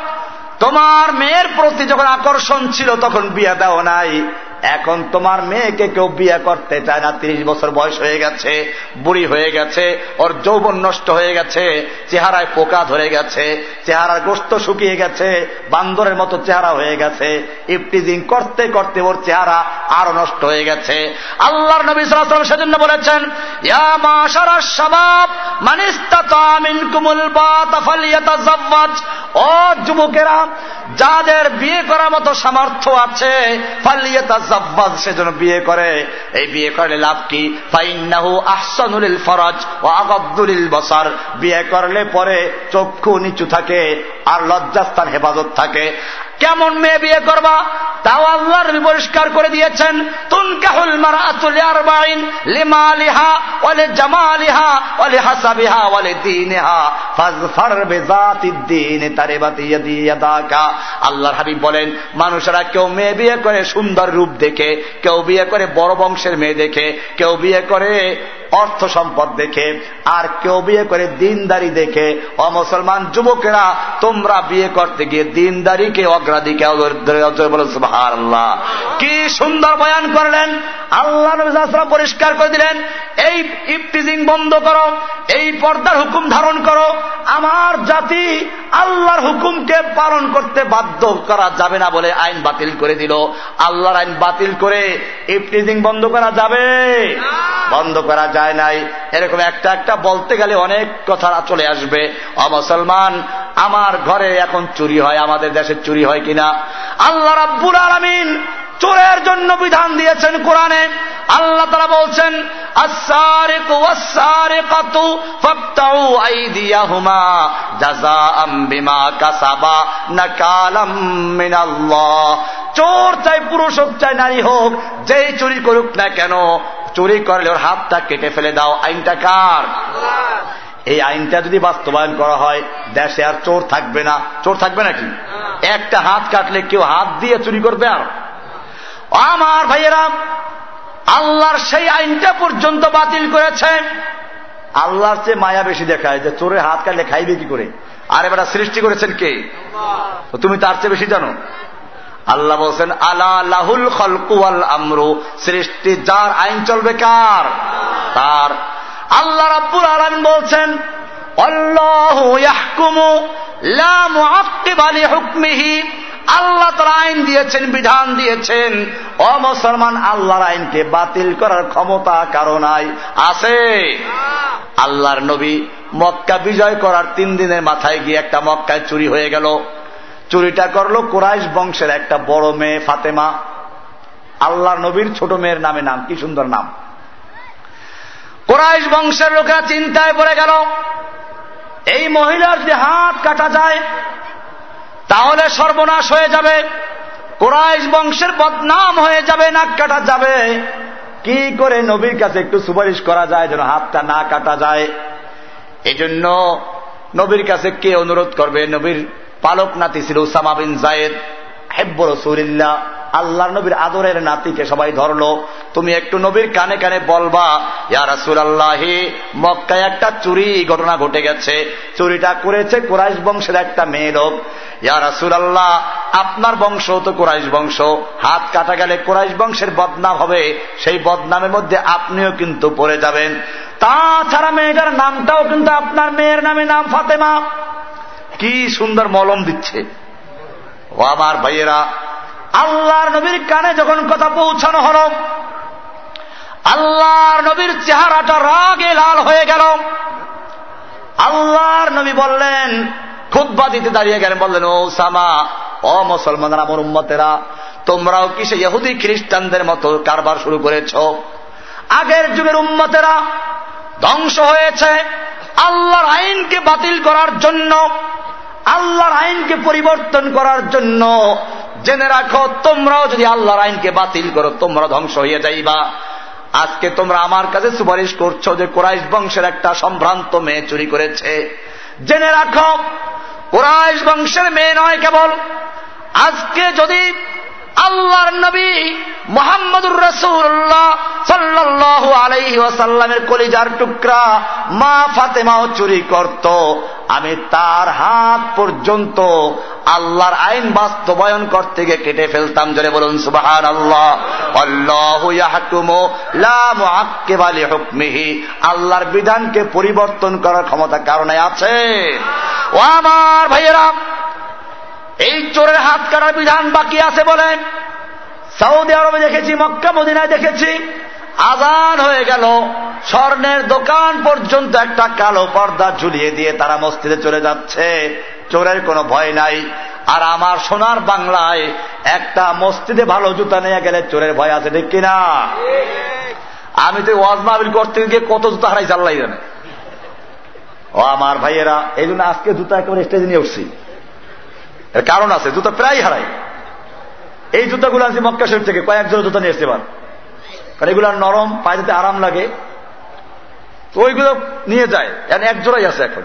A: তোমার মেয়ের প্রতি যখন আকর্ষণ ছিল, তখন বিয়ে দেওয়া নাই। এখন তোমার মেয়েকে কেউ বিয়ে করতে চায় না, তিরিশ বছর বয়স হয়ে গেছে, বুড়ি হয়ে গেছে, ওর যৌবন নষ্ট হয়ে গেছে, চেহারায় পোকা ধরে গেছে, চেহারার গোস্ত শুকিয়ে গেছে, বান্দরের মতো চেহারা হয়ে গেছে ইফটিজিং করতে করতে ওর চেহারা আরও নষ্ট হয়ে গেছে। আল্লাহর নবী সেজন্য বলেছেন যাদের বিয়ে করার মতো সামর্থ্য আছে ফালিয়াতা জাব্বাজ সেজন্য বিয়ে করে। এই বিয়ে করলে লাভ কি? ফাইন্নাহু আহসানুল ফরজ ও আগাবদুলিল বসার। বিয়ে করলে পরে চক্ষু নিচু থাকে আর লজ্জাস্থান হেফাজত থাকে। কেমন মেয়ে বিয়ে করবা? তাও আল্লাহর পরিষ্কার করে দিয়েছেন, তুনকাহুল মারাতুল আরবাইন লিমালিহা ওয়ালি জামালিহা ওয়ালি হাসাবিহা ওয়ালি দীনিহা। ফাজফার বিযাতিদ্দীন তারিবাতি ইয়াদিয়াদাকা আল্লাহর হাবিব বলেন, মানুষেরা কেউ মেয়ে বিয়ে করে সুন্দর রূপ দেখে, কেউ বিয়ে করে বড় বংশের মেয়ে দেখে, কেউ বিয়ে করে অর্থ সম্পদ দেখে, আর কেউ বিয়ে করে দিনদারি দেখে। অমুসলমান যুবকেরা, তোমরা বিয়ে করতে গিয়ে দিনদারিকে অগ্রাধিকার আল্লাহ কি সুন্দর বয়ান করলেন। আল্লাহ পরিষ্কার করে দিলেন, এই ইফটিজিং বন্ধ করো, এই পর্দার হুকুম ধারণ করো, আমার জাতি আল্লাহর হুকুমকে পালন করতে বাধ্য করা যাবে না বলে আইন বাতিল করে দিল। আল্লাহর আইন বাতিল করে ইফটিজিং বন্ধ করা যাবে। বন্ধ করা যায় নাই। এরকম একটা একটা বলতে গেলে অনেক কথা চলে আসবে। অমুসলমান আমার ঘরে এখন চুরি হয়, আমাদের দেশে চুরি হয় কিনা? আল্লাহ রাব্বুল আলমিন চোরের জন্য বিধান দিয়েছেন কোরআনে। আল্লাহ তারা বলছেন চোর চাই পুরুষ হোক, চাই নারী হোক, যেই চুরি করুক না কেন, চুরি করলে ওর হাতটা কেটে ফেলে দাও। আইনটা কার? এই আইনটা যদি বাস্তবায়ন করা হয় দেশে আর চোর থাকবে না। চোর থাকবে নাকি? একটা হাত কাটলে কেউ হাত দিয়ে চুরি করবে আর? আমার ভাইয়েরা আল্লাহর সেই আইনটা পর্যন্ত বাতিল করেছে। আল্লাহর চেয়ে মায়া বেশি দেখায় যে চোরের হাত কাটলে খাইবে কি করে? আর এবার সৃষ্টি করেছেন কে? তুমি তার চেয়ে বেশি জানো। আল্লাহ বলছেন আলা লাহুল খলকুয়াল আমরু সৃষ্টি যার আইন চলবে কার? তার আল্লাহ রাব্বুল আলমিন বলছেন, আল্লাহ তার আইন দিয়েছেন, বিধান দিয়েছেন। অ মুসলমান, আল্লাহর আইনকে বাতিল করার ক্ষমতা কারও নাই, আছে? আল্লাহর নবী মক্কা বিজয় করার তিন দিনের মাথায় গিয়ে একটা মক্কায় চুরি হয়ে গেল। চুরিটা করল কোরাইশ বংশের একটা বড় মেয়ে ফাতেমা। আল্লাহর নবীর ছোট মেয়ের নামে নাম, কি সুন্দর নাম। কোরাইশ বংশের লোকেরা চিন্তায় পড়ে গেল। এই মহিলার যদি হাত কাটা যায়, তাহলে সর্বনাশ হয়ে যাবে। কোরাইশ বংশের বদনাম হয়ে যাবে, নাক কাটা যাবে। কি করে নবীর কাছে একটু সুপারিশ করা যায় যেন হাতটা না কাটা যায়? এজন্য নবীর কাছে কে অনুরোধ করবে? নবীর পালক নাতি ছিল উসামা বিন জায়েদ। হেব্বর রসুলিল্লাহ আল্লাহ নবীর আদরের নাতিকে সবাই ধরলো। তুমি একটু নবীর কানে কানে বলবা, ইয়া রাসুল আল্লাহি মক্কায় একটা চুরি ঘটনা ঘটে গেছে। চুরিটা করেছে কোরাইশ বংশের একটা মেয়ে লোক। ইয়া রাসুল আল্লাহ আপনার বংশ তো কোরাইশ বংশ। হাত কাটা গেলে কোরাইশ বংশের বদনাম হবে। সেই বদনামের মধ্যে আপনিও কিন্তু পড়ে যাবেন। তাছাড়া মেয়েটার নামটাও কিন্তু আপনার মেয়ের নামে, নাম ফাতেমা। কি সুন্দর মলম দিচ্ছে। ও আমার ভাইয়েরা, আল্লাহর নবীর কানে যখন কথা পৌঁছানো হল, আল্লাহর নবীর চেহারাটা রাগে লাল হয়ে গেল। আল্লাহর নবী বললেন খুদ্া দিতে দাঁড়িয়ে গেলেন, বললেন, ও সামা ও মুসলমানরা, আমার উম্মতেরা, তোমরাও কি সে ইহুদি খ্রিস্টানদের মতো কারবার শুরু করেছ? আগের যুগের উম্মতেরা ধ্বংস হয়েছে। আল্লাহর আইনকে বাতিল করার জন্য আল্লাহর আইনকে পরিবর্তন করার জন্য জেনে রাখো, তোমরাও যদি আল্লাহর আইনকে বাতিল করো, তোমরা ধ্বংস হয়ে যাইবা। আজকে তোমরা আমার কাছে সুপারিশ করছ যে কোরাইশ বংশের একটা সম্ভ্রান্ত মেয়ে চুরি করেছে। জেনে রাখো, কোরাইশ বংশের মেয়ে নয় কেবল। আজকে যদি আল্লাহর নবী মোহাম্মদুর রসুল্লাহ সাল্লাহ আলাইহি ওয়াসাল্লামের কলিজার টুকরা মা ফাতেমাও চুরি করত আমি তার হাত পর্যন্ত আল্লাহর আইন বাস্তবায়ন করতে গিয়ে কেটে ফেলতাম। জোরে বলুন সুবাহান আল্লাহ হুকমিহি আল্লাহর বিধানকে পরিবর্তন করার ক্ষমতা কারণে আছে? ও আমার ভাইয়েরা, এই চোরের হাত কাটার বিধান বাকি আছে বলে সৌদি আরবে দেখেছি, মক্কা, মদিনায় দেখেছি। আজান হয়ে গেল। স্বর্ণের দোকান পর্যন্ত একটা কালো পর্দা ঝুলিয়ে দিয়ে তারা মসজিদে চলে যাচ্ছে। চোরের কোনো ভয় নাই। আর আমার সোনার বাংলায় একটা মসজিদে ভালো জুতা নিয়ে গেলে চোরের ভয় আছে, ঠিক কিনা? আমি তো ওয়াজ মাহবিল করতে গিয়ে কত জুতা হারাই চাল্লাই জানে। ও আমার ভাইয়েরা, এই জন্য আজকে জুতা একেবারে স্টেজে নিয়ে উঠছি। এর কারণ আছে, জুতা প্রায় হারাই। এই জুতাগুলো আনছি মক্কা শরীফ থেকে কয়েকজন জুতা নিয়ে পার কারণ এগুলো নরম, পায়ে আরাম লাগে, তো ওইগুলো নিয়ে যায়। এক জোড়াই আছে এখন।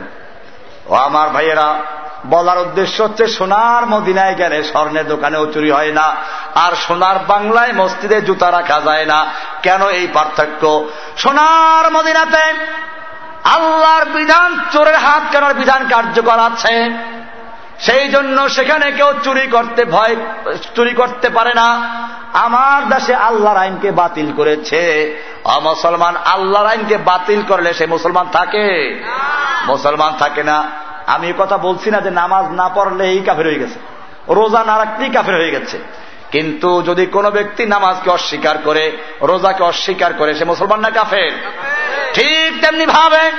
A: ও আমার ভাইয়েরা, বলার উদ্দেশ্য হচ্ছে সোনার মদিনায় গেলে স্বর্ণের দোকানেও চুরি হয় না। আর সোনার বাংলায় মসজিদে জুতা রাখা যায় না। কেন এই পার্থক্য? সোনার মদিনাতে আল্লাহর বিধান চোরের হাত কেনার বিধান কার্যকর আছে। সেই জন্য সেখানে কেউ চুরি করতে ভয়, চুরি করতে পারে না। আমার দেশে আল্লাহর আইনকে বাতিল করেছে। মুসলমান, আল্লাহর আইনকে বাতিল করলে সে মুসলমান থাকে। মুসলমান থাকে না। আমি কথা বলছি না যে নামাজ না পড়লে এই কাফের হয়ে গেছে। রোজা না রাখতেই কাফের হয়ে গেছে। কিন্তু যদি কোনো ব্যক্তি নামাজকে অস্বীকার করে, রোজাকে অস্বীকার করে, সে মুসলমান না কাফের? ঠিক তেমনি ভাবে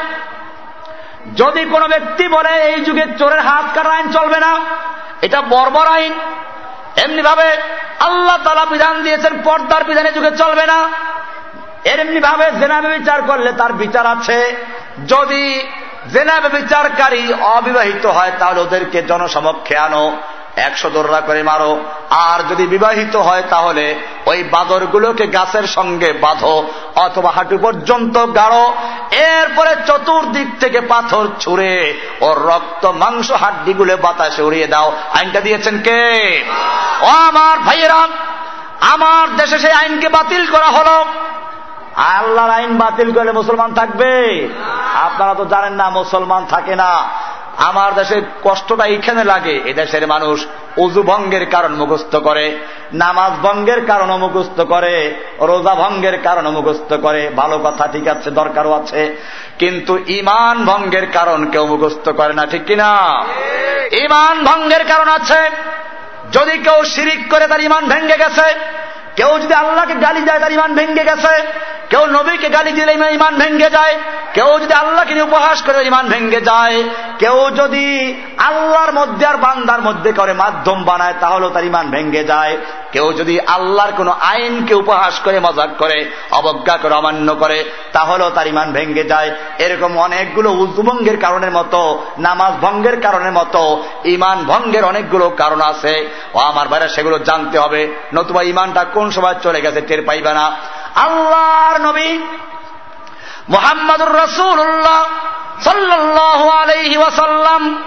A: যদি কোনো ব্যক্তি বলে, এই যুগে চোরের হাত কাটা আইন চলবে না, এটা বর্বর আইন। এমনিভাবে আল্লাহ তালা বিধান দিয়েছেন, পর্দার বিধানে যুগে চলবে না। এমনি ভাবে জেনাবে বিচার করলে তার বিচার আছে। যদি জেনাবে বিচারকারী অবিবাহিত হয়, তাহলে ওদেরকে জনসমক্ষে আনো। একশো দোররা করে মারো। আর যদি বিবাহিত হয় তাহলে ওই বাদরগুলোকে গাছের সঙ্গে বাঁধো, অথবা হাঁটু পর্যন্ত গাড়ো। এরপরে চতুর্দিক থেকে পাথর ছুঁড়ে ওর রক্ত, মাংস, হাড্ডিগুলো বাতাসে উড়িয়ে দাও। আইনটা দিয়েছেন কে? ও আমার ভাইয়েরা, আমার দেশে সেই আইনকে বাতিল করা হলো। আল্লাহর আইন বাতিল করলে মুসলমান থাকবে? আপনারা তো জানেন না, মুসলমান থাকে না। আমার দেশে কষ্টটা এইখানে লাগে এ দেশের মানুষ অজু ভঙ্গের কারণ মুখস্থ করে নামাজ ভঙ্গের কারণ মুখস্থ করে রোজা ভঙ্গের কারণ মুখস্থ করে ভালো কথা ঠিক আছে দরকারও আছে কিন্তু ইমান ভঙ্গের কারণ কেউ মুখস্থ করে না ঠিক কিনা? ইমান ভঙ্গের কারণ আছে যদি কেউ শিরিক করে তার ইমান ভেঙ্গে গেছে কেউ যদি আল্লাহকে গালি দেয়, তার ইমান ভেঙ্গে গেছে। কেউ নবীকে গালি দিলে ইমান ভেঙ্গে যায়। কেউ যদি আল্লাহকে নিয়ে উপহাস করে ইমান ভেঙ্গে যায়। কেউ যদি আল্লাহর মধ্যে আর বান্দার মধ্যে করে মাধ্যম বানায়, তাহলেও তার ইমান ভেঙ্গে যায়। কেউ যদি আল্লাহর কোন আইনকে উপহাস করে, মজাক করে, অবজ্ঞা করে, অমান্য করে, তাহলেও তার ইমান ভেঙ্গে যায়। এরকম অনেকগুলো উজুভঙ্গের কারণের মতো, নামাজ ভঙ্গের কারণের মতো ইমান ভঙ্গের অনেকগুলো কারণ আছে। ও আমার বাইরে সেগুলো জানতে হবে। নতুবা ইমানটা কোন সময় চলে গেছে টের পাইবে না। আল্লাহর নবী মোহাম্মদুর রসুল্লাহ সাল্লাহ আলহি ওয়াসাল্লাম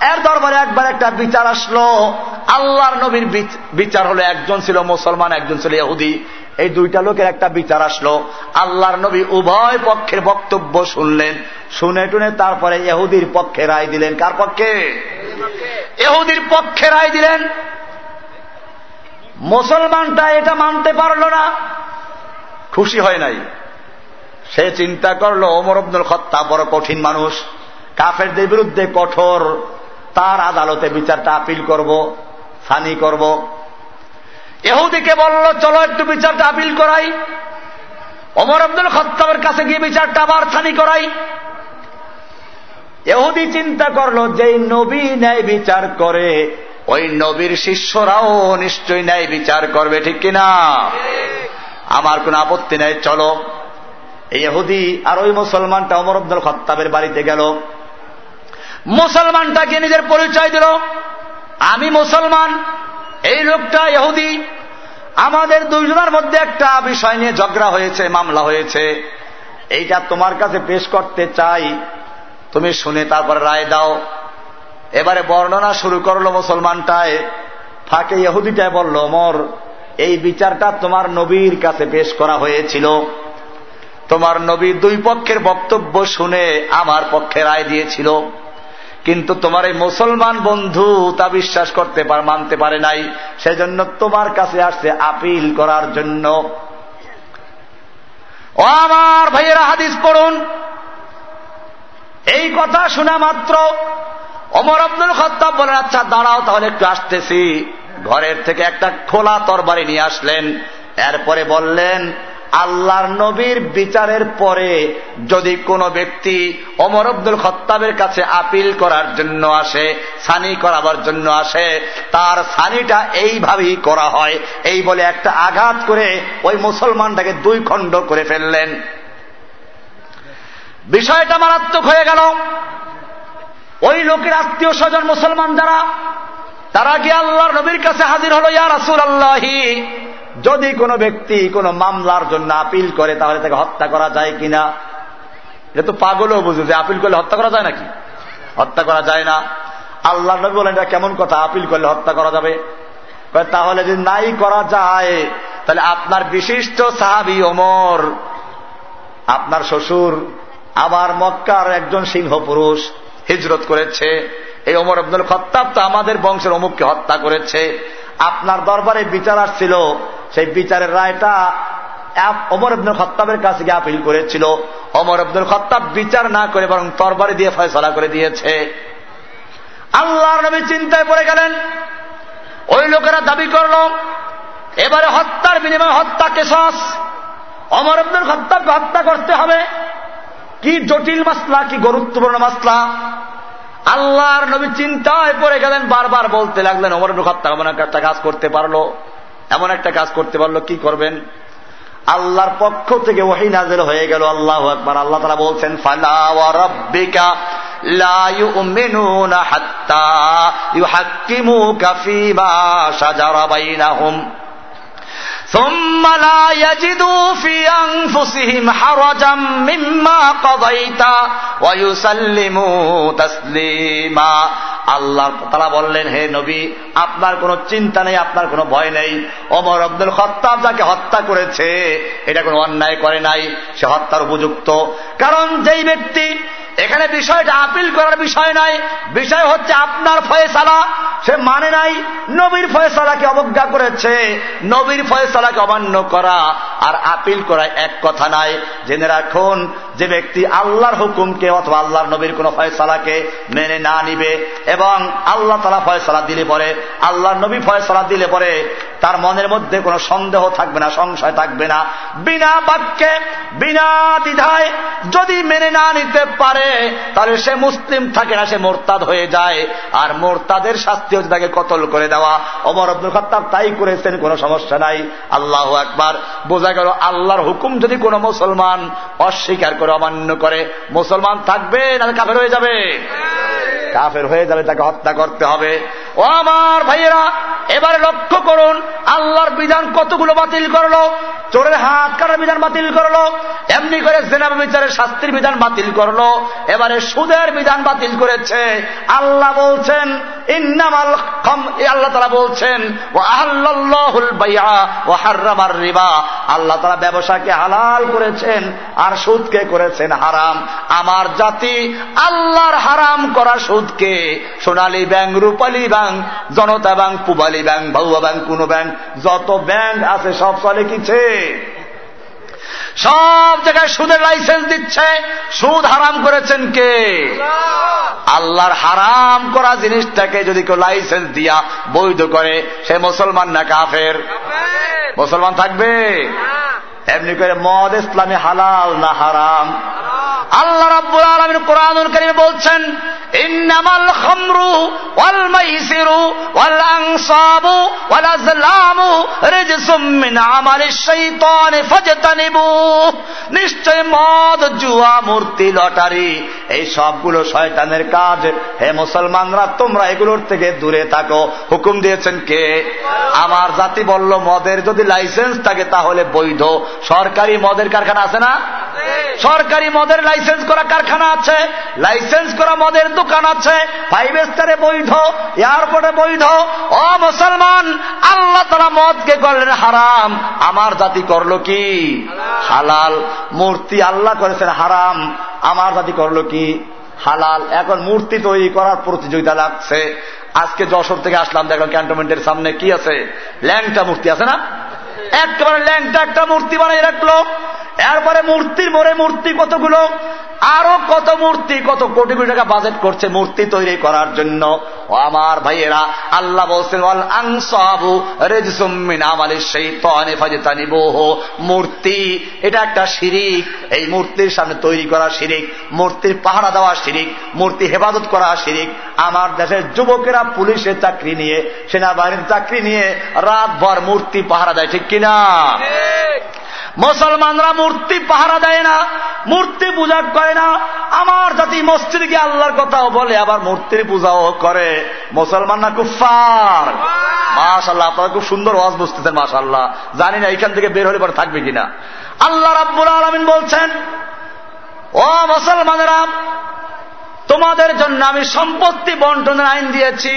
A: এর দরবারে একবার একটা বিচার আসলো। আল্লাহর নবীর বিচার হলো একজন ছিল মুসলমান, একজন ছিল ইহুদি। এই দুইটা লোকের একটা বিচার আসলো। আল্লাহর নবী উভয় পক্ষের বক্তব্য শুনলেন। শুনে টুনে তারপরে এহুদির পক্ষে রায় দিলেন। কার পক্ষে? এহুদির পক্ষে রায় দিলেন। মুসলমানটা এটা মানতে পারল না। খুশি হয় নাই। সে চিন্তা করল, ওমর আব্দুল খত্তা বড় কঠিন মানুষ। কাফেরদের বিরুদ্ধে কঠোর, তার আদালতে বিচারটা আপিল করব সানি করব। এহুদিকে বলল, চলো একটু বিচারটা আপিল করাই। অমর আব্দুল খত্তাবের কাছে গিয়ে বিচারটা আবার সানি করাই। এহুদি চিন্তা করল যে নবী ন্যায় বিচার করে ওই নবীর শিষ্যরাও নিশ্চয়ই ন্যায় বিচার করবে, ঠিক কিনা? আমার কোন আপত্তি নেই, চলো। এই এহুদি আর ওই মুসলমানটা অমর আব্দুল খত্তাবের বাড়িতে গেল। মুসলমানটাকে নিজের পরিচয় দিল। আমি মুসলমান, এই লোকটা এহুদি আমাদের দুইজনের মধ্যে একটা বিষয় নিয়ে ঝগড়া হয়েছে, মামলা হয়েছে। এইটা তোমার কাছে পেশ করতে চাই। তুমি শুনে তারপর রায় দাও। এবারে বর্ণনা শুরু করল মুসলমানটায়, ফাঁকে ইহুদিটায় বলল মর এই বিচারটা তোমার নবীর কাছে পেশ করা হয়েছিল। তোমার নবী দুই পক্ষের বক্তব্য শুনে আমার পক্ষে রায় দিয়েছিল। কিন্তু তোমার এই মুসলমান বন্ধু তা বিশ্বাস করতে পার, মানতে পারে নাই। সেজন্য তোমার কাছে আসছে আপিল করার জন্য। ও আমার ভাইয়েরা, হাদিস পড়ুন। এই কথা শোনা মাত্র। অমর আব্দুল খত্তাব বলেন আচ্ছা দাঁড়াও, তাহলে একটু আসতেছি। ঘরের থেকে একটা খোলা তরবারি নিয়ে আসলেন। এরপরে বললেন, আল্লাহর নবীর বিচারের পরে যদি কোনো ব্যক্তি অমর আব্দুল খত্তাবের কাছে আপিল করার জন্য আসে, সানি করাবার জন্য আসে, তার সানিটা এইভাবেই করা হয়। এই বলে একটা আঘাত করে ওই মুসলমানটাকে দুই খণ্ড করে ফেললেন। বিষয়টা মারাত্মক হয়ে গেল। ওই লোকের আত্মীয় স্বজন মুসলমান যারা, তারা গিয়ে আল্লাহর নবীর কাছে হাজির হলো, ইয়া রাসুল আল্লাহি যদি কোনো ব্যক্তি কোনো মামলার জন্য আপিল করে, তাহলে তাকে হত্যা করা যায় কিনা? এটা তো পাগলও বুঝে যে আপিল করলে হত্যা করা যায় নাকি? হত্যা করা যায় না। আল্লাহ নবী বলেন, এটা কেমন কথা? আপিল করলে হত্যা করা যাবে? তাহলে যদি নাই করা যায়, তাহলে আপনার বিশিষ্ট সাহাবি ওমর, আপনার শ্বশুর আমার মক্কার একজন সিংহ পুরুষ হিজরত করেছে। এই অমর আব্দুল খত্তাব তো আমাদের বংশের অমুককে হত্যা করেছে। আপনার দরবারে বিচার আসছিল, সেই বিচারের রায়টা অমর আব্দুল খত্তাবের কাছে গিয়ে আপিল করেছিল। অমর আব্দুল খত্তাব বিচার না করে বরং তরবারি দিয়ে ফয়সলা করে দিয়েছে। আল্লাহর নবী চিন্তায় পড়ে গেলেন। ওই লোকেরা দাবি করল, এবারে হত্যার বিনিময়ে হত্যা কেশাস। অমর আব্দুল খত্তাবকে হত্যা করতে হবে। কি জটিল মাসলা, কি গুরুত্বপূর্ণ মাসলা? আল্লাহর নবী চিন্তায় পড়ে গেলেন, বারবার বলতে লাগলেন অমর মুখাত্তা এমন একটা কাজ করতে পারল। এমন একটা কাজ করতে পারল, কি করবেন? আল্লাহর পক্ষ থেকে ওহি নাজের হয়ে গেল, আল্লাহ একবার আল্লাহ তারা বলছেন ফালাওয়ারাব্বিকা লা হাত্তা ثم لا يجدوا في أنفسهم حرجا مما قضيت ويسلموا تسليما আল্লাহ তারা বললেন হে নবী আপনার কোনো চিন্তা নেই আপনার কোনো ভয় নেই অমর আব্দুল খত্তাব যাকে হত্যা করেছে এটা কোনো অন্যায় করে নাই সে হত্যার উপযুক্ত কারণ যেই ব্যক্তি এখানে বিষয়টা আপিল করার বিষয় নয়। বিষয় হচ্ছে আপনার ফয়সালা। সে মানে নাই নবীর ফয়সালাকে অবজ্ঞা করেছে। নবীর ফয়সালাকে অমান্য করা আর আপিল করা এক কথা নাই জেনে রাখুন যে ব্যক্তি আল্লাহর হুকুমকে অথবা আল্লাহর নবীর কোন ফয়সালাকে মেনে না নিবে এবং আল্লাহ তালা ফয়সালা দিলে পরে, আল্লাহর নবী ফয়সালা দিলে পরে তার মনের মধ্যে কোনো সন্দেহ থাকবে না, সংশয় থাকবে না। বিনা বাক্যে, বিনা দ্বিধায় যদি মেনে না নিতে পারে তাহলে সে মুসলিম থাকে না, সে মোরতাদ হয়ে যায়। আর মোরতাদের শাস্তি হচ্ছে তাকে কতল করে দেওয়া। অমর আব্দুল খত্তাব তাই করেছেন, কোনো সমস্যা নাই। আল্লাহ একবার বোঝা গেল আল্লাহর হুকুম যদি কোনো মুসলমান অস্বীকার করে, অমান্য করে, মুসলমান থাকবে না কাফের হয়ে যাবে। কাফের হয়ে যাবে, তাকে হত্যা করতে হবে। ও আমার ভাইয়েরা, এবারে লক্ষ্য করুন, আল্লাহর বিধান কতগুলো বাতিল করল? চোরের হাত কাটার বিধান বাতিল করল। এমনি করে জেনা বিচারের শাস্তির বিধান বাতিল করল। এবারে সুদের বিধান বাতিল করেছে। আল্লাহ বলছেন, ইন্নামাল আল্লাহ তারা বলছেন ও আল্লাহুল ও হার্রামার রিবা। আল্লাহ তারা ব্যবসাকে হালাল করেছেন আর সুদকে করেছেন হারাম। আমার জাতি আল্লাহর হারাম করা সুদকে Sonali bank, Rupali bank, Janata bank, Pubali bank ভাউয়া bank, কোন ব্যাংক, যত ব্যাংক আছে সব চলে কিছে। সব জায়গায় সুদের লাইসেন্স দিচ্ছে। সুদ হারাম করেছেন কে? আল্লাহর হারাম করা জিনিসটাকে যদি কেউ লাইসেন্স দিয়া বৈধ করে সে মুসলমান না কাফের। মুসলমান থাকবে? এমনি করে মদ ইসলামী হালাল না হারাম? আল্লাহ রাব্বুল আলমিন কোরআনুল করিমে বলছেন ইন্নামাল খামরু ওয়াল মাইসিরু ওয়াল আনসাবু ওয়াল আজলামু রিজসুম মিন আমালিশ শাইতানি ফাজতানিবু। নিশ্চয় মদ জুয়া মূর্তি লটারি এই সবগুলো শয়তানের কাজ। হে মুসলমানরা তোমরা এগুলোর থেকে দূরে থাকো। হুকুম দিয়েছেন কে? আমার জাতি বলল মদের যদি লাইসেন্স থাকে তাহলে বৈধ। সরকারি মদের কারখানা আছে না? সরকারি মদের লাইসেন্স করা কারখানা আছে, লাইসেন্স করা মদের দোকান আছে ফাইভ স্টারে বৈধ এয়ারপোর্টে বৈধ। ও মুসলমান, আল্লাহ তারা মদকে করলেন হারাম। আমার জাতি করল কি? হালাল। মূর্তি আল্লাহ করেছেন হারাম। আমার জাতি করল কি? হালাল। এখন মূর্তি তৈরি করার প্রতিযোগিতা লাগছে। আজকে যশোর থেকে আসলাম, দেখলাম ক্যান্টনমেন্টের সামনে কি আছে? ল্যাংটা মূর্তি আছে না? একেবারে ল্যাংটা একটা মূর্তি বানিয়ে রাখল। এরপরে মূর্তির মোড়ে মূর্তি কতগুলো? আরও কত মূর্তি, কত কোটি কোটি টাকা বাজেট করছে মূর্তি তৈরি করার জন্য। ও আমার ভাইয়েরা, আল্লাহ বলছেন মূর্তি, এটা একটা শিরিক। এই মূর্তির সামনে তৈরি করা শিরিক, মূর্তির পাহারা দেওয়া শিরিক, মূর্তি হেফাজত করা শিরিক। আমার দেশের যুবকেরা পুলিশের চাকরি নিয়ে, সেনাবাহিনীর চাকরি নিয়ে রাতভর মূর্তি পাহারা দেয়, ঠিক কিনা? মুসলমানরা মূর্তি পাহারা দেয় না, মূর্তি পূজা করে না। আমার জাতি মসজিদকে আল্লাহর কথাও বলে, আবার মূর্তির পূজাও করে। মুসলমান না কুফার মাশাল্লাহ আপনারা খুব সুন্দর ওয়াজ বুঝতেছেন মাশাল্লাহ জানি না এখান থেকে বের হলে পরে থাকবে কিনা। আল্লাহ রাব্বুল আলমিন বলছেন, ও মুসলমানেরা, তোমাদের জন্য আমি সম্পত্তি বন্টনের আইন দিয়েছি।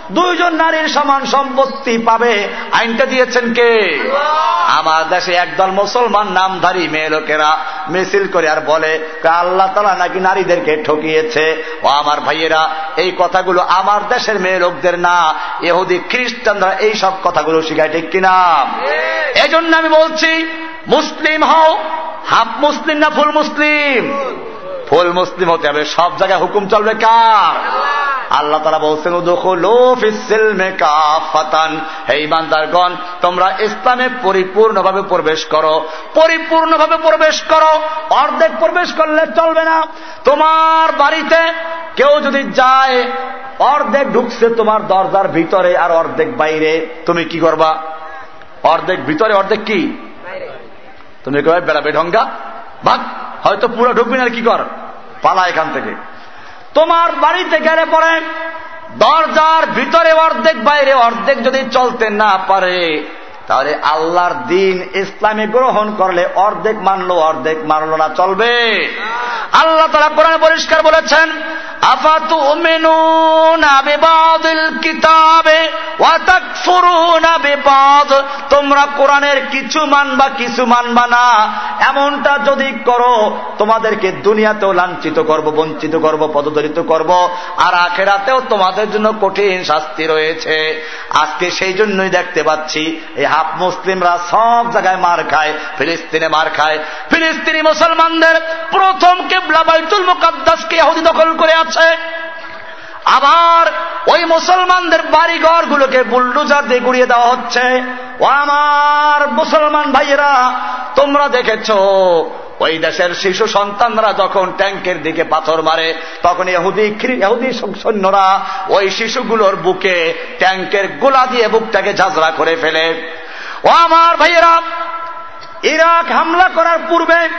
A: দুইজন নারীর সমান সম্পত্তি পাবে। আইনটা দিয়েছেন কে? আমার দেশে একদল মুসলমান নামধারী মেয়ে লোকেরা মিছিল করে আর বলে আল্লাহ তালা নাকি নারীদেরকে ঠকিয়েছে? ও আমার ভাইয়েরা এই কথাগুলো আমার দেশের মেয়ে লোকদের না এহুদি খ্রিস্টানরা এই সব কথাগুলো শিখায় ঠিক কিনা? এই জন্য আমি বলছি মুসলিম হও হাফ মুসলিম না ফুল মুসলিম? ফুল। মুসলিম হতে হবে সব জায়গায় হুকুম চলবে কার? আল্লাহ তারা বলছেন হে তোমরা ইসলামে পরিপূর্ণভাবে প্রবেশ করো। পরিপূর্ণভাবে প্রবেশ করো, অর্ধেক প্রবেশ করলে চলবে না। তোমার বাড়িতে কেউ যদি যায়, অর্ধেক ঢুকছে তোমার দরজার ভিতরে আর অর্ধেক বাইরে। তুমি কি করবা? অর্ধেক ভিতরে, অর্ধেক কি? তুমি বেড়াবে ঢঙ্গা। ভাগ হয়তো পুরো ঢুকবি না কি কর? পালা এখান থেকে। তোমার বাড়িতে গেলে পড়েন দরজার ভিতরে অর্ধেক বাইরে অর্ধেক যদি চলতে না পারে তাহলে আল্লাহর দিন ইসলামে গ্রহণ করলে অর্ধেক মানলো অর্ধেক মানলো না, চলবে। আল্লাহ তারা কোরআন পরিষ্কার বলেছেন তোমরা কোরআনের কিছু মানবা কিছু মানবা না। এমনটা যদি করো, তোমাদেরকে দুনিয়াতেও লাঞ্ছিত করব, বঞ্চিত করব, পদদলিত করব, আর আখেরাতেও তোমাদের জন্য কঠিন শাস্তি রয়েছে। আজকে সেই জন্যই দেখতে পাচ্ছি, এই হাফ মুসলিমরা সব জায়গায় মার খায়, ফিলিস্তিনে মার খায়। ফিলিস্তিনি মুসলমানদের প্রথম কেবলা বাইতুল মুকাদ্দাসকে ইহুদি দখল করে আছে। আবার ওই মুসলমানদের বাড়িঘর গুলোকে বুলডুজার দিয়ে গুড়িয়ে দেওয়া হচ্ছে। ও আমার মুসলমান ভাইয়েরা, তোমরা দেখেছ, ওই দেশের শিশু সন্তানরা যখন ট্যাঙ্কের দিকে পাথর মারে, তখন এহুদি এহুদি সৈন্যরা ওই শিশুগুলোর বুকে ট্যাঙ্কের গোলা দিয়ে বুকটাকে ঝাঁঝরা করে ফেলে। ও আমার ভাইয়েরা, ইরাক হামলা করার পূর্বে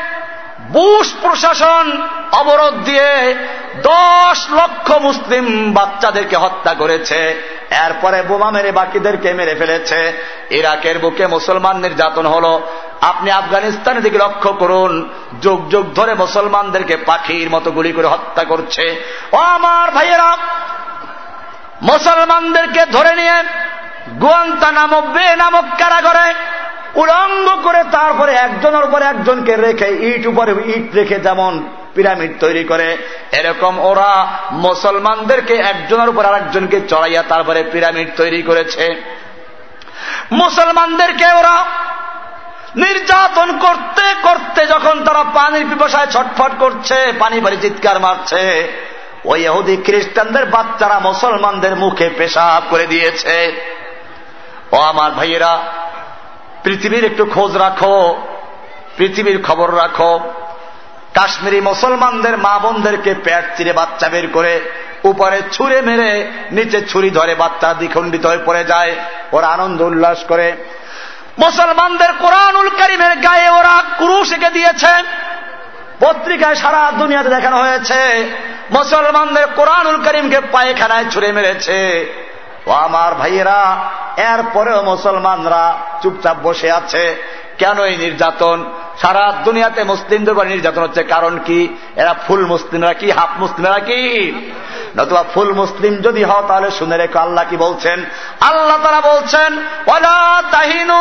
A: বুশ প্রশাসন অবরোধ দিয়ে দশ লক্ষ মুসলিম বাচ্চাদেরকে হত্যা করেছে। এরপরে বোমা মেরে বাকিদেরকে মেরে ফেলেছে। ইরাকের বুকে মুসলমান নির্যাতন হল। আপনি আফগানিস্তানের দিকে লক্ষ্য করুন, যুগ যুগ ধরে মুসলমানদেরকে পাখির মতো গুলি করে হত্যা করছে। ও আমার ভাইয়েরা, মুসলমানদেরকে ধরে নিয়ে গোয়ান্তা নামক বে নামক কারাগরে উলঙ্গ করে তারপরে একজনের উপরে একজনকে রেখে ইট উপরে ইট রেখে যেমন পিরামিড তৈরি করে, এরকম ওরা মুসলমানদেরকে একজনের উপর আরেকজনকে চড়াইয়া তারপরে পিরামিড তৈরি করেছে। মুসলমানদেরকে ওরা নির্যাতন করতে করতে যখন তারা পানির পিপাসায় ছটফট করছে, পানি পানি চিৎকার মারছে, ওই খ্রিস্টানদের বাচ্চারা মুসলমানদের মুখে পেশাব করে দিয়েছে। ও আমার ভাইয়েরা, পৃথিবীর একটু খোঁজ রাখো, পৃথিবীর খবর রাখো। কাশ্মীরি মুসলমানদের মা বোনদেরকে প্যাট চিরে বাচ্চা বের করে উপরে ছুঁড়ে মেরে নিচে ছুরি ধরে বাচ্চা দ্বিখণ্ডিত হয়ে পড়ে যায়। ওরা আনন্দ উল্লাস করে। মুসলমানদের কোরআনুল করিমের গায়ে ওরা কুরুশ এঁকে দিয়েছে। পত্রিকায় সারা দুনিয়াতে দেখানো হয়েছে, মুসলমানদের কোরআনুল করিমকে পায়খানায় ছুড়ে মেরেছে। ও আমার ভাইয়েরা এরপরেও মুসলমানরা চুপচাপ বসে আছে। কেন এই নির্যাতন? সারা দুনিয়াতে মুসলিমদের উপর নির্যাতন হচ্ছে। কারণ কি? এরা ফুল মুসলিমরা কি? হাফ মুসলিমরা কি? নতুবা ফুল মুসলিম যদি হও তাহলে শুনে রেখো আল্লাহ কি বলছেন? আল্লাহ তারা বলছেন ওলা তাহিনু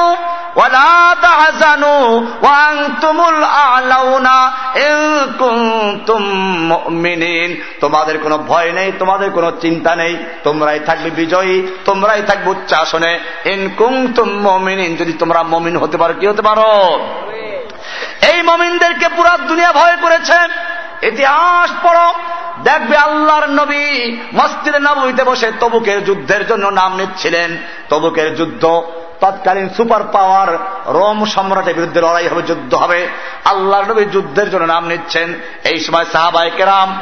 A: ওলা তাহাজানু, ওয়াং তুমুল আলাউনা তোমাদের কোনো ভয় নেই, তোমাদের কোনো চিন্তা নেই। তোমরাই থাকবে বিজয়ী, তোমরাই থাকবে উচ্চ আসনে ইনকুং তুম মমিনিন, যদি তোমরা মমিন হতে পারো, কি হতে পারো? এই মমিনদেরকে পুরা দুনিয়া ভয় করেছে। ইতিহাস পড়ো। দেখবে আল্লাহর নবী মস্তির নবীতে বসে তবুকের যুদ্ধের জন্য নাম নিচ্ছিলেন। তবুকের যুদ্ধ, তৎকালীন সুপার পাওয়ার রোম সম্রাটের বিরুদ্ধে লড়াই হবে, যুদ্ধ হবে। আল্লাহর নবী যুদ্ধের জন্য নাম নিচ্ছেন। এই সময় সাহাবাই কেরাম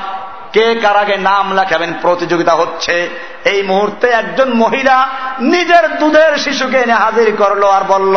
A: কে কার আগে নাম লেখাবেন প্রতিযোগিতা হচ্ছে। এই মুহূর্তে একজন মহিলা নিজের দুধের শিশুকে এনে হাজির করল আর বলল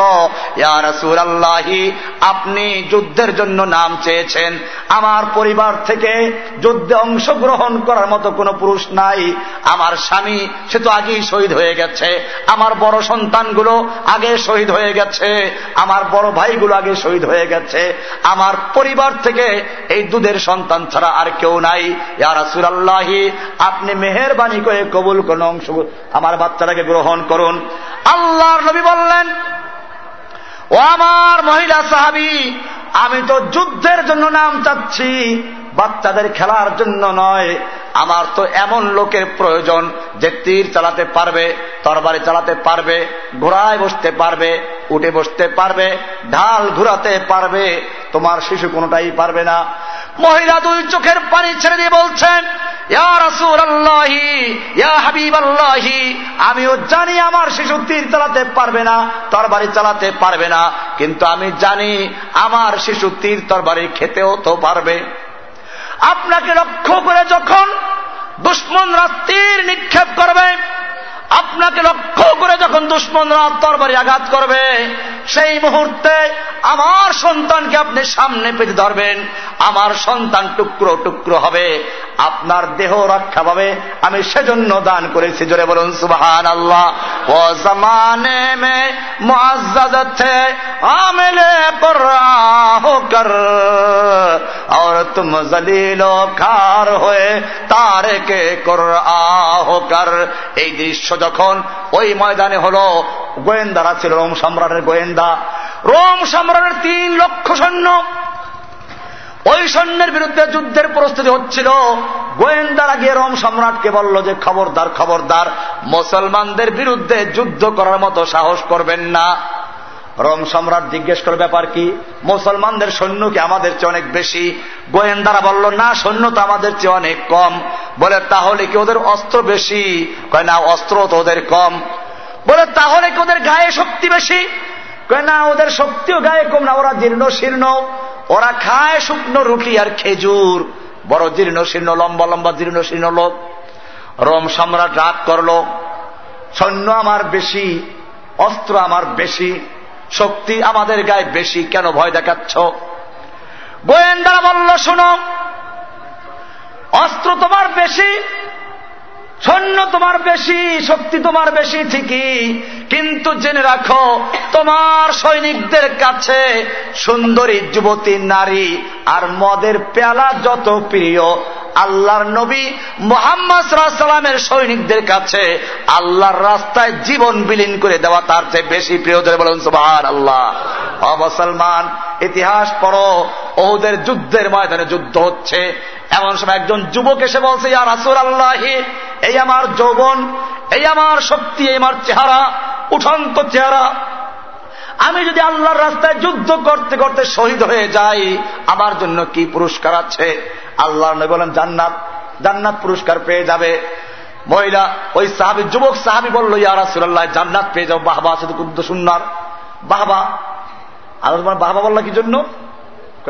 A: আল্লাহি আপনি যুদ্ধের জন্য নাম চেয়েছেন। আমার পরিবার থেকে যুদ্ধে অংশগ্রহণ করার মতো কোনো পুরুষ নাই। আমার স্বামী, সে তো আগেই শহীদ হয়ে গেছে। আমার বড় সন্তানগুলো আগে শহীদ হয়ে গেছে। আমার বড় ভাইগুলো আগে শহীদ হয়ে গেছে। আমার পরিবার থেকে এই দুধের সন্তান ছাড়া আর কেউ নাই। ইয়ারাসুরাল্লাহি আপনি মেহরবানি করে কবুল করুন, অংশ আমার বাচ্চাটাকে গ্রহণ করুন। আল্লাহর নবী বললেন, ও আমার মহিলা সাহাবি, আমি তো যুদ্ধের জন্য নাম চাচ্ছি। বাচ্চাদের খেলার জন্য নয়। আমার তো এমন লোকের প্রয়োজন যে তীর চালাতে পারবে, তরবারি চালাতে পারবে, ঘোড়ায় বসতে পারবে, উঠে বসতে পারবে, ঢাল ঘুরাতে পারবে, তোমার শিশু কোনোটাই পারবে না। মহিলা দুই চোখের পানি ছেড়ে দিয়ে বলছেন আমিও জানি আমার শিশু তীর চালাতে পারবে না, তরবারি চালাতে পারবে না, কিন্তু আমি জানি আমার শিশু তীর তরবারি খেতেও তো পারবে। আপনাকে লক্ষ্য করে যখন দুশ্মনরা তীর নিক্ষেপ করবে আপনাকে লক্ষ্য করে যখন দুশ্মনরা তরবারি আঘাত করবে সেই মুহূর্তে আমার সন্তানকে আপনি সামনে পেতে ধরবেন আমার সন্তান টুকরো টুকরো হবে আপনার দেহ রক্ষা পাবে আমি সেজন্য দান করেছি জোরে বলুন সুবাহান আল্লাহ ও জমানে মে মুআজ্জাজ থে আমেলে কর और तुम जलीलो खार হয়ে তারেকে কর কর এই দৃশ্য যখন ওই ময়দানে হল, গোয়েন্দারা ছিল রোম সম্রাটের গোয়েন্দা। রোম সম্রাটের তিন লক্ষ সৈন্য। ওই সৈন্যের বিরুদ্ধে যুদ্ধের প্রস্তুতি হচ্ছিল। গোয়েন্দারা গিয়ে রোম সম্রাটকে বলল যে, খবরদার খবরদার, মুসলমানদের বিরুদ্ধে যুদ্ধ করার মতো সাহস করবেন না। রোম সম্রাট জিজ্ঞেস করে, ব্যাপার কি? মুসলমানদের সৈন্য কি আমাদের চেয়ে অনেক বেশি? গোয়েন্দারা বলল, না, সৈন্য তো আমাদের চেয়ে অনেক কম। বলে, তাহলে কি ওদের অস্ত্র বেশি? কয়, না, অস্ত্র তো ওদের কম। বলে, তাহলে কি ওদের গায়ে শক্তি বেশি? কয়, না, ওদের শক্তিও গায়ে কম না, ওরা জীর্ণ শীর্ণ। ওরা খায় শুকনো রুটি আর খেজুর। বড় জীর্ণ শীর্ণ, লম্বা লম্বা জীর্ণ শীর্ণ লোক। রোম সম্রাট রাগ করল, সৈন্য আমার বেশি, অস্ত্র আমার বেশি। শক্তি আমাদের গায়ে বেশি কেন ভয় দেখাচ্ছ? গোয়েন্দারা বলল শোনো অস্ত্র তোমার বেশি সৈন্য তোমার বেশি, শক্তি তোমার বেশি, ঠিকই। কিন্তু জেনে রাখো, তোমার সৈনিকদের কাছে সুন্দরী যুবতী, নারী আর মদের পেয়ালা যত প্রিয়, আল্লাহর নবী মোহাম্মদ সাল্লামের সৈনিকদের কাছে আল্লাহর রাস্তায় জীবন বিলীন করে দেওয়া তার চেয়ে বেশি প্রিয়দের বলুন সুবাহ আল্লাহ মুসলমান, ইতিহাস পড়ো ওদের যুদ্ধের ময়দানে যুদ্ধ হচ্ছে। এমন সময় একজন যুবক এসে বলছে, ইয়া রাসুল আল্লাহি এই আমার যৌবন, এই আমার শক্তি, এই আমার চেহারা, উঠন্ত চেহারা। আমি যদি আল্লাহর রাস্তায় যুদ্ধ করতে করতে শহীদ হয়ে যাই, আমার জন্য কি পুরস্কার আছে? আল্লাহ নবী বলেন, জান্নাত জান্নাত পুরস্কার পেয়ে যাবে। মহিলা, ওই সাহাবি, যুবক সাহাবি বলল, ইয়া রাসুল্লাহ জান্নাত পেয়ে যাও, বাহবা শুধু কুদ্দ সুন্নার। বাহবা আর তোমার বাহবা বললা কি জন্য?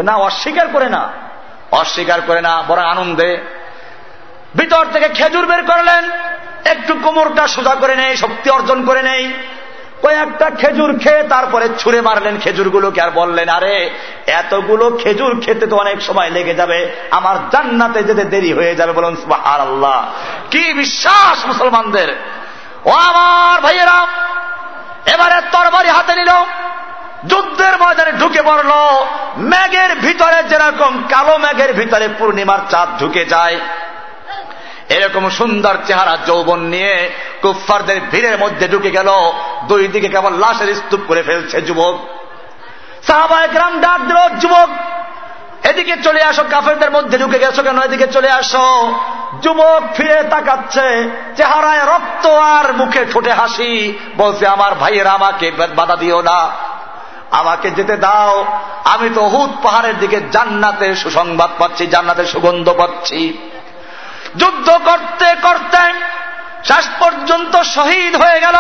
A: না, অস্বীকার করে না। অস্বীকার করে না, বড় আনন্দে। ভিতর থেকে খেজুর বের করলেন, একটু কোমরটা সোজা করে নেই, শক্তি অর্জন করে নেই। কয়েকটা খেজুর খেয়ে তারপরে ছুঁড়ে মারলেন খেজুরগুলোকে আর বললেন, আরে, এতগুলো খেজুর খেতে তো অনেক সময় লেগে যাবে। আমার জান্নাতে যেতে দেরি হয়ে যাবে। বলুন আর আল্লাহ কি বিশ্বাস মুসলমানদের? ও আমার ভাইয়েরা, এবারে তরবারি হাতে নিল, যুদ্ধের ময়দানে ঢুকে পড়ল। ম্যাগের ভিতরে যেরকম কালো ম্যাগের ভিতরে পূর্ণিমার চাঁদ ঢুকে যায় এরকম সুন্দর চেহারা যৌবন নিয়ে কুফারদের ভিড়ের মধ্যে ঢুকে গেল। দুই দিকে কেবল লাশের স্তূপ করে ফেলছে যুবক। সাহাবায় গ্রাম ডাক দিল, যুবক, এদিকে চলে আসো, কাফেরদের মধ্যে ঢুকে গেছো কেন? এদিকে চলে আসো। যুবক ফিরে তাকাচ্ছে, চেহারায় রক্ত আর মুখে ঠোঁটে হাসি। বলছে, আমার ভাইয়ের, আমাকে বাধা দিও না। আমাকে যেতে দাও। আমি তো হুদ পাহাড়ের দিকে জান্নাতের সুসংবাদ পাচ্ছি, জান্নাতের সুগন্ধ পাচ্ছি। যুদ্ধ করতে করতে শেষ পর্যন্ত শহীদ হয়ে গেল।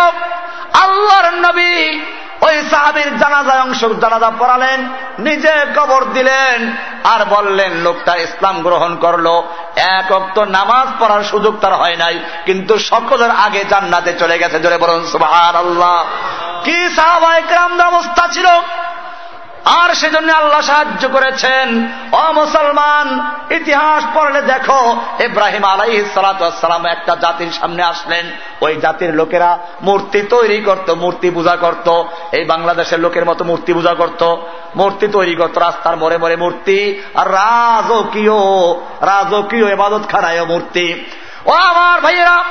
A: আল্লাহর নবী ওই সাহাবির জানাজায় অংশ জানাজা পড়ালেন, নিজে কবর দিলেন আর বললেন, লোকটা ইসলাম গ্রহণ করল। এক অক্ত নামাজ পড়ার সুযোগ তার হয় নাই, কিন্তু সকলের আগে জান্নাতে চলে গেছে। জোরে বলুন সুবাহ আল্লাহ কি সাহাবাহিক অবস্থা ছিল? আর সেজন্য আল্লাহ সাহায্য করেছেন। অ মুসলমান, ইতিহাস পড়লে দেখো, ইব্রাহিম আলাই সালাম একটা জাতির সামনে আসলেন। ওই জাতির লোকেরা মূর্তি তৈরি করত, মূর্তি পূজা করত। এই বাংলাদেশের লোকের মতো মূর্তি পূজা করত। মূর্তি তৈরি করত, রাস্তার মোড়ে মরে মূর্তি। আর রাজকীয় রাজকীয় এবাদত খানায় মূর্তি। ও আমার ভাইয়েরা,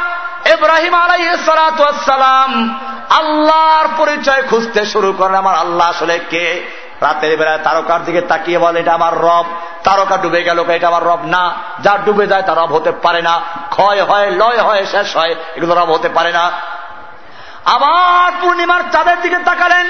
A: ইব্রাহিম আলাই সালাম আল্লাহর পরিচয় খুঁজতে শুরু করেন। আমার আল্লাহ আসলে কে? রাতের বেলায় তারকার দিকে তাকিয়ে বলে, এটা আমার রব। তারকা ডুবে গেল এটা আমার রব। না, যা ডুবে যায় তা রব হতে পারে না। ক্ষয় হয়, লয় হয়, শেষ হয়, এগুলো রব হতে পারে না। আবার পূর্ণিমার চাঁদের দিকে তাকালেন।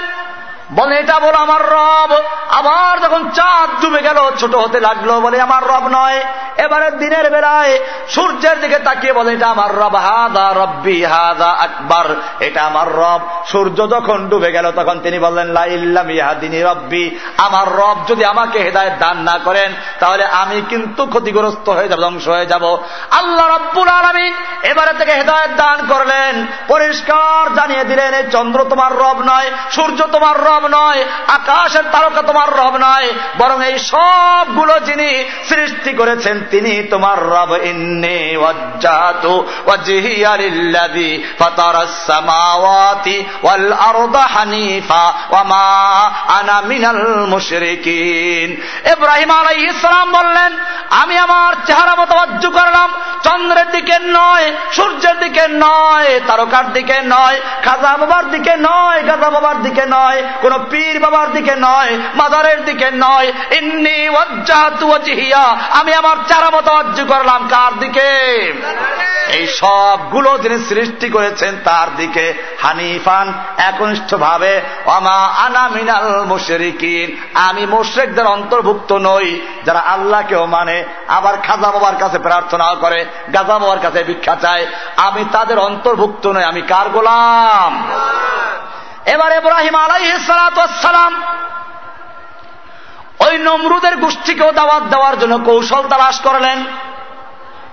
A: বলে, এটা বলো আমার রব। আবার যখন চাঁদ ডুবে গেল, ছোট হতে লাগল, বলে, আমার রব নয়। এবারে দিনের বেলায় সূর্যের দিকে তাকিয়ে বলে, এটা আমার রব। হাদা রব্বি, হাদা আকবর। এটা আমার রব। সূর্য যখন ডুবে গেল, তখন তিনি বললেন লাইল্লাম ইহাদিনী রব্বি। আমার রব যদি আমাকে হেদায়ত দান না করেন, তাহলে আমি কিন্তু ক্ষতিগ্রস্ত হয়ে যাব, ধ্বংস হয়ে যাব। আল্লাহ রব্বুল আলমিন এবারে থেকে হেদায়ত দান করলেন। পরিষ্কার জানিয়ে দিলেন, এই চন্দ্র তোমার রব নয়, সূর্য তোমার রব নয়, আকাশের তারকা তোমার রব নয়, বরং এই সবগুলো যিনি সৃষ্টি করেছেন তিনি তোমার রব। ইন্নে ওয়াজ্জাতু ওয়াজহিয়ালিল্লাযী ফাতারাস সামাওয়াতি ওয়াল আরদা হানিফা ওয়া আনা মিনাল মুশরিকিন। ইব্রাহিম আলাইহিস সালাম বললেন, আমি আমার চেহারা মতবাজ্য করলাম, চন্দ্রের দিকে নয়, সূর্যের দিকে নয়, তারকার দিকে নয়, খাজা বাবার দিকে নয়, গাজা বাবার দিকে নয় কোন পীর বাবার দিকে নয়, মাদারের দিকে নয়। ইন্নি আমি আমার চারা মতো অর্জ করলাম। কার দিকে? এই সবগুলো যিনি সৃষ্টি করেছেন, তার দিকে হানিফান একনিষ্ঠ ভাবে অমা আনা মিনাল মুশরিকিন। আমি মুশরিকদের অন্তর্ভুক্ত নই, যারা আল্লাহকেও মানে আবার খাজা বাবার কাছে প্রার্থনা করে, গাজা বাবার কাছে ভিক্ষা চায়। আমি তাদের অন্তর্ভুক্ত নই, আমি কার গোলাম? এবার ইব্রাহিম আলাইসালাম ওই নমরুদের গোষ্ঠীকেও দাওয়াত দেওয়ার জন্য কৌশল তালাশ করলেন।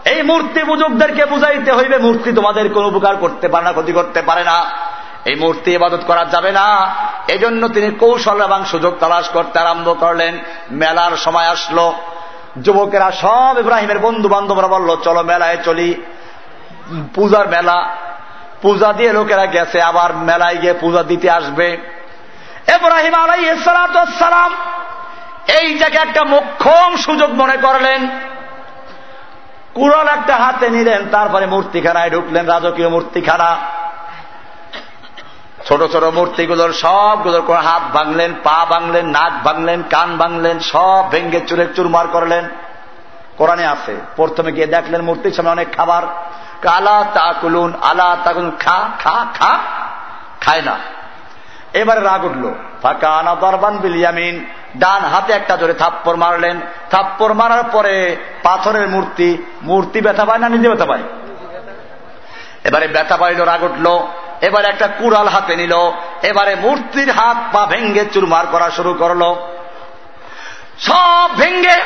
A: এই মূর্তি পূজকদেরকে বুঝাইতে হইবে, মূর্তি তোমাদের কোন উপকার করতে পারে না, ক্ষতি করতে পারে না। এই মূর্তি ইবাদত করা যাবে না। এজন্য তিনি কৌশল এবং সুযোগ তালাশ করতে আরম্ভ করলেন। মেলার সময় আসলো। যুবকেরা সব ইব্রাহিমের বন্ধু বান্ধবরা বলল, চলো মেলায় চলি। পূজার মেলা পূজা দিয়ে লোকেরা গেছে, আবার মেলায় গিয়ে পূজা দিতে আসবে। এব্রাহিম আলাই সালাম এইটাকে একটা মোক্ষম সুযোগ মনে করলেন। কুড়াল একটা হাতে নিলেন, তারপরে মূর্তিখানায় ঢুকলেন, রাজকীয় মূর্তিখানা। ছোট ছোট মূর্তিগুলোর সবগুলোর করে হাত ভাঙলেন, পা ভাঙলেন, নাক ভাঙলেন, কান ভাঙলেন, সব ভেঙ্গে চুরে চুরমার করলেন। কোরআনে আছে, প্রথমে গিয়ে দেখলেন মূর্তির সামনে অনেক খাবার। আলা তাকুলুন আলা তাকুলুন, খা খা খা, খায় না। এবারে রাগ উঠল। ফাঁকা আনা দরবান বিলিয়ামিন ডান হাতে একটা জোরে থাপ্পর মারলেন। থাপ্পর মারার পরে পাথরের মূর্তি মূর্তি ব্যথা পায় না নিজে ব্যথা পায়? এবারে ব্যথা পাইল, রাগ উঠল। এবারে একটা কুড়াল হাতে নিল। এবারে মূর্তির হাত পা ভেঙ্গে চুরমার করা শুরু করল। সব ভেঙ্গে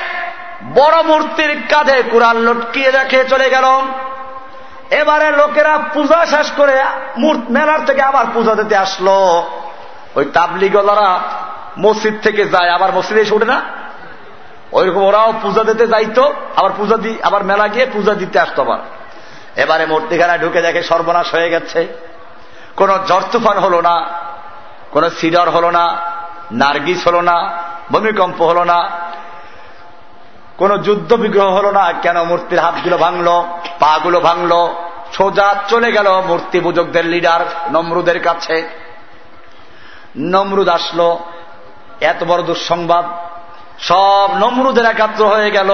A: বড় মূর্তির কাঁধে কুড়াল লটকিয়ে রেখে চলে গেল। এবারে লোকেরা পূজা শেষ করে মেলার থেকে আবার পূজা দিতে আসলো। ওই তাবলিগলারা মসজিদ থেকে যায়, আবার মসজিদে এসে ওঠে না? ওইরকম ওরাও পূজা দিতে যাইতো, আবার পূজা দি আবার মেলা গিয়ে পূজা দিতে আসতো আবার। এবারে মূর্তিখানায় ঢুকে দেখে সর্বনাশ হয়ে গেছে। কোন ঝড় তুফান হল না, কোন সিডর হল না, নার্গিস হল না, ভূমিকম্প হল না কোন যুদ্ধ বিগ্রহ হল না, কেন মূর্তির হাতগুলো ভাঙলো, পাগুলো ভাঙলো, সোজা চলে গেল মূর্তি পূজকদের লিডার নমরুদের কাছে। নমরুদ আসলো, এত বড় দুঃসংবাদ। সব নমরুদের একাত্র হয়ে গেল।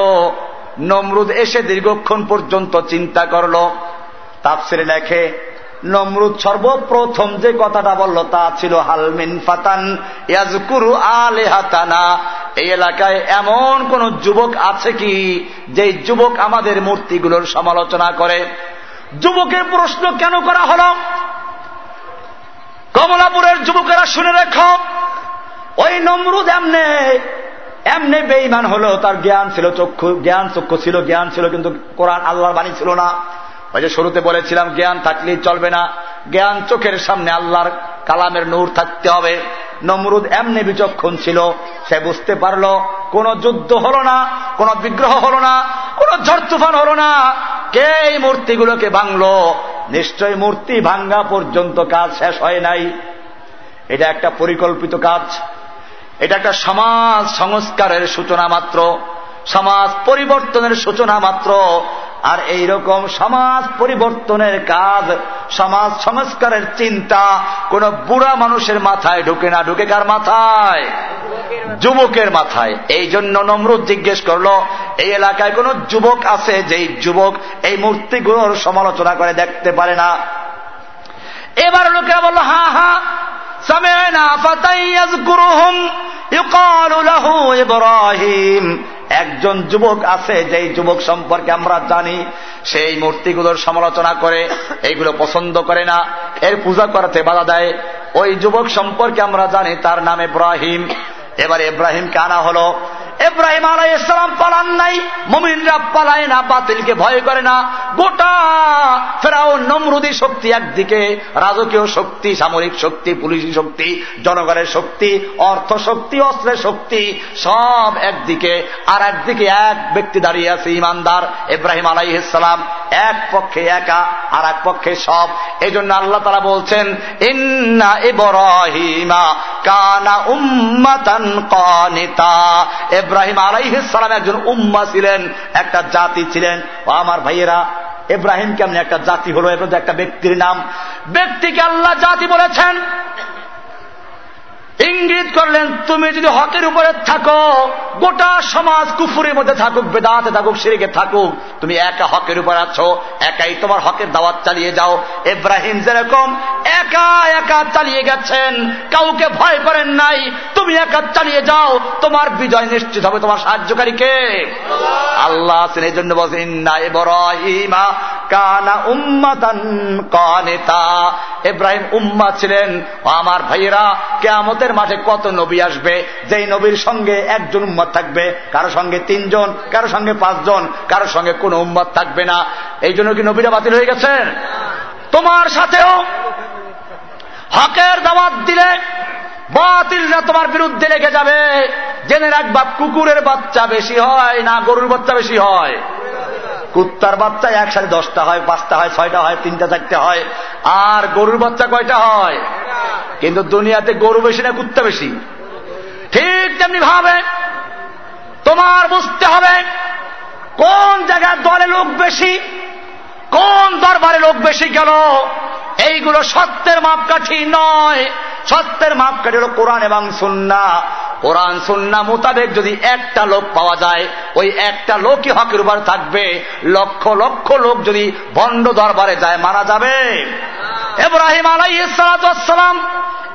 A: নমরুদ এসে দীর্ঘক্ষণ পর্যন্ত চিন্তা করল। তাপসিরে লেখে, নমরুদ সর্বপ্রথম যে কথাটা বলল তা ছিল হালমিন ফাতান ইয়াজকুরু আলে হাতানা এই এলাকায় এমন কোন যুবক আছে কি যে যুবক আমাদের মূর্তিগুলোর সমালোচনা করে? যুবকের প্রশ্ন কেন করা হল? কমলাপুরের যুবকেরা শুনে রেখ। ওই নমরুদ এমনে, এমনি বেইমান হলো, তার জ্ঞান ছিল চক্ষু, জ্ঞান চক্ষু ছিল, জ্ঞান ছিল, কিন্তু কোরআন আল্লাহর বাণী ছিল না। ওই যে শুরুতে বলেছিলাম, জ্ঞান থাকলেই চলবে না। জ্ঞান চোখের সামনে আল্লাহর কালামের নূর থাকতে হবে। নমরুদ এমনি বিচক্ষণ ছিল। সে বুঝতে পারল, কোন যুদ্ধ হল না, কোন বিগ্রহ হল না, কোন ঝড় তুফান হলো না। কে এই মূর্তিগুলোকে ভাঙল? নিশ্চয় মূর্তি ভাঙ্গা পর্যন্ত কাজ শেষ হয় নাই। এটা একটা পরিকল্পিত কাজ। এটা একটা সমাজ সংস্কারের সূচনা মাত্র, সমাজ পরিবর্তনের সূচনা মাত্র। আর এই রকম সমাজ পরিবর্তনের কাজ, সমাজ সংস্কারের চিন্তা কোন বুড়া মানুষের মাথায় ঢুকে না, ঢুকে কার মাথায়? যুবকের মাথায়। এই জন্য নমরুদ জিজ্ঞেস করল, এই এলাকায় কোন যুবক আছে যেই যুবক এই মূর্তিগুলোর সমালোচনা করে দেখতে পারে না? এবার লোকেরা বলল, হা হা সামে না ইব্রাহিম। একজন যুবক আছে, যেই যুবক সম্পর্কে আমরা জানি, সেই মূর্তিগুলোর সমালোচনা করে, এইগুলো পছন্দ করে না, এর পূজা করাতে বাধা দেয়। ওই যুবক সম্পর্কে আমরা জানি, তার নাম ইব্রাহিম। এবার ইব্রাহিমকে আনা হলো। এব্রাহিম আলাই ইসলাম পালান নাই, মমিনরা পালায় না, বাতিলকে ভয় করে না। গোটা ফেরাও নমরুদি শক্তি একদিকে, রাজকীয় শক্তি, সামরিক শক্তি, পুলিশি শক্তি, জনগণের শক্তি, অর্থ শক্তি, অস্ত্রের শক্তি, সব একদিকে। আর একদিকে এক ব্যক্তি দাঁড়িয়ে আছে, ইমানদার এব্রাহিম আলাই ইসলাম এক পক্ষে একা, আর এক পক্ষে সব। এই জন্য আল্লাহ তারা বলছেন, ইন্না ইব্রাহিমা কানা উম্মাতান কানিতা। ইব্রাহিম আলাইহিসালাম একজন উম্মা ছিলেন, একটা জাতি ছিলেন। ও আমার ভাইয়েরা, ইব্রাহিম কেমন একটা জাতি হলো? একটা ব্যক্তির নাম। ব্যক্তিকে আল্লাহ জাতি বলেছেন। ইঙ্গিত করলেন, তুমি যদি হকের উপরে থাকো, গোটা সমাজ কুফুরের মধ্যে থাকুক, বেদাতে থাকুক সিরিকে থাকুক, তুমি একা হকের উপর আছো, একাই তোমার হকের দাওয়াত চালিয়ে যাও। এব্রাহিম যেরকম একা একা চালিয়ে গেছেন, কাউকে ভয় করেন নাই, তুমি একা চালিয়ে যাও, তোমার বিজয় নিশ্চিত হবে। তোমার সাহায্যকারীকে আল্লাহ আছেন, এই জন্য বলছেন না এবরাহিমা কানা উম্মাতান কানেতা। এব্রাহিম উম্মা ছিলেন। আমার ভাইয়েরা কেয়ামতের মাঠে কত নবী আসবে? যেই নবীর সঙ্গে একজন উম্মত থাকবে, কারও সঙ্গে তিনজন, কারও সঙ্গে পাঁচজন, কারও সঙ্গে কোন উম্মত থাকবে না। এই জন্য কি নবীরা বাতিল হয়ে গেছে? তোমার সাথেও হকের দাওয়াত দিলে বাতিলরা তোমার বিরুদ্ধে লেগে যাবে। জেনে রাখবা, কুকুরের বাচ্চা বেশি হয় না গরুর বাচ্চা বেশি হয়? কুত্তার বাচ্চা একসাথে দশটা হয়, পাঁচটা হয়, ছয়টা হয়, তিনটা, চারটে হয়। আর গরুর বাচ্চা কয়টা হয়? কিন্তু দুনিয়াতে গরু বেশি না, কুত্তা বেশি। ঠিক তেমনি ভাবে তোমার বুঝতে হবে কোন জায়গায় দলে লোক বেশি কোন দরবারে লোক বেশি গেল? এইগুলো সত্যের মাপকাঠি নয়। সত্যের মাপকাঠি হল কোরআন এবং সুন্না। কোরআন, সুন্না মোতাবেক যদি একটা লোক পাওয়া যায়, ওই একটা লোকই হকের উপর থাকবে। লক্ষ লক্ষ লোক যদি বন্ড দরবারে যায়, মারা যাবে। এব্রাহিম আলাই সালাম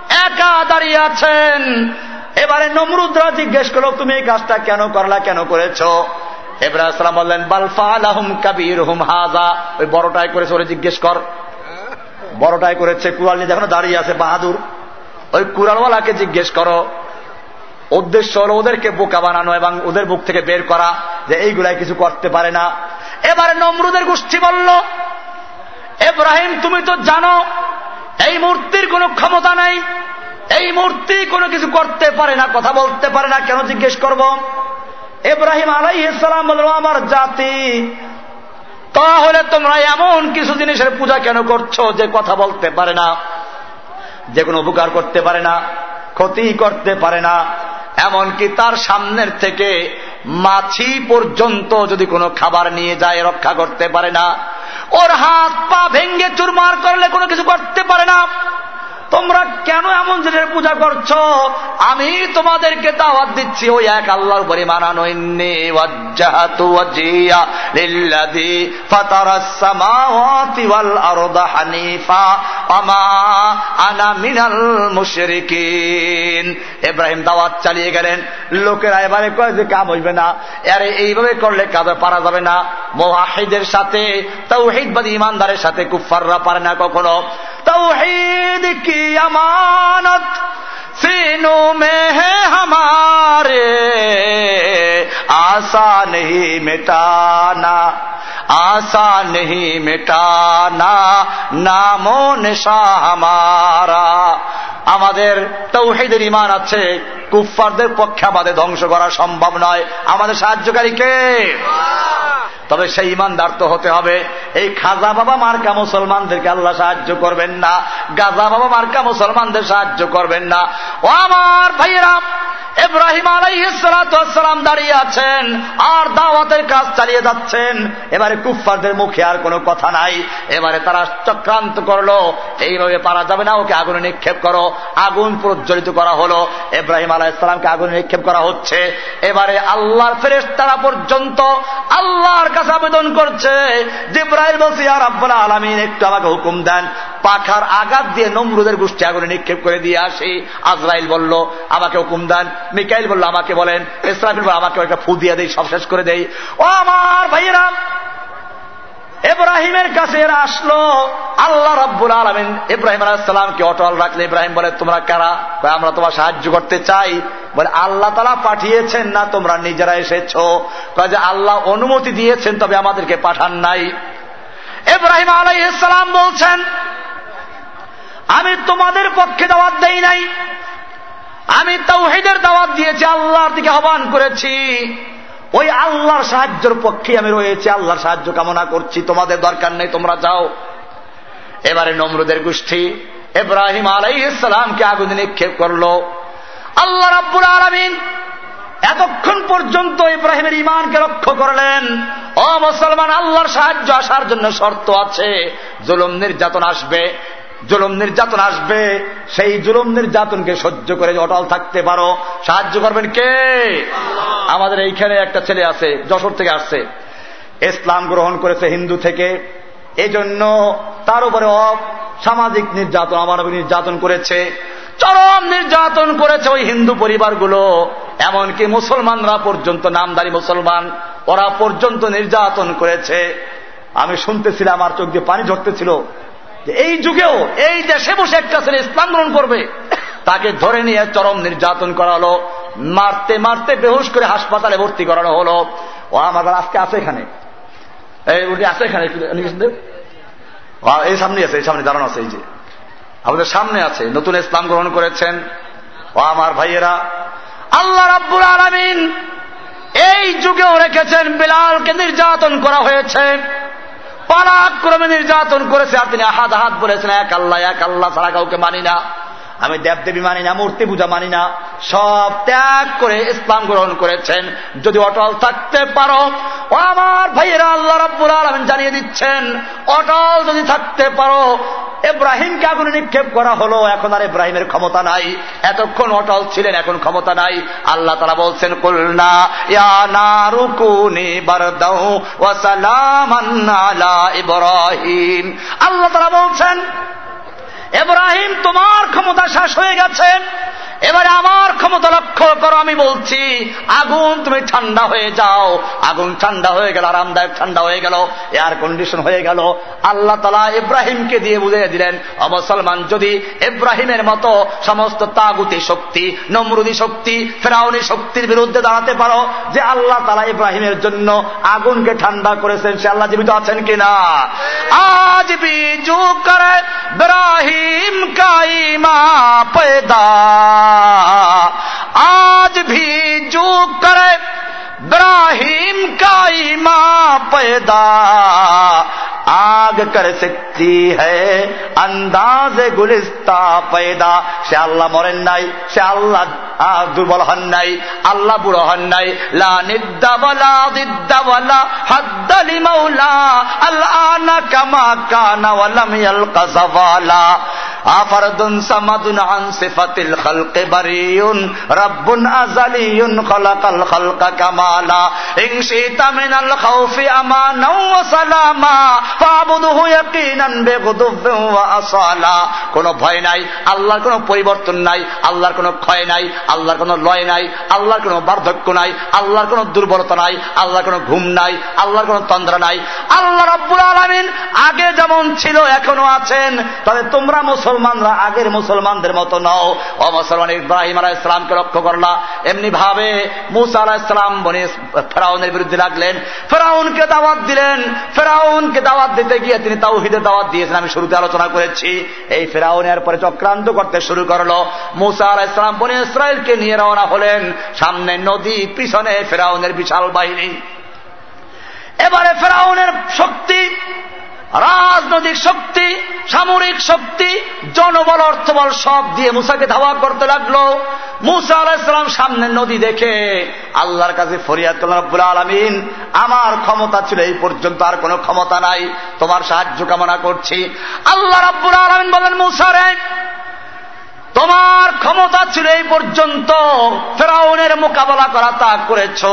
A: একা দাঁড়িয়ে আছেন। এবারে নমরুদরা জিজ্ঞেস করল, তুমি এই কাজটা কেন করলা, কেন করেছ? এব্রাহিম বললেন বালফা কাবির হুম হাজা ওই বড়টাই করেছে ওরে জিজ্ঞেস কর। বড়টাই করেছে, কুড়াল নিয়ে যখন দাঁড়িয়ে আছে, বাহাদুর। ওই কুড়ালওয়ালাকে জিজ্ঞেস করো। উদ্দেশ্য হল ওদেরকে বোকা বানানো এবং ওদের বুক থেকে বের করা যে এইগুলাই কিছু করতে পারে না। এবারে নমরুদের গোষ্ঠী বলল, এব্রাহিম, তুমি তো জানো, এই মূর্তির কোনো ক্ষমতা নাই। এই মূর্তি কোনো কিছু করতে পারে না, কথা বলতে পারে না। কেন জিজ্ঞেস করব? এব্রাহিম আলাই ইসলাম বলল, আমার জাতি, তাহলে তোমরা এমন কিছু জিনিসের পূজা কেন করছ যে কথা বলতে পারে না? যে কোনো উপকার করতে পারে না, ক্ষতি করতে পারে না। এমনকি তার সামনের থেকে মাছি পর্যন্ত যদি কোনো খাবার নিয়ে যায়, রক্ষা করতে পারে না। ওর হাত পা ভেঙ্গে চুরমার করলে কোনো কিছু করতে পারে না। তোমরা কেন এমন জিনিসের পূজা করছ? আমি তোমাদেরকে দাওয়াত দিচ্ছি। ওই এক আল্লাহর উপরে মানানো এব্রাহিম দাওয়াত চালিয়ে গেলেন। লোকেরা এবারে কয় যে, কাম হইবে না। আরে, এইভাবে করলে কাজে পারা যাবে না। মোহাহিদের সাথে তাও হিদবাদী ইমানদারের সাথে কুফাররা পারে না কখনো। তৌহিদ কি আমানত সিনু মে হে হমারে আশা নেই মেটানা আশা নেই মেটানা নাম নেশা হামারা আমাদের তৌহিদের ইমান আছে, কুফফারদের পক্ষে আমাদের ধ্বংস করা সম্ভব নয়। আমাদের সাহায্যকারীকে তবে সেই ইমানদার তো হতে হবে। এই খাজা বাবা মার্কা মুসলমানদেরকে আল্লাহ সাহায্য করবেন না। গাজা বাবা মার্কা মুসলমানদের সাহায্য করবেন না। ও আমার ভাইয়েরা এব্রাহিম আলাইসালাম দাঁড়িয়ে আছেন, আর দাওয়াতের কাজ চালিয়ে যাচ্ছেন। এবারে কুফফারদের মুখে আর কোনো কথা নাই। এবারে তারা চক্রান্ত করল। এইভাবে পারা যাবে না, ওকে আগুনে নিক্ষেপ করো। আগুন প্রজ্বলিত করা হলো। এব্রাহিম আলাহিসামকে আগুনে নিক্ষেপ করা হচ্ছে। এবারে আল্লাহর ফেরেস তারা পর্যন্ত আল্লাহর কাছে আবেদন করছে যে আর আব্বাল আলমিন, একটু আমাকে হুকুম দেন। পাখার আঘাত দিয়ে নমরুদের গোষ্ঠী আগুনে নিক্ষেপ করে দিয়ে আসি। আজরাইল বলল, আমাকে হুকুম দেন। মিকাইল বলল, আমাকে বলেন। ইসরাফিল বলল, আমাকে একটা ফু দিয়ে দেই, সব শেষ করে দেই। ও আমার ভাইয়েরা, এব্রাহিমের কাছে এরা আসলো। আল্লাহ রব্বুল আলমিন ইব্রাহিম আলাহিসাল্লামকে অটল রাখলে। ইব্রাহিম বলে, তোমরা কারা? আমরা তোমার সাহায্য করতে চাই। বলে, আল্লাহ তালা পাঠিয়েছেন না, তোমরা নিজেরা এসেছ। যে, আল্লাহ অনুমতি দিয়েছেন, তবে আমাদেরকে পাঠান নাই। ইব্রাহিম আলাইসালাম বলছেন, আমি তোমাদের পক্ষে দাওয়াত দেই নাই। আমি তৌহিদের দাওয়াত দিয়েছি, আল্লাহর দিকে আহ্বান করেছি। ওই আল্লাহর সাহায্যের পক্ষে আমি রয়েছি, আল্লাহর সাহায্য কামনা করছি। তোমাদের দরকার নেই, তোমরা যাও। এবারে নমরুদের গোষ্ঠী এব্রাহিম আলাই ইসলামকে আগুন নিক্ষেপ করল। আল্লাহ রাব্বুল আলমিন এতক্ষণ পর্যন্ত ইব্রাহিমের ইমানকে লক্ষ্য করলেন। অ মুসলমান আল্লাহর সাহায্য আসার জন্য শর্ত আছে। জুলুম নির্যাতন আসবে জুলুম নির্যাতন আসবে। সেই জুলুম নির্যাতনকে সহ্য করে অটল থাকতে পারো। সাহায্য করবেন কে? আমাদের এইখানে একটা ছেলে আছে যশোর থেকে আসছে। ইসলাম গ্রহণ করেছে হিন্দু থেকে। এই জন্য তার উপরে সামাজিক নির্যাতন আমার নির্যাতন করেছে। চরম নির্যাতন করেছে ওই হিন্দু পরিবারগুলো। এমনকি মুসলমানরা পর্যন্ত, নামদারি মুসলমান, ওরা পর্যন্ত নির্যাতন করেছে। আমি শুনতেছিলাম, আমার চোখ দিয়ে পানি ঝরতেছিল। এই যুগেও এই দেশে বসে একটা ছেলে ইসলাম গ্রহণ করবে। তাকে ধরে নিয়ে চরম নির্যাতন করা হলো মারতে মারতে বেহুশ করে হাসপাতালে ভর্তি করানো হলো। ও আমাদের আজকে আছে এখানে। এই উনি আছে এখানে এই সামনে আছে, এই সামনে দাঁড়ানো আছে, এই যে। আমাদের সামনে আছে, নতুন ইসলাম গ্রহণ করেছেন। ও আমার ভাইয়েরা, আল্লাহ রাব্বুল আলমিন এই যুগেও রেখেছেন বিলালকে নির্যাতন করা হয়েছে। পালাক্রমে নির্যাতন করেছে আর তিনি আহাত আহাত বলেছেন, এক আল্লাহ এক আল্লাহ ছাড়া কাউকে মানি না। আমি দেবদেবী মানি না, মূর্তি পূজা মানি না। সব ত্যাগ করে ইসলাম গ্রহণ করেছেন। যদি অটল থাকতে পারো, ও আমার ভাইয়েরা আল্লাহ রব্বুল আলমিন জানিয়ে দিচ্ছেন, অটল যদি থাকতে পারো এব্রাহিমকে আগুনে নিক্ষেপ করা হলো, এখন আর ইব্রাহিমের ক্ষমতা নাই। এতক্ষণ অটল ছিলেন, এখন ক্ষমতা নাই। আল্লাহ তারা বলছেন, কুলনা আল্লাহ তারা বলছেন এব্রাহিম, তোমার ক্ষমতা শেষ হয়ে গেছে। এবারে আমার ক্ষমতা লক্ষ্য করো, আমি বলছি, আগুন, তুমি ঠান্ডা হয়ে যাও। আগুন ঠান্ডা হয়ে গেল, আরামদায়ক ঠান্ডা হয়ে গেল এয়ার কন্ডিশন হয়ে গেল। আল্লাহ তালা ইব্রাহিমকে দিয়ে বুঝিয়ে দিলেন অমুসলমান যদি ইব্রাহিমের মতো সমস্ত তাগুতি শক্তি, নমরুদি শক্তি, ফেরাউনি শক্তির বিরুদ্ধে দাঁড়াতে পারো, যে আল্লাহ তালা ইব্রাহিমের জন্য আগুনকে ঠান্ডা করেছেন, সে আল্লাহ জীবিত আছেন কিনা? আজ বিজু করে ইব্রাহিম کریم کا ایماں پیدا۔ آج بھی جو کرے براہیم کا ایماں پیدا۔ আগ কর সকি হন্দাজে গুলিস্তা পেদা সে আল্লাহ মরেন নাই সে আল্লাহ দুর্বল হন নাই আল্লাহ বুড়ো হন নাই লা আমানা কোনো ভয় নাই, আল্লাহর কোনো পরিবর্তন নাই, আল্লাহর কোনো ক্ষয় নাই, আল্লাহর কোনো লয় নাই, আল্লাহর কোনো বার্ধক্য নাই, আল্লাহর কোনো দুর্বলতা নাই, আল্লাহর কোনো ঘুম নাই, আল্লাহর কোনো তন্দ্রা নাই। আল্লাহ রব্বুল আলমিন আগে যেমন ছিল, এখনও আছেন। তবে তোমরা মুসলমানরা আগের মুসলমানদের মতো নও। ও মুসলমান ইব্রাহিম আলাহ ইসলামকে লক্ষ্য করলা। এমনি ভাবে মুসা আলাহ ইসলাম বনে ফেরাউনের বিরুদ্ধে লাগলেন। ফেরাউনকে দাওয়াত দিলেন। ফেরাউনকে দাওয়াত দিতে গিয়ে তিনি তাওহিদের দাওয়াত দিয়েছেন, আমি শুরুতে আলোচনা করেছি। এই ফেরাউনের পরে চক্রান্ত করতে শুরু করল। মুসা আলাহ ইসলাম বনে ইসরায়েলকে নিয়ে রওনা হলেন। সামনে নদী, পিছনে ফেরাউনের বিশাল বাহিনী। এবারে ফেরাউনের শক্তি, রাজনৈতিক শক্তি, সামরিক শক্তি, জনবল, অর্থবল সব দিয়ে মুসাকে ধাওয়া করতে লাগল। মুসা আলাহিসাম সামনে নদী দেখে আল্লাহর কাছে ফরিয়াদ করলেন, রব্বুল আলমিন, আমার ক্ষমতা ছিল এই পর্যন্ত, আর কোনো ক্ষমতা নাই। তোমার সাহায্য কামনা করছি। আল্লাহ রব্বুল আলমিন বলেন মুসারে তোমার ক্ষমতা ছিল এই পর্যন্ত, ফেরাউনের মোকাবেলা করা তা করেছ।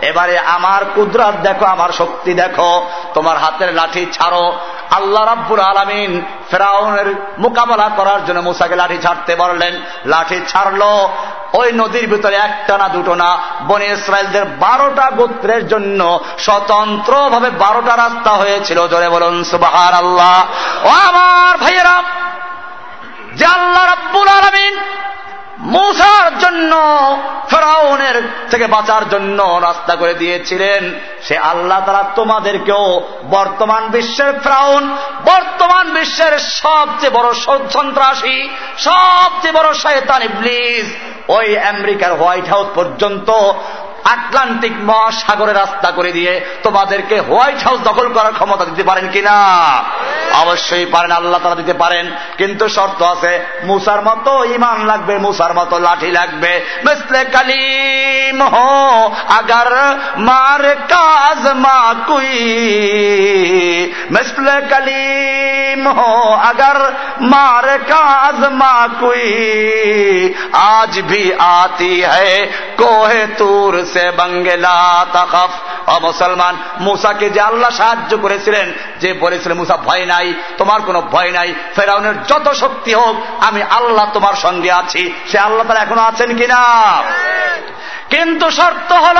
A: এবারে আমার কুদরাত দেখো, আমার শক্তি দেখো, তোমার হাতের লাঠি ছাড়ো। আল্লাহ রাব্বুর আলমিন ফেরাউনের মোকাবেলা করার জন্য মুসাকে লাঠি ছাড়তে বললেন। লাঠি ছাড়লো ওই নদীর ভিতরে একটা না দুটো না, বনে ইসরায়েলদের বারোটা গোত্রের জন্য স্বতন্ত্রভাবে বারোটা রাস্তা হয়েছিল। জোরে বলুন সুবাহার আল্লাহ ও আমার ভাইয়েরা, যে আল্লাহ রব্বুল আলমিন মূসার জন্য, ফেরাউনের থেকে বাঁচার জন্য রাস্তা করে দিয়েছিলেন। সে আল্লাহ তারা তোমাদেরকেও বর্তমান বিশ্বের ফ্রাউন, বর্তমান বিশ্বের সবচেয়ে বড় সন্ত্রাসী সবচেয়ে বড় শয়তান ইবলিস, ওই আমেরিকার হোয়াইট হাউস পর্যন্ত আটলান্টিক মহাসাগরে রাস্তা করে দিয়ে তোমাদেরকে হোয়াইট হাউস দখল করার ক্ষমতা দিতে পারেন কিনা? অবশ্যই পারেন, আল্লাহ তারা দিতে পারেন। কিন্তু শর্ত আছে, মুসার মতো ইমান লাগবে, মুসার মতো লাঠি লাগবে। মিসলে কালিম হো, আগার মার কাজ মা কুই। মিসলে কালিম হো, আগার মার কাজ মা কুই। আজ ভি আতি হে কোহে তুর সে বাঙ্গেলা তাকাফ অ মুসলমান, মুসাকে যে আল্লাহ সাহায্য করেছিলেন, যে বলেছিলেন, মুসা, ভয় নাই, তোমার কোনো ভয় নাই, ফেরাউনের যত শক্তি হোক, আমি আল্লাহ তোমার সঙ্গে আছি। সে আল্লাহ তারা এখনও আছেন কিনা? কিন্তু শর্ত হল,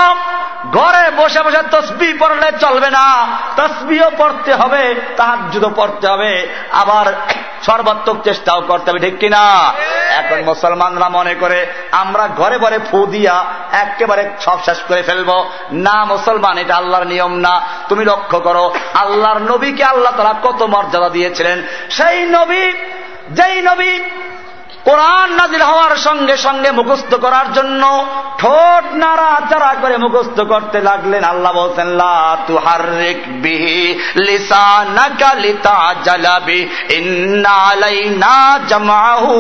A: ঘরে বসে বসে তসবি পড়লে চলবে না। তসবিও পড়তে হবে তাহার যুদ্ধ পড়তে হবে। আবার সর্বাত্মক চেষ্টাও করতে হবে, ঠিক কিনা? এখন মুসলমানরা মনে করে, আমরা ঘরে ঘরে ফু দিয়া একেবারে সব শেষ করে ফেলব। না মুসলমান, এটা আল্লাহর নিয়ম না। তুমি লক্ষ্য করো, আল্লাহর নবীকে আল্লাহ তারা কত মর্যাদা দিয়েছিলেন। সেই নবী, যেই নবী কোরআন নাজির হওয়ার সঙ্গে সঙ্গে মুখস্থ করার জন্য ঠোঁট নাড়া চারা করে মুখস্থ করতে লাগলেন। আল্লাহ বলছেন তুহারিক বিহি লিসানাকা লিতাজালাবি ইন্না আলাইনা জামাহু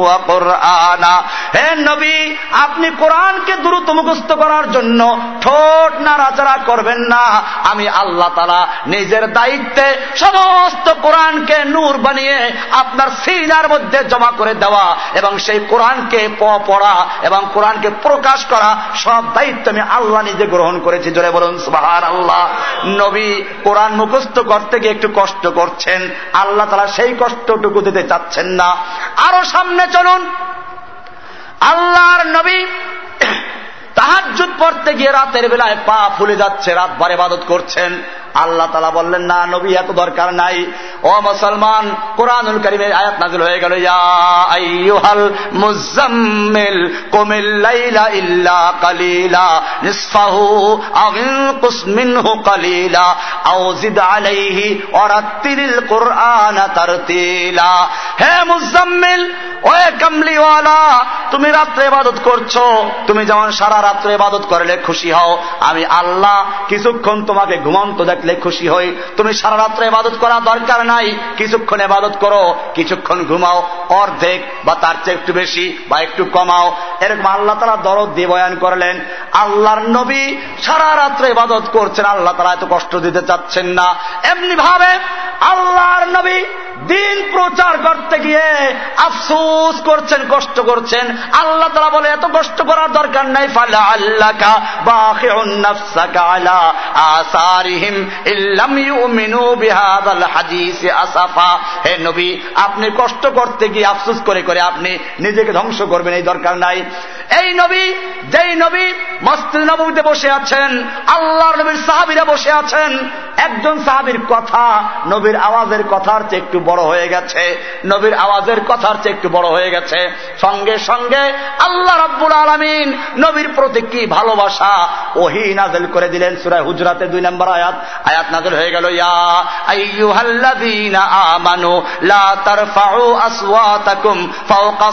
A: ওয়া কুরআনা। হে নবী, আপনি কোরআনকে দ্রুত মুখস্থ করার জন্য ঠোঁট নাড়াচাড়া করবেন না। আমি আল্লাহ তারা নিজের দায়িত্বে সমস্ত কোরআনকে নূর বানিয়ে আপনার সিনার মধ্যে জমা করে দেওয়া এবং সেই কোরআনকে পড়া এবং কোরআনকে প্রকাশ করা সব দায়িত্ব আমি আল্লাহ নিজে গ্রহণ করেছি। জোরে বলুন সুবাহার আল্লাহ নবী কোরআন মুখস্থ করতে গিয়ে একটু কষ্ট করছেন। আল্লাহ তারা সেই কষ্টটুকু দিতে চাচ্ছেন না। আরও সামনে চলুন। আল্লাহর নবী তাহাজুদ পড়তে গিয়ে রাতের বেলায় পা ফুলে যাচ্ছে রাত বারে বাদত করছেন। আল্লাহ তালা বললেন, না, নবী, এত দরকার নাই। ও মুসলমান, কোরআনুল করিমের আয়াত নাজিল হয়ে গেল। আইয়ুহাল মুজাম্মিল কুমিল লাইলা ইল্লা কালিলা, নিসফাহু আও ইনকুস মিনহু কালিলা, আও জিদ আলাইহি ওয়ারাত্তিলিল কুরআন তারতিলা। হে মুজাম্মিল ওয়ে কামলিওয়ালা, তুমি রাত্রে ইবাদত করছ। তুমি যেমন সারা রাত্রে ইবাদত করলে খুশি হও। আমি আল্লাহ কিছুক্ষণ তোমাকে ঘুমন্ত দেখলে খুশি হই। তুমি সারা রাত্র এবাদত করা দরকার নাই। কিছুক্ষণ এবাদত করো, কিছুক্ষণ ঘুমাও। অর্ধেক বা তার চেয়ে একটু বেশি বা একটু কমাও। এরকম আল্লাহ তারা দরদ দিয়ে বয়ান করলেন, আল্লাহর নবী সারা রাত্র এবাদত করছেন, আল্লাহ তারা এত কষ্ট দিতে চাচ্ছেন না। এমনি ভাবে আল্লাহর নবী দিন প্রচার করতে গিয়ে আফসোস করছেন, কষ্ট করছেন। আল্লাহ তারা বলে, এত কষ্ট করার দরকার নাই। ফালা আল্লাহকা বাখিউন নাফসাকা আলা আসারিহিম ইল্লাম ইউমিনু বিহাদাল হাদিস আসাফা। হে নবী, আপনি কষ্ট করতে গিয়ে আফসুস করে করে আপনি নিজেকে ধ্বংস করবেন, এই দরকার নাই। এই নবী, যেই নবী মসজিদ নবীতে বসে আছেন, আল্লাহর নবীর সাহাবিরা বসে আছেন, একজন সাহাবির কথা, নবীর আওয়াজের কথার চেয়ে একটু বড় হয়ে গেছে। নবীর আওয়াজের কথার চেয়ে একটু বড় হয়ে গেছে। সঙ্গে সঙ্গে আল্লাহ রব্বুল আলমিন নবীর প্রতি কি ভালোবাসা ওহি নাজেল করে দিলেন সুরায় হুজরাতে দুই নম্বর আয়াত। আয়াত নাজেল হয়ে গেল আমানু লা তারফাউ আসওয়াতাকুম ফাওকা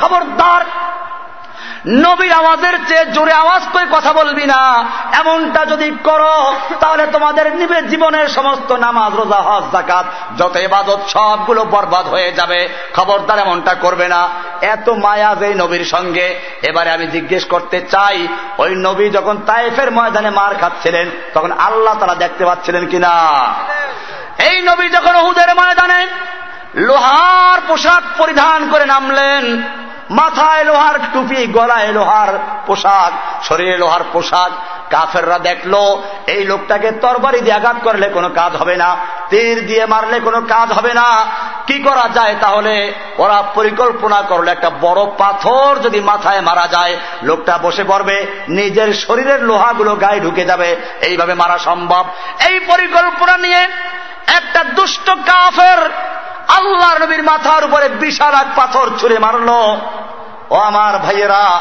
A: খবরদার! নবীর আওয়াজের চেয়ে জোরে আওয়াজ করে কথা বলবি না। এমনটা যদি করো, তাহলে তোমাদের নিবে জীবনের সমস্ত নামাজ, রোজা, হজ জাকাত যত এবাদত সবগুলো বরবাদ হয়ে যাবে। খবরদার এমনটা করবে না। এত মায়া যে নবীর সঙ্গে। এবারে আমি জিজ্ঞেস করতে চাই, ওই নবী যখন তাইফের ময়দানে মার খাচ্ছিলেন, তখন আল্লাহ তারা দেখতে পাচ্ছিলেন কিনা? এই নবী যখন ওহুদের ময়দানে লোহার পোশাক পরিধান করে নামলেন মাথায় লোহার টুপি, গলায় লোহার পোশাক, শরীরে লোহার পোশাক। কাফেররা দেখল, এই লোকটাকে তরবারি দিয়ে আঘাত করলে কোনো কাজ হবে না, তীর দিয়ে মারলে কোনো কাজ হবে না। কি করা যায় তাহলে? ওরা পরিকল্পনা করল, একটা বড় পাথর যদি মাথায় মারা যায়, লোকটা বসে পড়বে, নিজের শরীরের লোহাগুলো গায়ে ঢুকে যাবে, এইভাবে মারা সম্ভব। এই পরিকল্পনা নিয়ে একটা দুষ্ট কাফের আল্লাহ নবীর মাথার উপরে বিশাল এক পাথর ছুঁড়ে মারল। ও আমার ভাইয়েরা,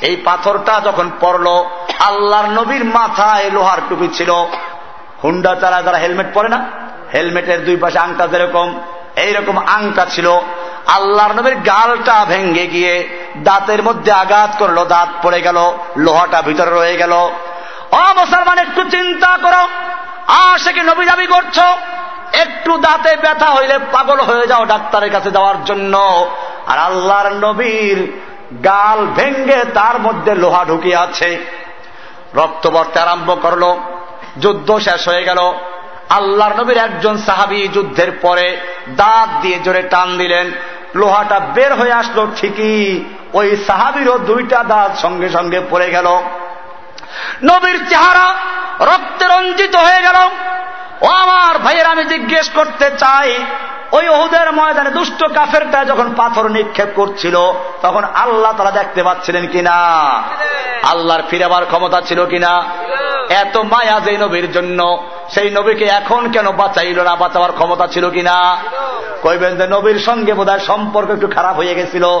A: এই পাথরটা যখন পড়ল, আল্লাহর নবীর মাথায় লোহার টুপি ছিল। হুন্ডা চালায় যারা হেলমেট পরে না, হেলমেটের দুই পাশে আংটা যেরকম, এইরকম আংটা ছিল। আল্লাহর নবীর গালটা ভেঙ্গে গিয়ে দাঁতের মধ্যে আঘাত করল, দাঁত পড়ে গেল, লোহাটা ভিতরে রয়ে গেল। অ মুসলমান, একটু চিন্তা করো। আশেকে নবী দাবি করছ একটু দাঁতে ব্যথা হইলে পাগল হয়ে যাও ডাক্তারের কাছে যাওয়ার জন্য। আর আল্লাহর নবীর গাল ভেঙ্গে তার মধ্যে লোহা ঢুকিয়ে আছে। রক্ত বর্তে আরম্ভ করল, যুদ্ধ শেষ হয়ে গেল। আল্লাহর নবীর একজন সাহাবি যুদ্ধের পরে দাঁত দিয়ে জোরে টান দিলেন। লোহাটা বের হয়ে আসলো ঠিকই, ওই সাহাবিরও দুইটা দাঁত সঙ্গে সঙ্গে পড়ে গেল। নবীর চেহারা রক্তে রঞ্জিত হয়ে গেল। ও আমার ভাইয়ের, আমি জিজ্ঞেস করতে চাই, ওই ওহুদের ময়দানে দুষ্ট কাফেরটা যখন পাথর নিক্ষেপ করছিল, তখন আল্লাহ তারা দেখতে পাচ্ছিলেন কিনা? আল্লাহর ফিরাবার ক্ষমতা ছিল কিনা? এত মায়া যে নবীর জন্য, সেই নবীকে এখন কেন বাঁচাইল না, বাঁচাবার ক্ষমতা ছিল কিনা? কইবেন যে নবীর সঙ্গে বোধহয় সম্পর্ক একটু খারাপ হয়ে গেছিল।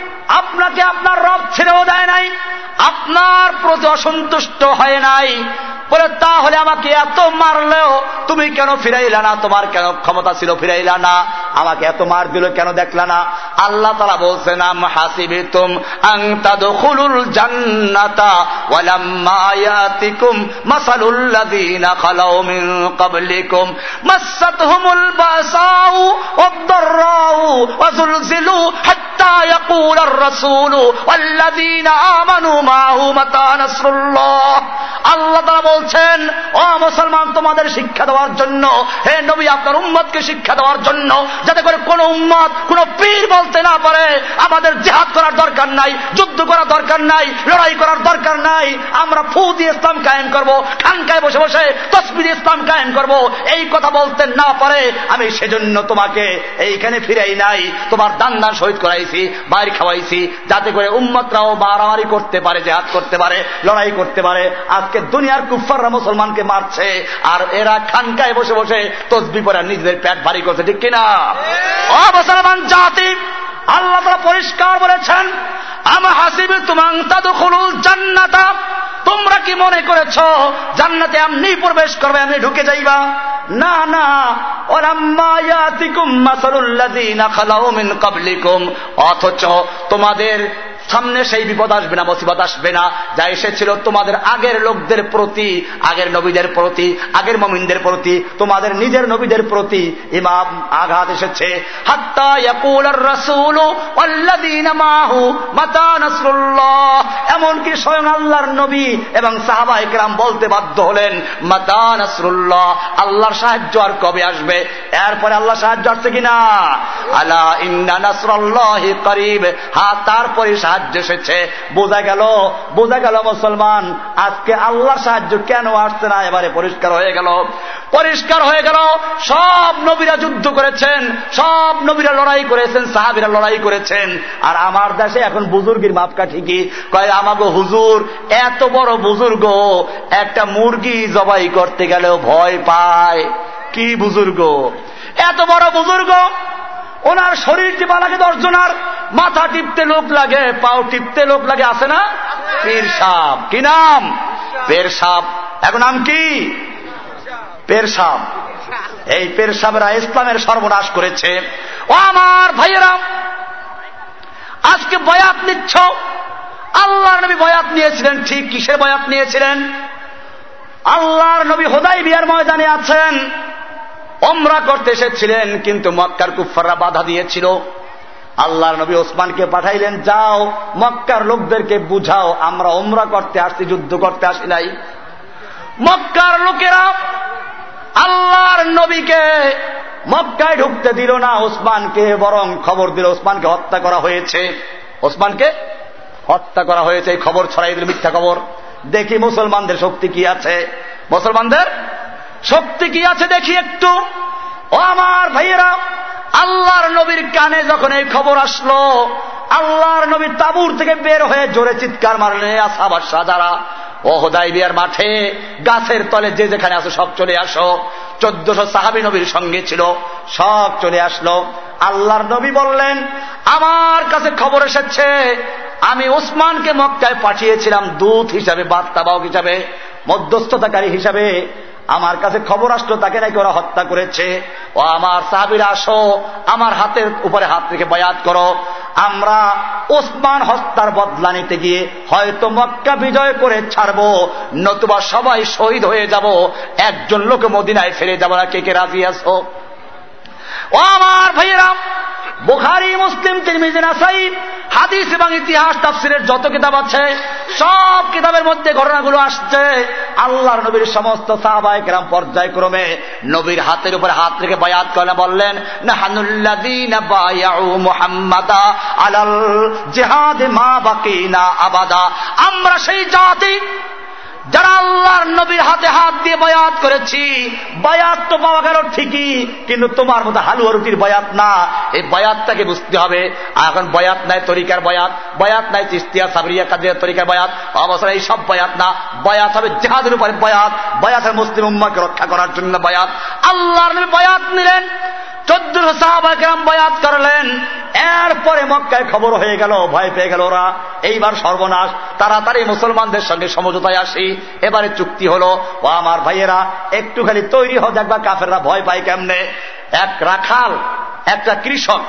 A: আপনাকে আপনার রব ছেড়েও দেয় নাই, আপনার প্রতি অসন্তুষ্ট হয় নাই। বলে, তাহলে আমাকে এত মারলেও তুমি কেন ফিরাইলা না? তোমার কেন ক্ষমতা ছিল ফিরাইলা না? আমাকে এত মার দিল কেন দেখলা না? আল্লাহ তারা বলছেন, আম হাসিবি তুম আংতাদুল আল্লাহ তাআলা বলছেন, ও মুসলমান, তোমাদের শিক্ষা দেওয়ার জন্য, হে নবী, আপনার উম্মতকে শিক্ষা দেওয়ার জন্য, যাতে করে কোন উম্মত, কোন পীর বলতে না পারে, আমাদের জেহাদ করার দরকার নাই, যুদ্ধ করার দরকার নাই, লড়াই করার দরকার নাই, আমরা ফু দিয়ে ইসলাম কায়েম করব, খানকায় বসে বসে তসবির ইসলাম কায়েম করব, এই কথা বলতে না পারে, আমি সেজন্য তোমাকে এইখানে ফিরাই নাই, তোমার দান দান শহীদ করাইছি, বাইর খাওয়াইছি। যাতে করে উম্মতরাও মারামারি করতে পারে জেহাদ করতে পারে লড়াই করতে পারে। আজকে দুনিয়ার কুফাররা মুসলমানকে মারছে আর এরা খানকায় বসে বসে তসবি পরে নিজেদের প্যাট ভারী করছে ঠিক কিনা? অ মুসলমান জাতি আল্লাহ তারা পরিষ্কার বলেছেন, আমা হাসিবে তুমাং তাদুল জান্নাতা। তোমরা কি মনে করেছ, জান্নাতে এমনি প্রবেশ করবে আমি ঢুকে যাইবা? না না। অথচ তোমাদের সামনে সেই বিপদ আসবে না, মুসিবত আসবে না। যা এসেছিল তোমাদের আগের লোকদের প্রতি, আগের নবীদের প্রতি, আগের মমিনদের প্রতি, তোমাদের নিজের নবীদের প্রতি ইমাম আঘাত এসেছে। এমনকি স্বয়ং আল্লাহর নবী এবং সাহাবা একরাম বলতে বাধ্য হলেন, মাতা নাসরুল্লাহ, আল্লাহর সাহায্য আর কবে আসবে? এরপরে আল্লাহ সাহায্য আসছে কিনা? আল্লাহ ইন্না নাসরুল্লাহ করিব। হ্যাঁ তারপরে সাহায্য এসেছে। বোঝা গেল বোঝা গেল মুসলমান, আজকে আল্লাহর সাহায্য কেন আসছে না? এবারে পরিষ্কার হয়ে গেল। পরিষ্কার হয়ে গেল, সব নবীরা যুদ্ধ করেছেন, সব নবীরা লড়াই করেছেন, সাহাবিরা লড়াই করেছেন। আর আমার দেশে এখন বুজুর্গির মাপকা ঠিকই কয় আমাকে হুজুর, এত বড় বুজুর্গ, একটা মুরগি জবাই করতে গেলেও ভয় পায়। কি বুজুর্গ? এত বড় বুজুর্গ ওনার শরীর টিপা লাগে দশজনার মাথা টিপতে লোক লাগে, পাও টিপতে লোক লাগে, আছে না? পীর সাপ কি নাম? পের সাপ এখন নাম কি? পের সাপ এই পের সাহেবরা ইসলামের সর্বনাশ করেছে। ও আমার ভাইয়েরা, আজকে বয়াত নিচ্ছ। আল্লাহর নবী বয়াত নিয়েছিলেন। ঠিক কিসের বয়াত নিয়েছিলেন? আল্লাহর নবী হোদাই বিয়ার ময়দানে আছেন। অমরা করতে এসেছিলেন, কিন্তু মক্কার কুফাররা বাধা দিয়েছিল। আল্লাহর নবী ওসমানকে পাঠাইলেন, যাও, মক্কার লোকদেরকে বুঝাও, আমরা ওমরা করতে আসছি, যুদ্ধ করতে আসি নাই। মক্কার লোকেরা আল্লাহর নবীকে মক্কায় ঢুকতে দিল না, ওসমানকে বরং খবর দিল, ওসমানকে হত্যা করা হয়েছে। ওসমানকে হত্যা করা হয়েছে, এই খবর ছড়াই দিল মিথ্যা খবর। দেখি মুসলমানদের শক্তি কি আছে। মুসলমানদের শক্তি কি আছে দেখি একটু? ও আমার ভাইয়েরা, আল্লাহর নবীর কানে যখন এই খবর আসলো, আল্লাহর নবী তাবুর থেকে বের হয়ে জোরে চিৎকার মারলে আসাবার সাজারা, ও হোদাইবিয়ার মাঠে, গাছের তলে যে যেখানে আসো সব চলে আসো। চোদ্দশো সাহাবি নবীর সঙ্গে ছিল, সব চলে আসলো। আল্লাহর নবী বললেন, আমার কাছে খবর এসেছে, আমি ওসমানকে মক্কায় পাঠিয়েছিলাম, দূত হিসাবে, বার্তাবাহক হিসাবে, মধ্যস্থতাকারী হিসাবে। আমার কাছে খবর আসলো, তাকে নাকি ওরা হত্যা করেছে। ও আমার সাহাবিরা, আসো, আমার হাতের উপরে হাত রেখে বয়াত করো। আমরা ওসমান হত্যার বদলা নিতে গিয়ে হয়তো মক্কা বিজয় করে ছাড়ব, নতুবা সবাই শহীদ হয়ে যাব, একজন লোক মদিনায় ফিরে যাব না, কে কে রাজি আসো ও আমার ভাইয়েরা বুখারি, মুসলিম হাদিস এবং ইতিহাস, তাফসিরের যত কিতাব আছে, সব কিতাবের মধ্যে ঘটনাগুলো আসছে আল্লাহর নবীর সমস্ত সাহাবাহিক রাম পর্যায়ক্রমে। নবীর হাতের উপর হাত রেখে বয়াত করে বললেন আলাল জেহাদ মা বাকিনা আবাদা। আমরা সেই জাতি যারা আল্লাহর নবীর হাতে হাত দিয়ে বয়াত করেছি, বয়াত তো পাওয়া গেল ঠিকই, কিন্তু তোমার মতো হালুয়া রুটির বয়াত না। এই বয়াতটাকে বুঝতে হবে। এখন বয়াত নাই তরিকার বয়াত বয়াত নাই চিস্তিয়া সাবরিয়া কাদের তরিকার বয়াত, অবসর এই সব বয়াত না। বয়াত হবে জেহাদের উপরে বয়াত বয়াতের মুসলিম উম্মাকে রক্ষা করার জন্য বয়াত। আল্লাহর নবী বয়াত নিলেন। চোদ্দশো সাহাবাকেরাম বয়াত করলেন। এরপরে মক্কায় খবর হয়ে গেল, ভয় পেয়ে গেল ওরা। এইবার সর্বনাশ। তাড়াতাড়ি মুসলমানদের সঙ্গে সমঝোতায় আসি। এবারে চুক্তি হলো, ও আমার ভাইয়েরা, একটুখানি তৈরি হো দেখবা কাফেররা ভয় পায় কেমনে। এক রাখাল, একটা কৃষক,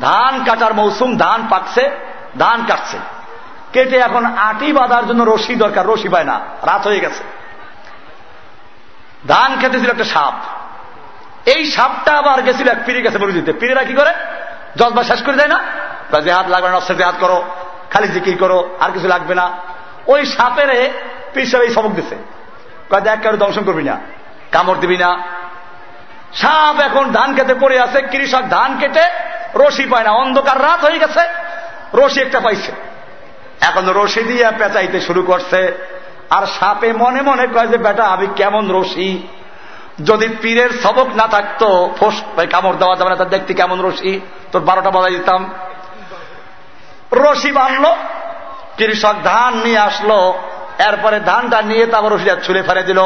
A: ধান কাটার মৌসুম, ধান পাকছে, ধান কাটছে। কেটে এখন আটি বাঁধার জন্য রশি দরকার, রশি পায় না, রাত হয়ে গেছে। ধান খেতেছিল একটা সাপ। এই সাপটা আবার গেছিল এক পীরের কাছে দিতে। পীরেরা কি করে? জজবা শেষ করে দেয় না? যে হাত লাগবে না অস্ত্রের হাত করো, খালি জিকির করো, আর কিছু লাগবে না। ওই সাপের পীর এই সবক দিছে। এক কারও দংশন করবি না, কামড় দিবি না। সাপ এখন ধান খেতে পড়ে আছে, কৃষক ধান কেটে রশি পায় না, অন্ধকার রাত হয়ে গেছে, রশি একটা পাইছে। এখন রশি দিয়ে পেঁচাইতে শুরু করছে, আর সাপে মনে মনে কয় যে, বেটা, আমি কেমন রশি? যদি পীরের সবক না থাকতো, ফোস কামড় দেওয়া যাবে না, তার দেখতে কেমন রশি তোর বারোটা বাজাই দিতাম। রশি বানলো কৃষক ধান নিয়ে আসলো, এরপরে ধানটা নিয়ে তারপর রশিটা ছুলে ফেলে দিল।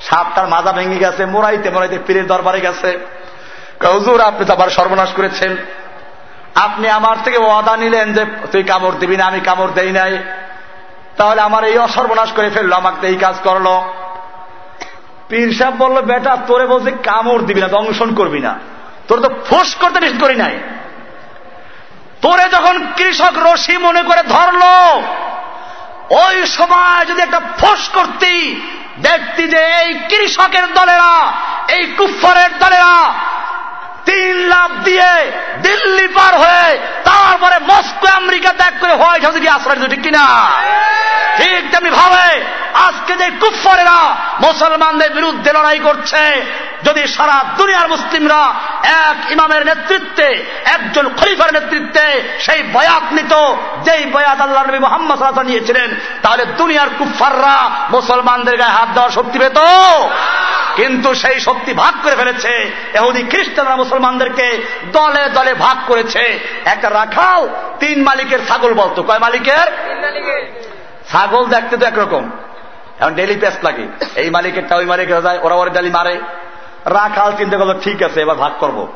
A: সাপটার মাজা ভেঙে গেছে, মোড়াইতে মোড়াইতে পীরের দরবারে গেছে। হুজুর, আপনি তো সর্বনাশ করেছেন। আপনি আমার থেকে ওয়াদা নিলেন যে, তুই কামড় দিবি না, আমি কামড় দেই নাই। তাহলে আমার এই অসর্বনাশ করে ফেলল, আমাকে এই কাজ করল। পীর সাহেব বলল, বেটা, তোরে বলছে কামড় দিবি না, দংশন করবি না। তোর তো ফোস করতে নিষেধ করি নাই। তোরে যখন কৃষক রশি মনে করে ধরল, ওই সময় যদি একটা ফোস করতি, দেখতি যে এই কৃষকের দলেরা, এই কুফারের দলেরা তিন লাভ দিয়ে দিল্লি পার হয়ে তারপরে মস্কো, আমেরিকা ত্যাগ করে হোয়াইট হাউসে গিয়ে আশ্রয় ঠিক কিনা? ঠিক তেমনি ভাবে আজকে যে কুফরেরা মুসলমানদের বিরুদ্ধে লড়াই করছে যদি সারা দুনিয়ার মুসলিমরা এক ইমামের নেতৃত্বে একজন খলিফার নেতৃত্বে সেই বয়াত নিত যেই বয়াত আল্লাহ নবী মোহাম্মদ সাল্লাহ নিয়েছিলেন তাহলে দুনিয়ার কুফাররা মুসলমানদের গায়ে হাত দেওয়ার শক্তি পেত। কিন্তু সেই শক্তি ভাগ করে ফেলেছে এহুদি খ্রিস্টানরা মুসলমানদেরকে দলে দলে ভাগ করেছে। একটা রাখাও তিন মালিকের ছাগল বলতো। কয় মালিকের? ছাগল দেখতে তো একরকম। এখন ডেলি পেস্ট লাগে। এই মালিকেরটা ওই মালিকের যায় ওরা ওরা ডালি মারে। রাখাল চিন্তা করল ঠিক আছে, এবার ভাগ করব।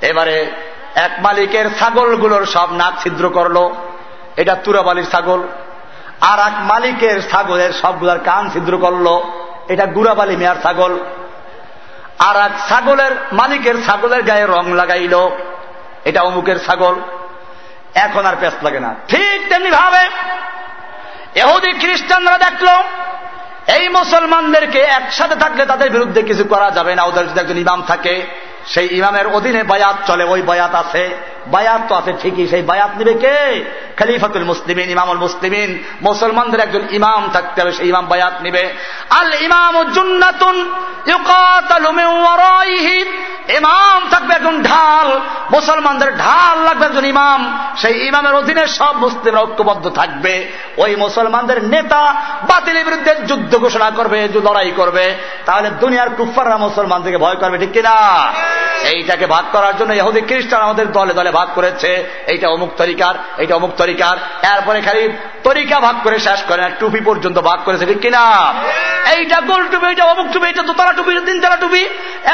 A: এবারে এক মালিকের ছাগলগুলোর সব নাক ছিদ্র করল। এটা তুরাবালির ছাগল। আর এক মালিকের ছাগলের সবগুলার কান ছিদ্র করল। এটা গুড়াবালি মেয়ার ছাগল। আর এক ছাগলের, মালিকের ছাগলের গায়ে রং লাগাইল। এটা অমুকের ছাগল। এখন আর পেস্ট লাগে না। ঠিক তেমনি ভাবে এহুদি খ্রিস্টানরা দেখল এই মুসলমানদেরকে একসাথে থাকলে তাদের বিরুদ্ধে কিছু করা যাবে না। ওদের যদি একজন ইমাম থাকে, সেই ইমামের অধীনে বায়াত চলে, ওই বায়াত আছে। বায়াত তো আছে ঠিকই, সেই বায়াত নিবে কে? খালিফাতুল মুসলিমিন, ইমামুল মুসলিমিন। মুসলমানদের একজন ইমাম থাকতে হবে, সেই ইমাম বায়াত নিবে। আল ইমাম ইমাম থাকবে একজন ঢাল, মুসলমানদের ঢাল লাগবে একজন ইমাম, সেই ইমামের অধীনে সব মুসলিমরা ঐক্যবদ্ধ থাকবে। ওই মুসলমানদের নেতা বাতিলের বিরুদ্ধে যুদ্ধ ঘোষণা করবে লড়াই করবে। তাহলে দুনিয়ার কুফাররা মুসলমানদেরকে ভয় করবে, ঠিক কিনা? এইটাকে ভাগ করার জন্য এহুদি খ্রিস্টান আমাদের দলে দলে ভাগ করেছে। এইটা অমুক তরিকার, এইটা অমুক তরিকার। এরপরে খালি তরিকা ভাগ করে শেষ করে না, টুপি পর্যন্ত ভাগ করেছে, ঠিক কিনা? এইটা গোল টুপি, এইটা অমুক টুপি, এইটা দোতলা টুপি তিনতলা টুপি।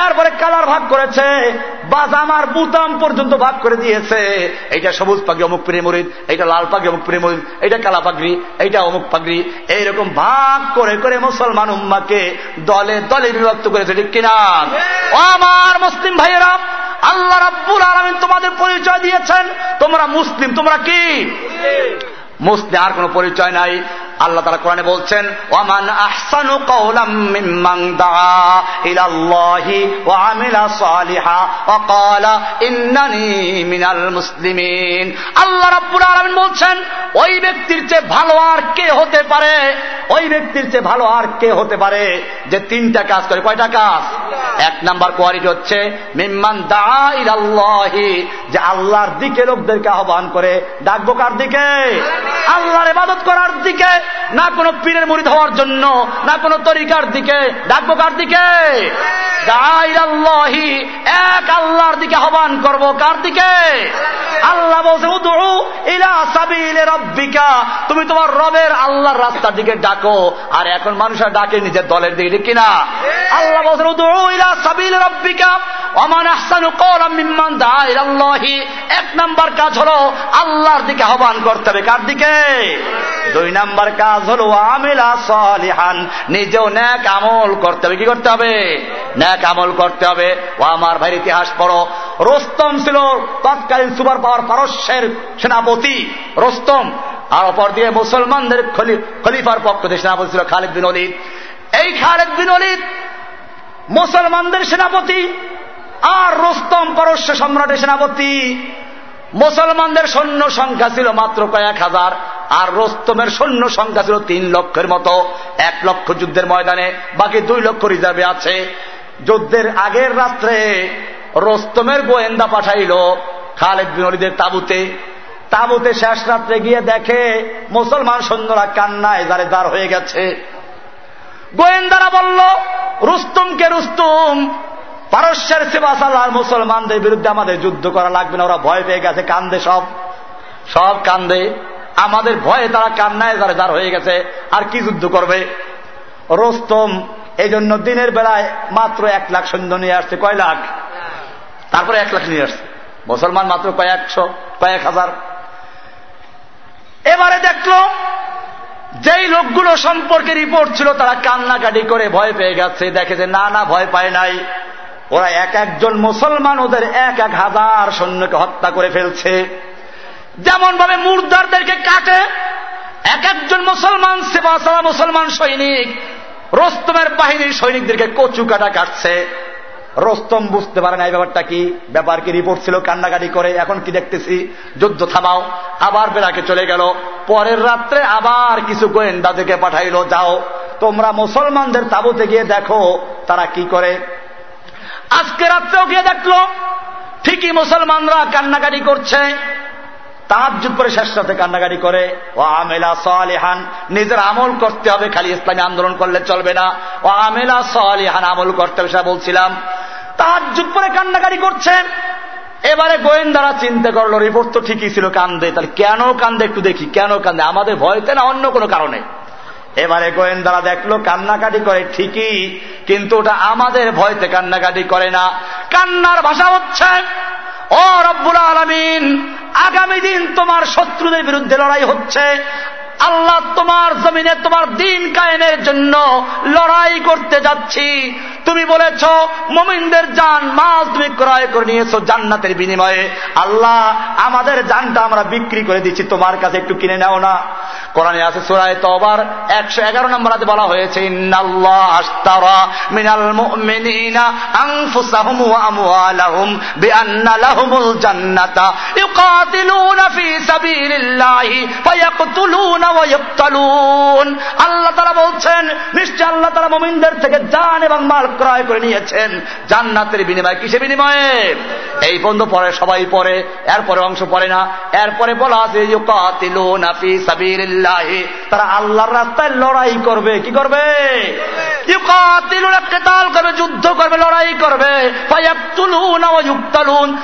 A: এরপরে কালার ভাগ করেছে বাজামার বুতাম পর্যন্ত ভাগ করে দিয়েছে। এইটা সবুজ পাগড়ি অমুক প্রিয় মরিদ এইটা লাল পাগড়ি অমুক প্রিয় মরিদ এইটা কালা পাগড়ি এইটা অমুক পাগড়ি। এইরকম ভাগ করে করে মুসলমান উম্মাকে দলে দলে বিভক্ত করেছে ঠিক কিনা? আমার মুসলিম ভাইয়েরা আল্লাহ রাব্বুল আলমিন তোমাদের পরিচয় দিয়েছেন। তোমরা মুসলিম তোমরা কি? মুসলিম আর কোন পরিচয় নাই। আল্লাহ তারা কোরআনে বলছেন, ওয়ামান আহসানু মিম্মান ইলাল্লাহি ওয়া আমিলা সালিহা ওয়া ক্বালা ইন্নানি মিনাল মুসলিমিন। আল্লাহ রাব্বুল আলামিন বলছেন, ওই ব্যক্তির চেয়ে ভালো আর কে হতে পারে? ওই ব্যক্তির চেয়ে ভালো আর কে হতে পারে যে তিনটা কাজ করে? কয়টা কাজ? এক নাম্বার কোয়ালিটি হচ্ছে, মিম্মান দাআ ইলাল্লাহি যে আল্লাহর দিকে লোকদেরকে আহ্বান করে। ডাকবো কার দিকে? আল্লাহর ইবাদত করার দিকে। না কোনো পীরের মুড়ি হওয়ার জন্য না কোনো তরিকার দিকে। ডাকবো কার দিকে? এক আল্লাহর দিকে আহ্বান করব কার দিকে? আল্লাহ বলছে রব্বিকা। তুমি তোমার রবের আল্লাহর রাস্তার দিকে ডাকো। আর এখন মানুষরা ডাকে নিজের দলের দিকে ঠিক কিনা? আল্লাহ বলছে ইলা সাবিল রব্বিকা। অমান আহসানু দা ইলাল্লাহি। এক নাম্বার কাজ হলো আল্লাহর দিকে আহ্বান করতে হবে কার দিকে? দুই নাম্বার কাজ হলো আমিলা সালিহান। নিজেও ন্যাক আমল করতে হবে। কি করতে হবে? ন্যাক আমল করতে হবে। ও আমার ভাইয়ের ইতিহাস পড়ো। রোস্তম ছিল তৎকালীন সুপার পাওয়ার পারস্যের সেনাপতি, রোস্তম। আর অপর দিয়ে মুসলমানদের খলিফার পক্ষ থেকে সেনাপতি ছিল খালেদ বিন অলিদ এই খালেদ বিন অলিদ মুসলমানদের সেনাপতি আর রোস্তম পারস্য সম্রাটের সেনাপতি। মুসলমানদের সৈন্য সংখ্যা ছিল মাত্র কয়েক হাজার, আর রোস্তমের সৈন্য সংখ্যা ছিল তিন লক্ষের মতো। এক লক্ষ যুদ্ধের ময়দানে, বাকি দুই লক্ষ রিজার্ভে আছে। যুদ্ধের আগের রাত্রে রোস্তমের গোয়েন্দা পাঠাইল খালেদ বিনরীদের তাবুতে। তাবুতে শেষ রাত্রে গিয়ে দেখে মুসলমান সৈন্যরা কান্নায় যারে দাঁড় হয়ে গেছে। গোয়েন্দারা বলল, রুস্তুমকে রুস্তুম পারস্যের সেবাসালার মুসলমানদের বিরুদ্ধে আমাদের যুদ্ধ করা লাগবে না, ওরা ভয় পেয়ে গেছে, কান্দে সব। সব কান্দে। আমাদের ভয়ে তারা কান্নায় যারা যার হয়ে গেছে, আর কি যুদ্ধ করবে? রোস্তম এই জন্য দিনের বেলায় মাত্র এক লাখ সৈন্য নিয়ে আসছে, কয় লাখ? তারপরে এক লাখ নিয়ে আসছে। মুসলমান মাত্র কয়েকশো কয়েক হাজার। এবারে দেখল, যেই লোকগুলো সম্পর্কে রিপোর্ট ছিল, তারা কান্নাকাটি করে ভয় পেয়ে গেছে, দেখে যে, না না, ভয় পায় নাই। ওরা এক একজন মুসলমান, ওদের এক এক হাজার সৈন্যকে হত্যা করে ফেলছে। যেমন ভাবে মুর্দারদেরকে কাটে, এক একজন মুসলমান সেবা সারা মুসলমান সৈনিক, রোস্তমের বাহিনীর সৈনিকদেরকে কচু কাটা কাটছে। রোস্তম বুঝতে পারে না এই ব্যাপারটা কি, ব্যাপার কি রিপোর্ট ছিল, কান্নাকাটি করে, এখন কি দেখতেছি? যুদ্ধ থামাও, আবার বেলাকে চলে গেল। পরের রাত্রে আবার কিছু গোয়েন্দা থেকে পাঠাইলো, যাও, তোমরা মুসলমানদের তাবুতে গিয়ে দেখো তারা কি করে। আজকে রাত্রেও গিয়ে দেখল, ঠিকই মুসলমানরা কান্নাকাটি করছে তাহাজুদ করে শেষ রাতে কান্নাকাটি করে ও আমেলা সালেহান নিজের আমল করতে হবে, খালি ইসলামী আন্দোলন করলে চলবে না। ও আমেলা সালেহান আমল করতে হবে সেটা বলছিলাম। তাহাজুদ করে কান্নাকাটি করছে, এবারে গোয়েন্দারা চিন্তা করল, রিপোর্ট তো ঠিকই ছিল কান্দে তাহলে কেন কান্দে একটু দেখি, কেন কান্দে? আমাদের ভয়তে না অন্য কোনো কারণে? এবারে গোয়েন্দারা দেখল কান্নাকাটি করে ঠিকই, কিন্তু ওটা আমাদের ভয়তে কান্নাকাটি করে না। কান্নার ভাষা হচ্ছে, ও রব্বুল আলমিন, আগামী দিন তোমার শত্রুদের বিরুদ্ধে লড়াই হচ্ছে আল্লাহ তোমার জমিনে তোমার দিন কায়েমের জন্য লড়াই করতে যাচ্ছি। তুমি বলেছ, মমিনদের জান মাল তুমি ক্রয় করে নিয়েছো জান্নাতের বিনিময়ে। আল্লাহ, আমাদের জানটা আমরা বিক্রি করে দিচ্ছি, তোমার কাছে একটু কিনে নাও না। কোরআনে আছে সুরায় তবার একশো এগারো নম্বর হাতে বলা হয়েছে, ইন্নাল্লাহ জান্নাতা আল্লাহ তারা বলছেন, নিশ্চয় আল্লাহ তারা মোমিনদের থেকে যান এবং মাল ক্রয় করে নিয়েছেন। জান্নাতের বিনিময়ে কিসে বিনিময়ে? এই বন্ধু পরে সবাই পরে এরপরে অংশ পড়ে না। এরপরে বলা আছে তারা আল্লাহর রাস্তায় লড়াই করবে, কি করবে? যুদ্ধ করবে, লড়াই করবে।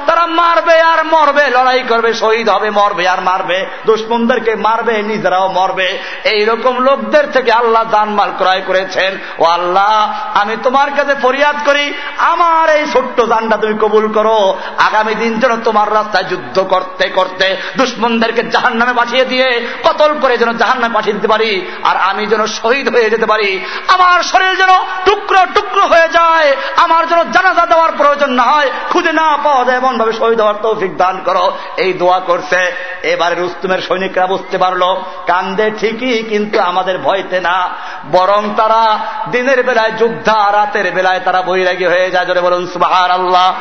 A: তারা মারবে আর মরবে, লড়াই করবে, শহীদ হবে, মরবে আর মারবে। দুশ্মনদেরকে মারবে, নিজেরাও মরবে। এই রকম লোকদের থেকে আল্লাহ জানমাল ক্রয় করেছেন। ও আল্লাহ, আমি তোমার কাছে ফরিয়াদ করি, আমার এই ছোট্ট জানটা তুমি কবুল করো। আগামী দিন যেন তোমার রাস্তায় যুদ্ধ করতে করতে দুশ্মনদেরকে জাহান নামে পাঠিয়ে দিয়ে, কতল করে যেন জাহান নামে পাঠিয়ে দিতে পারি, আর আমি যেন শহীদ হয়ে যেতে পারি। আমার শরীর যেন টুকরো টুকরো হয়ে যায়, আমার যেন জানাজা দেওয়ার প্রয়োজন না হয়, খুঁজে না পাওয়া যায় এমন ভাবে শহীদ হওয়ার তৌফিক দান করো। এই দোয়া করছে। এবারে রুস্তুমের সৈনিকরা বুঝতে পারল, কান্দে ঠিকই, কিন্তু আমাদের ভয়তে না। বরং তারা দিনের বেলায় যুদ্ধা, রাতের বেলায় তারা বৈরাগী হয়ে যায়। জোরে বলুন সুবাহার আল্লাহ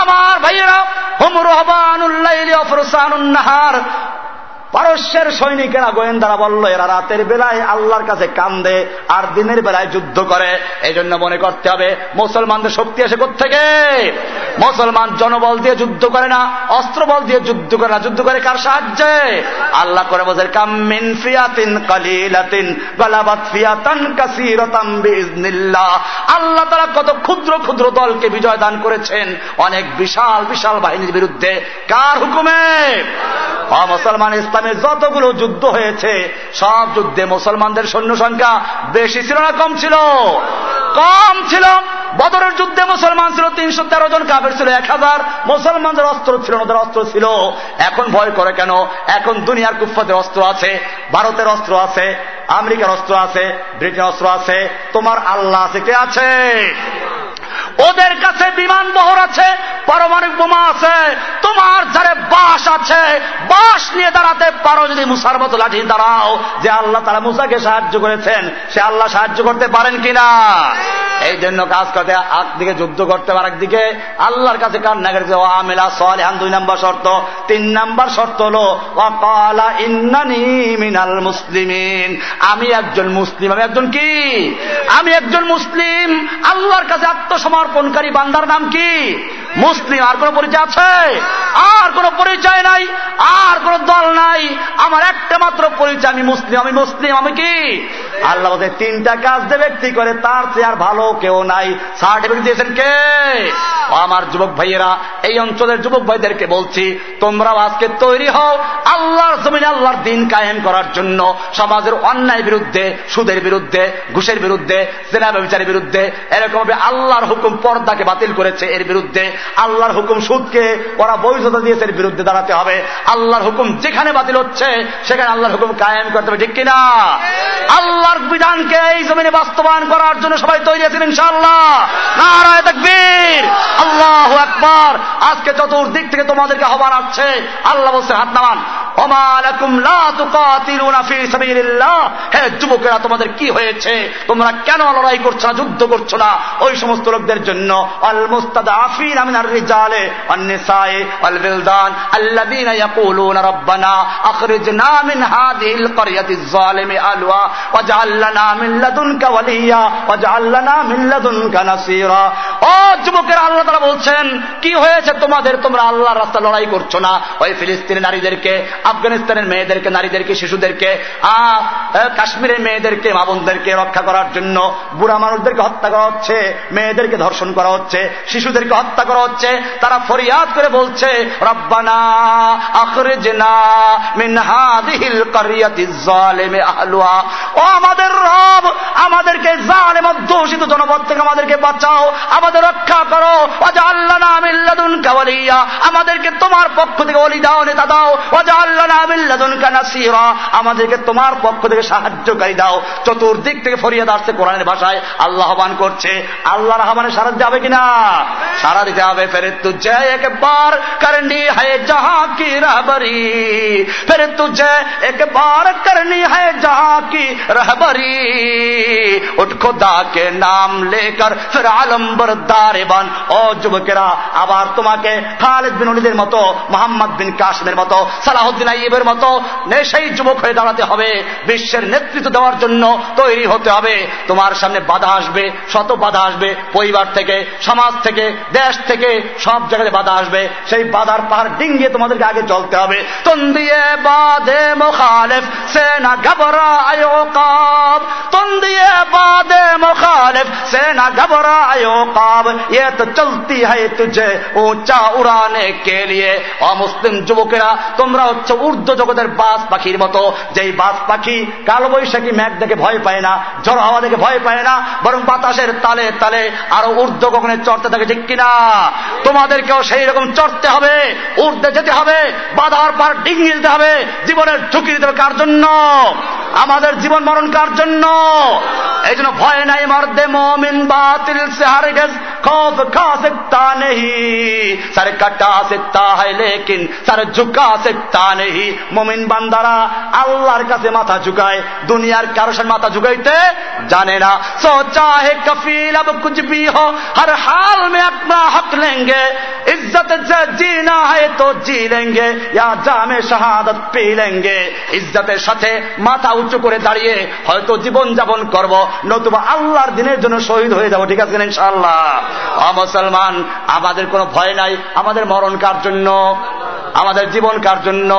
A: আমার ভাইয়েরা হুমর হবানুল্লাহ অফরসানুন্নাহার পারস্যের সৈনিকেরা গোয়েন্দারা বলল, এরা রাতের বেলায় আল্লাহর কাছে কান্দে আর দিনের বেলায় যুদ্ধ করে। এই জন্য মনে করতে হবে, মুসলমানদের শক্তি আসে থেকে মুসলমান জনবল দিয়ে যুদ্ধ করে না অস্ত্র বল দিয়ে যুদ্ধ করে না। যুদ্ধ করে কার সাহায্যে? আল্লাহ করে বোঝের কামিন ফিয়াতিন কালিলাতিন গালাবাত ফিয়াতান কাসিরাতাম বিইজনিল্লাহ আল্লাহ তারা কত ক্ষুদ্র ক্ষুদ্র দলকে বিজয় দান করেছেন। অনেক বিশাল বিশাল বাহিনীর বিরুদ্ধে। কার হুকুমে? মুসলমান ইসলামের যতগুলো যুদ্ধ হয়েছে, সব যুদ্ধে মুসলমানদের সৈন্য সংখ্যা বেশি ছিল না, কম ছিল? কম ছিল। বদরের যুদ্ধে মুসলমান ছিল, তিনশো তেরো জন কাপের ছিল এক হাজার। মুসলমানদের অস্ত্র ছিল ওদের অস্ত্র ছিল। এখন ভয় করে কেন? এখন দুনিয়ার কুফাদের অস্ত্র আছে, ভারতের অস্ত্র আছে, আমেরিকার অস্ত্র আছে ব্রিটেন অস্ত্র আছে। তোমার আল্লাহ আছে, কে আছে? ওদের কাছে বিমান বহর আছে, পারমাণবিক বোমা আছে, তোমার যারে বাস আছে। বাস নিয়ে দাঁড়াতে পারো যদি মুসার মতো লাঠি দাঁড়াও, যে আল্লাহ তারা মুসাকে সাহায্য করেছেন। সে আল্লাহ সাহায্য করতে পারেন কিনা? এই জন্য কাজ করতে, একদিকে যুদ্ধ করতে আর একদিকে আল্লাহর কাছে কান্না করতে আমেলা সালেহান, দুই নম্বর শর্ত। তিন নম্বর শর্ত হল, ওয়াকালা ইন্নানি মিনাল মুসলিমিন। আমি একজন মুসলিম, আমি একজন কি? আমি একজন মুসলিম। আল্লাহর কাছে আত্মসমর্পণকারী বান্দার নাম কি? মুসলিম আর কোন পরিচয় আছে? আর কোন পরিচয় নাই, আর কোন দল নাই। আমার একটা মাত্র পরিচয়, আমি মুসলিম আমি মুসলিম, আমি কি? আল্লাহ তিনটা কাজ যে ব্যক্তি করে, তার চেয়ে আর ভালো কেউ নাই। সার্টিফিকেট দিয়েছেন কে? আমার যুবক ভাইয়েরা, এই অঞ্চলের যুবক ভাইদেরকে বলছি, তোমরাও আজকে তৈরি হও আল্লাহর জমিনে আল্লাহর দিন কায়েম করার জন্য। সমাজের অন্যায় বিরুদ্ধে, সুদের বিরুদ্ধে, ঘুষের বিরুদ্ধে সেনা ব্যবচারের বিরুদ্ধে এরকম ভাবে আল্লাহর হুকুম পর্দাকে বাতিল করেছে, এর বিরুদ্ধে আল্লাহর হুকুম সুদকে ওরা বৈধতা দিয়েছে এর বিরুদ্ধে দাঁড়াতে হবে। আল্লাহর হুকুম যেখানে বাতিল হচ্ছে, সেখানে আল্লাহর হুকুম কায়েম করতে হবে। ঠিক কিনা? আল্লাহর বিধানকে এই জমিনে বাস্তবায়ন করার জন্য সবাই তৈরি আছেন ইনশাআল্লাহ। নারায় তাকবীর। আল্লাহ আকবার। আজকে চতুর্দিক থেকে তোমাদেরকে হবার আসছে আল্লাহ বলছে, হাত নামান। হে যুবকেরা, তোমাদের কি হয়েছে? তোমরা কেন লড়াই করছ না, যুদ্ধ করছ না? ওই সমস্ত লোকদের জন্য আল মুস্তাদ আফিন আমিনার রিজালে والنساء والبلدان الذين يقولون ربنا اخرجنا من هذه القرية الظالم ألوى واجعل لنا من لدنك وليا واجعل لنا من لدنك نصيرا ও যুবকেরা আল্লাহ তারা বলছেন কি হয়েছে তোমাদের তোমরা আল্লাহর রাস্তা লড়াই করছো না ওই ফিলিস্তিনের নারীদেরকে আফগানিস্তানের মেয়েদেরকে নারীদেরকে শিশুদেরকে কাশ্মীরের মেয়েদেরকে মাবনদেরকে রক্ষা করার জন্য বুড়া মানুষদেরকে হত্যা করা হচ্ছে মেয়েদেরকে ধর্ষণ করা হচ্ছে শিশুদেরকে হত্যা করা হচ্ছে, তারা ফরিয়াদ করে বলছে, রব্বানা আখরিজনা মিন হাদিহিল কারিয়াতি ও আমাদের রব, আমাদেরকে জনপদ থেকে আমাদেরকে বাঁচাও, আমাদের রক্ষা করো। আল্লাহ কাওয়ালিয়া আমাদেরকে তোমার পক্ষ থেকে অলি দাও, নেতা দাও। অজা আল্লাহ কানাসিরা আমাদেরকে তোমার পক্ষ থেকে সাহায্যকারী দাও। চতুর্দিক থেকে ফরিয়াদ আসছে কোরআনের ভাষায়। আল্লাহ আহ্বান করছে, আল্লাহর আহ্বানে সারা হবে কিনা? সারা দিতে হবে ফেরে তুঝে একবার করনি है जहां की रहबरी फिर तुझे एक बार करनी है जहां की रहबरी उठ खुदा के नाम लेकर फिर आलम्बर दारेबान ও যুবকেরা আবার তোমাকে খালেদ বিন অলিদের মতো মোহাম্মদ বিন কাসিমের মতো সালাহুদ্দিন আইবের মতো সেই যুবক হয়ে দাঁড়াতে হবে বিশ্বের নেতৃত্ব দেওয়ার জন্য তৈরি হতে হবে তোমার সামনে বাধা আসবে শত বাধা আসবে পরিবার থেকে সমাজ থেকে দেশ থেকে থেকে সব জায়গায় বাধা আসবে। সেই বাধার পাহাড় ডিঙ্গিয়ে তোমাদেরকে আগে চলতে হবে। চলতি উঁচা উড়ানে কে অমুসলিম যুবকেরা, তোমরা হচ্ছে ঊর্ধ্ব জগতের বাস পাখির মতো। যেই বাস পাখি কালবৈশাখী ম্যাগ দেখে ভয় পায় না, ঝড় হাওয়া দেখে ভয় পায় না, বরং বাতাসের তালে তালে আরও ঊর্ধ্ব গগনে চড়তে থাকে, ঠিক কিনা? তোমাদেরকেও সেই রকম চড়তে হবে উঠতে যেতে হবে, বাধার পার ডিঙ্গি দিতে হবে, জীবনের ঝুঁকি দিতে হবে। কার জন্য? আমাদের জীবন মরণ কার জন্য? এই জন্য ভয় নাই মর্দে মমিন বাতিল ঝুঁকা মমিন বান্দারা আল্লাহর কাছে মাথা ঝুকায়, দুনিয়ার কারও মাথা ঝুকাইতে জানে না। হক சொல்ல எங்க इज्जत से जीना है तो जी लेंगे या जामे শাহাদত পি লেঙ্গে ইজ্জতের সাথে মাথা উঁচু করে দাঁড়িয়ে হয়তো জীবন যাপন করব নতুবা আল্লাহর দিনের জন্য শহীদ হয়ে যাব ঠিক আছে ইনশাআল্লাহ মুসলমান আমাদের কোনো ভয় নাই আমাদের মরণ কার জন্য আমাদের জীবন কার জন্য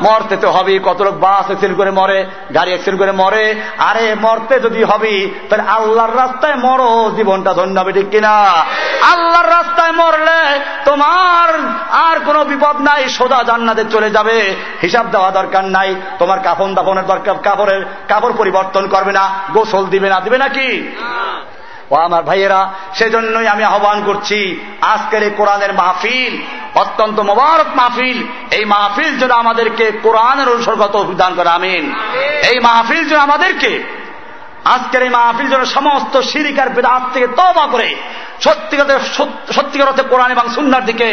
A: মরতে তো হবেই কত লোক বাস অ্যাক্সিডেন্ট করে মরে গাড়ি অ্যাক্সিডেন্ট করে মরে আরে মরতে যদি হবি তাহলে আল্লাহর রাস্তায় মরো জীবনটা ধন্য হবে ঠিক কিনা আল্লাহর রাস্তায় মরলে তোমার আর কোনো বিপদ নাই সোজা জান্নাতে চলে যাবে। হিসাব দেওয়া দরকার নাই তোমার কাফন দাফনের দরকার কাপড়ের কাপড় পরিবর্তন করবে না গোসল দিবে না দিবে নাকি ও আমার ভাইয়েরা সেজন্যই আমি আহ্বান করছি আজকের এই কোরআনের মাহফিল অত্যন্ত মোবারক মাহফিল এই মাহফিল যেন আমাদেরকে কোরআনের অনুসর্গত অভিধান করে আমিন। এই মাহফিল যেন আমাদেরকে আজকের এই মাহফিল যেন সমস্ত সিরিকার বেদাত থেকে তবা করে সত্যিকার সত্যিকার অর্থে কোরআন এবং সুন্নার দিকে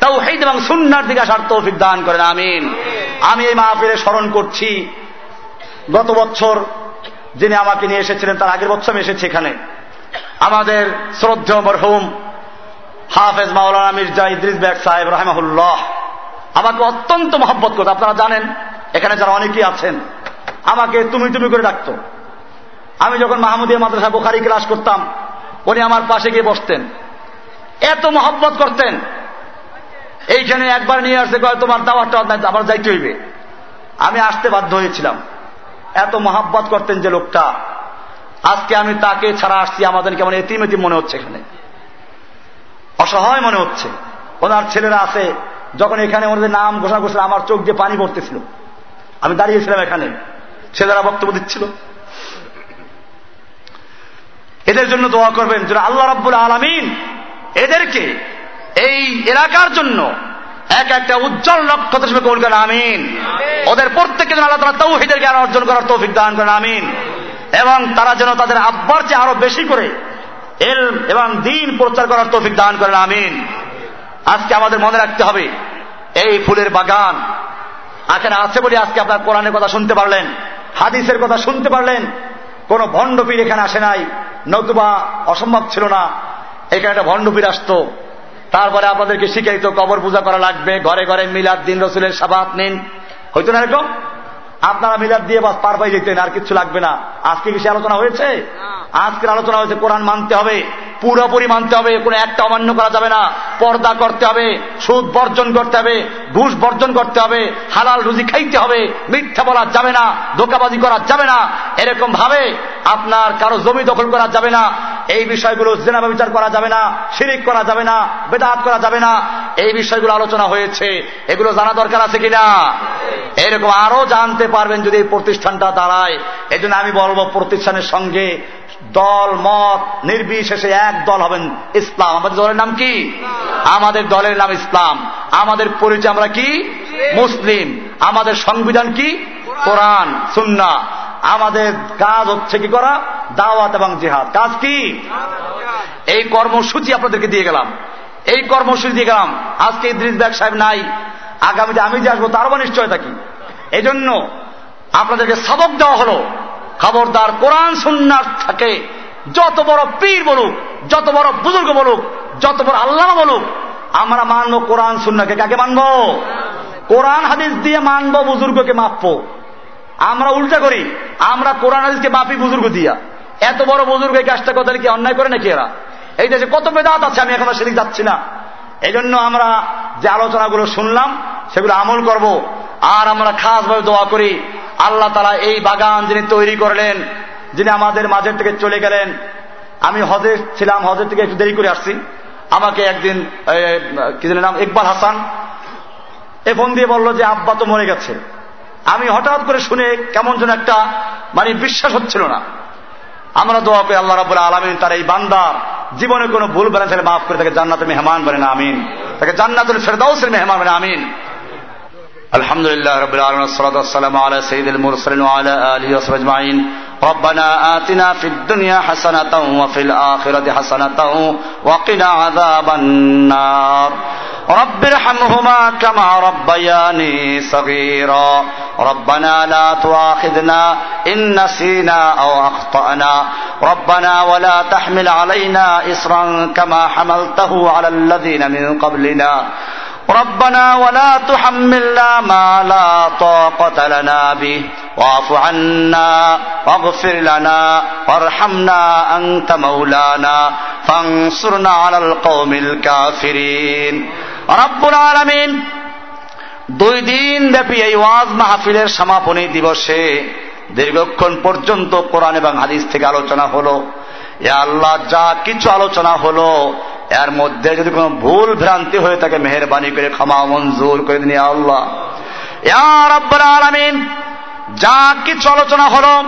A: তাও হেদ এবং সুন্নার দিকে আসার তৌফিক দান করেন, আমিন। আমি এই মাহফিলে স্মরণ করছি, গত বছর যিনি আমাকে নিয়ে এসেছিলেন, তার আগের বছর আমি এসেছি এখানে। আমাদের শ্রদ্ধেয় মরহুম হাফেজ মাওলানা মির্জা ইদ্রিস ব্যাগ সাহেব রাহেমাহুল্লাহ, আমাকে অত্যন্ত মহব্বত করতো। আপনারা জানেন, এখানে যারা অনেকেই আছেন, আমাকে তুমি তুমি করে ডাকতো। আমি যখন মাহমুদিয়া মাদ্রাসা বোখারি ক্লাস করতাম, উনি আমার পাশে গিয়ে বসতেন। এত মহব্বত করতেন। এইখানে একবার নিয়ে আসতে কয়, তোমার দাওয়ার টাওয়ার আবার যাইতে হইবে। আমি আসতে বাধ্য হয়েছিলাম। এত মহাব্বত করতেন যে লোকটা। আজকে আমি তাকে ছাড়া আসছি, আমাদের কেমন এতিম মনে হচ্ছে এখানে। অসহায় মনে হচ্ছে। ওনার ছেলেরা আছে, যখন এখানে ওনাদের নাম ঘোষণা করছিল, আমার চোখ দিয়ে পানি পড়তেছিল। আমি দাঁড়িয়েছিলাম এখানে। ছেলেরা বক্তব্য দিচ্ছিল। এদের জন্য দোয়া করবেন যেন আল্লাহ রাব্বুল আলমিন এদেরকে এই এলাকার জন্য এক একটা উজ্জ্বল নক্ষত্র হিসেবে কবুল করেন আমিন। ওদের প্রত্যেককে যেন আল্লাহ তালা তৌহিদের জ্ঞান অর্জন করার তৌফিক দান করেন আমিন। এবং তারা যেন তাদের আব্বার চেয়ে আরও বেশি করে এল এবং দিন প্রচার করার তৌফিক দান করেন আমিন। আজকে আমাদের মনে রাখতে হবে এই ফুলের বাগান এখানে আছে বলে আজকে আপনার কোরআনের কথা শুনতে পারলেন হাদিসের কথা শুনতে পারলেন কোন ভণ্ডপীর এখানে আসে নাই। নতুবা অসম্ভব ছিল না। এখানে একটা ভণ্ডপীর আসত। তারপরে আপনাদেরকে শিখাইত কবর পূজা করা লাগবে ঘরে ঘরে মিলাদ দিন রসুলের সাবাত নিন। হইতো না এরকম? আপনারা মিলাদ দিয়ে বাস পার পাই যেতেন আর কিছু লাগবে না। আজকে কি সে আলোচনা হয়েছে? আজকের আলোচনা হয়েছে কোরআন মানতে হবে। পুরোপুরি মানতে হবে কোনো একটা অমান্য করা যাবে না। পর্দা করতে হবে, সুদ বর্জন করতে হবে, ঘুষ বর্জন করতে হবে, হালাল রুজি খাইতে হবে, মিথ্যা বলা যাবে না, ধোকাবাজি করা যাবে না। এরকম ভাবে আপনার কারও জমি দখল করা যাবে না, এই বিষয়গুলো জেনাবা বিচার করা যাবে না, শিরিক করা যাবে না, বেদাত করা যাবে না। এই বিষয়গুলো আলোচনা হয়েছে, এগুলো জানা দরকার আছে কিনা? এরকম আরও জানতে পারবেন যদি এই প্রতিষ্ঠানটা দাঁড়ায়। এই আমি বলব প্রতিষ্ঠানের সঙ্গে দল, মত, নির্বিশেষে এক দল হবেন ইসলাম। আমাদের দলের নাম কি? আমাদের দলের নাম ইসলাম। আমাদের পরিচয় আমরা কি? মুসলিম। আমাদের সংবিধান কি? কোরআন, সুন্না। আমাদের কাজ হচ্ছে কি করা? দাওয়াত এবং জিহাদ। কাজ কি? এই কর্মসূচি আপনাদেরকে দিয়ে গেলাম। এই কর্মসূচি দিয়ে গেলাম। আজকে ইদ্রিস ব্যাগ সাহেব নাই। আগামীতে আমি যে আসব তারও নিশ্চয় থাকি এই জন্য আপনাদেরকে সবক দেওয়া হলো। খবরদার কোরআন সুন্নার থাকে। যত বড় পীর বলুক, যত বড় বুজুর্গ বলুক, যত বড় আল্লাহ বলুক, আমরা মানবো কোরআন সুন্নাকে কাকে মানবো? কোরআন হাদিস দিয়ে মানবো বুজুর্গকে মাপবো। আমরা উল্টা করি, আমরা কোরআন হাদিসকে মাপি বুজুর্গ দিয়া। এত বড় বুজুর্গ এই কাজটা কথা কি অন্যায় করে নাকি এরা? এই দেশে কত বেদাত আছে, আমি এখনও সেদিক যাচ্ছি না। এই জন্য আমরা যে আলোচনাগুলো শুনলাম, সেগুলো আমল করব। আর আমরা খাসভাবে দোয়া করি আল্লাহ তালা এই বাগান যিনি তৈরি করলেন, যিনি আমাদের মাঝের থেকে চলে গেলেন, আমি হজে ছিলাম, হজের থেকে একটু দেরি করে আসছি। আমাকে একদিন কি নাম, ইকবাল হাসান, এ ফোন দিয়ে বলল যে, আব্বা তো মরে গেছে। আমি হঠাৎ করে শুনে কেমন যেন একটা মানে বিশ্বাস হচ্ছিল না। আমরা দোয়া করি আল্লাহ রাবুল আলমিন তার এই বান্দা জীবনে কোনো ভুল বেড়ে তাহলে মাফ করে তাকে জান্নাতের মেহমান বলেন আমিন। তাকে জান্নাতুল ফেরদাউসের মেহমান বলেন আমিন। الحمد لله رب العالمين والصلاة والسلام على سيد المرسلين وعلى آله وصحبه أجمعين. ربنا آتنا في الدنيا حسنة وفي الآخرة حسنة وقنا عذاب النار. رب ارحمهما كما ربياني صغيرا. ربنا لا تؤاخذنا إن نسينا أو أخطأنا. ربنا ولا تحمل علينا إصرا كما حملته على الذين من قبلنا. ربنا ولا تحملنا ما لا طاقة لنا به واعف عنا واغفر لنا وارحمنا أنت مولانا فانصرنا على القوم الكافرين رب العالمين দুই দিন ব্যাপী এই ওয়াজ মাহফিলের সমাপনী দিবসে দীর্ঘক্ষণ পর্যন্ত কোরআন এবং হাদিস থেকে আলোচনা হলো এ আল্লাহ যা কিছু আলোচনা হলো এর মধ্যে যদি কোনো ভুল ভ্রান্তি হয়ে থাকে, মেহরবানি করে ক্ষমা, মঞ্জুর করে দিন আল্লাহ। যা কিছু আলোচনা হলো,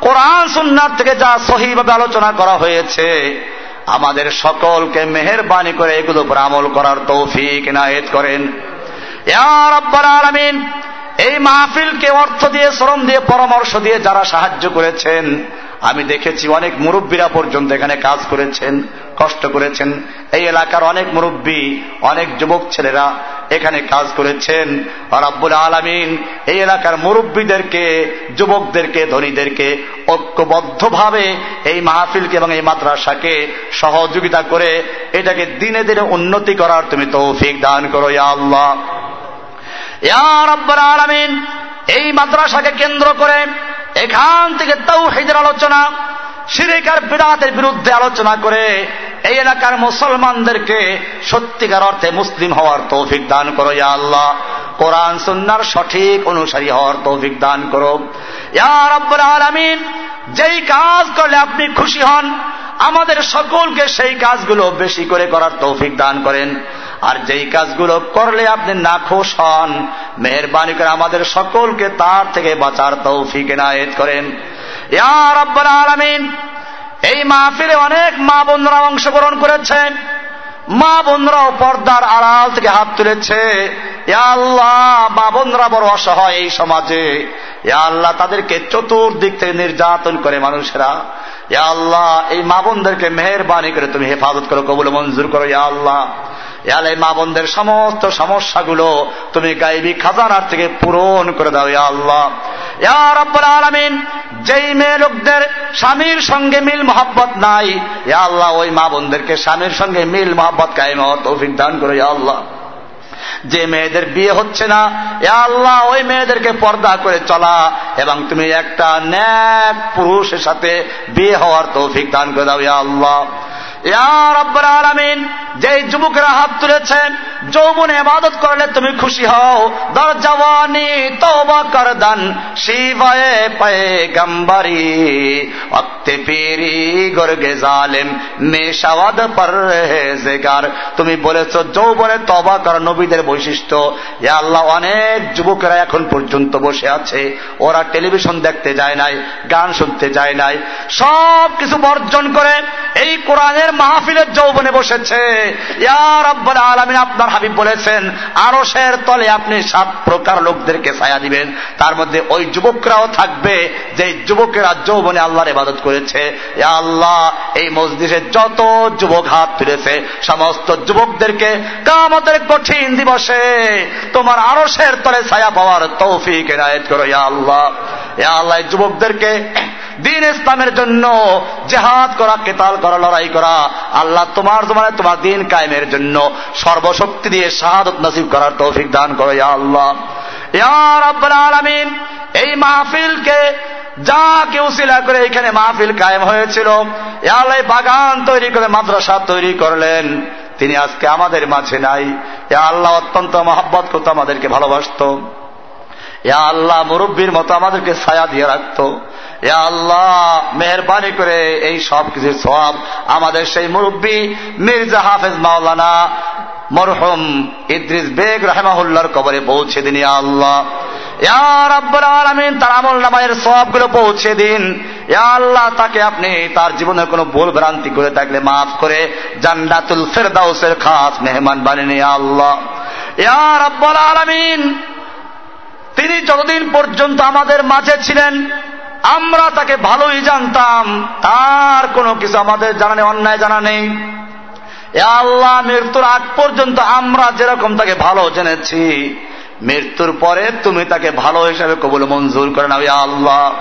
A: কোরআন সুন্নার থেকে যা সহিভাবে আলোচনা করা হয়েছে, আমাদের সকলকে মেহরবানি করে এগুলো উপর আমল করার তৌফিক নায়েত করেন। আলামিন, এই মাহফিলকে অর্থ দিয়ে, শ্রম দিয়ে, পরামর্শ দিয়ে যারা সাহায্য করেছেন, আমি দেখেছি অনেক মুরব্বীরা পর্যন্ত এখানে কাজ করেছেন। কষ্ট করেছেন। এই এলাকার অনেক মুরব্বী, অনেক যুবক ছেলেরা এখানে কাজ করেছেন। রাব্বুল আলমিন এই এলাকার মুরব্বীদেরকে, যুবকদেরকে, ধনীদেরকে ঐক্যবদ্ধভাবে এই মাহফিলকে এবং এই মাদ্রাসাকে সহযোগিতা করে এটাকে দিনে দিনে উন্নতি করার তুমি তৌফিক দান করো ইয়া আল্লাহ। ইয়া আলামিন এই মাদ্রাসাকে কেন্দ্র করে এখান থেকে তৌহিদের আলোচনা সিরিকার বিরাটের বিরুদ্ধে আলোচনা করে এই এলাকার মুসলমানদেরকে সত্যিকার অর্থে মুসলিম হওয়ার তৌফিক দান করো, ইয়া আল্লাহ। কোরআন, সুন্নার সঠিক অনুসারী হওয়ার তৌফিক দান করো। আলামিন, যেই কাজ করলে আপনি খুশি হন, আমাদের সকলকে সেই কাজগুলো বেশি করে করার তৌফিক দান করেন। আর যেই কাজগুলো করলে আপনি না খুশ হন, মেহরবানি করে আমাদের সকলকে তার থেকে বাঁচার তৌফিক এনায়েত করেন। আলামিন, এই মাহফিলে অনেক মা বোনরা অংশগ্রহণ করেছেন। মা বোনরাও পর্দার আড়াল থেকে হাত তুলেছে। আল্লাহ, মা বোনরা বড় অসহায় এই সমাজে। আল্লাহ, তাদেরকে চতুর্দিক থেকে নির্যাতন করে মানুষেরা। ইয়া আল্লাহ, এই মা বোনদেরকে মেহরবানি করে তুমি হেফাজত করো, কবুল মঞ্জুর করো, ইয়া আল্লাহ। ইয়াল এই মা বোনদের সমস্ত সমস্যাগুলো তুমি গাইবি খাজানার থেকে পূরণ করে দাও, ইয়া আল্লাহ। আলামিন, যেই মেয়ে লোকদের স্বামীর সঙ্গে মিল মোহাব্বত নাই, ইয়া আল্লাহ, ওই মা বোনদেরকে স্বামীর সঙ্গে মিল মোহাব্বত কায়েম তৌফিক দান করো, ইয়া আল্লাহ। যে মেয়েদের বিয়ে হচ্ছে না এ আল্লাহ, ওই মেয়েদেরকে পর্দা করে চলা এবং তুমি একটা ন্যাক পুরুষের সাথে বিয়ে হওয়ার তৌফিক দান করে দাও, ইয়া আল্লাহ। যে যুবকেরা হাত তুলেছেন, যৌবনে আবাদত করলে তুমি খুশি হও। দর জওয়ানি তওবা কর দান শিবায়ে পায়ে গম্বারি অক্তে পেরি গর্গে জালেম, মেশাওয়াদ তুমি বলেছ, যৌবনে তবা কর নবীদের বৈশিষ্ট্য। আল্লাহ, অনেক যুবকেরা এখন পর্যন্ত বসে আছে। ওরা টেলিভিশন দেখতে যায় নাই, গান শুনতে যায় নাই। সব কিছু বর্জন করে এই কোরআনের মাহফিলের যৌবনে বসেছে। ইয়ার আপনার হাবিব বলেছেন আরসের তলে আপনি সাত প্রকার লোকদেরকে ছায়া দিবেন। তার মধ্যে ওই যুবকরাও থাকবে যে যুবকেরা যৌবনে আল্লাহর ইবাদত করেছে। আল্লাহ, এই মসজিদে যত যুবক হাত ফিরেছে সমস্ত যুবকদেরকে কামতের কঠিন দিবসে তোমার আরসের তলে ছায়া পাওয়ার তৌফিক এনায়ত করো, ইয়া আল্লাহ। ইয়া আল্লাহ যুবকদেরকে দিন ইসলামের জন্য জেহাদ করা, কেতাল করা, লড়াই করা, আল্লাহ তোমার তোমার তোমার দিন কায়েমের জন্য সর্বশক্তি দিয়ে শাহাদত নসিব করার তৌফিক দান করো ইয়া আল্লাহ। আলমিন, এই মাহফিলকে যা কেউ শিলা করে এখানে মাহফিল কায়েম হয়েছিল আল্লাহ বাগান তৈরি করে, মাদ্রাসা তৈরি করলেন। তিনি আজকে আমাদের মাঝে নাই। এ আল্লাহ অত্যন্ত মহাব্বত করতো, আমাদেরকে ভালোবাসত। এ আল্লাহ মুরব্বীর মতো আমাদেরকে ছায়া দিয়ে রাখত। আল্লাহ, মেহরবানি করে এই সব কিছুর সব আমাদের সেই মুরব্বী মির্জা হাফেজ মাওলানা মরহম ইদ্রিস বেগ রাহেমাহুল্লার কবরে পৌঁছে দিন আল্লাহ। আলমিন, তার আমল নামায়ের সবগুলো পৌঁছে দিন। আল্লাহ, তাকে আপনি তার জীবনে কোনো ভুল ভ্রান্তি করে থাকলে মাফ করে জান্নাতুল ফেরদাউসের খাস মেহমান বানিয়ে আল্লাহ। রব্বুল আলমিন, তিনি যতদিন পর্যন্ত আমাদের মাঝে ছিলেন আমরা তাকে ভালোই জানতাম, তার কোনো কিছু আমাদের জানা নেই, অন্যায় জানা নেই। আল্লাহ, মৃত্যুর আগ পর্যন্ত আমরা যেরকম তাকে ভালো জেনেছি, মৃত্যুর পরে তুমি তাকে ভালো হিসাবে কবুল মঞ্জুর করে নাও আল্লাহ।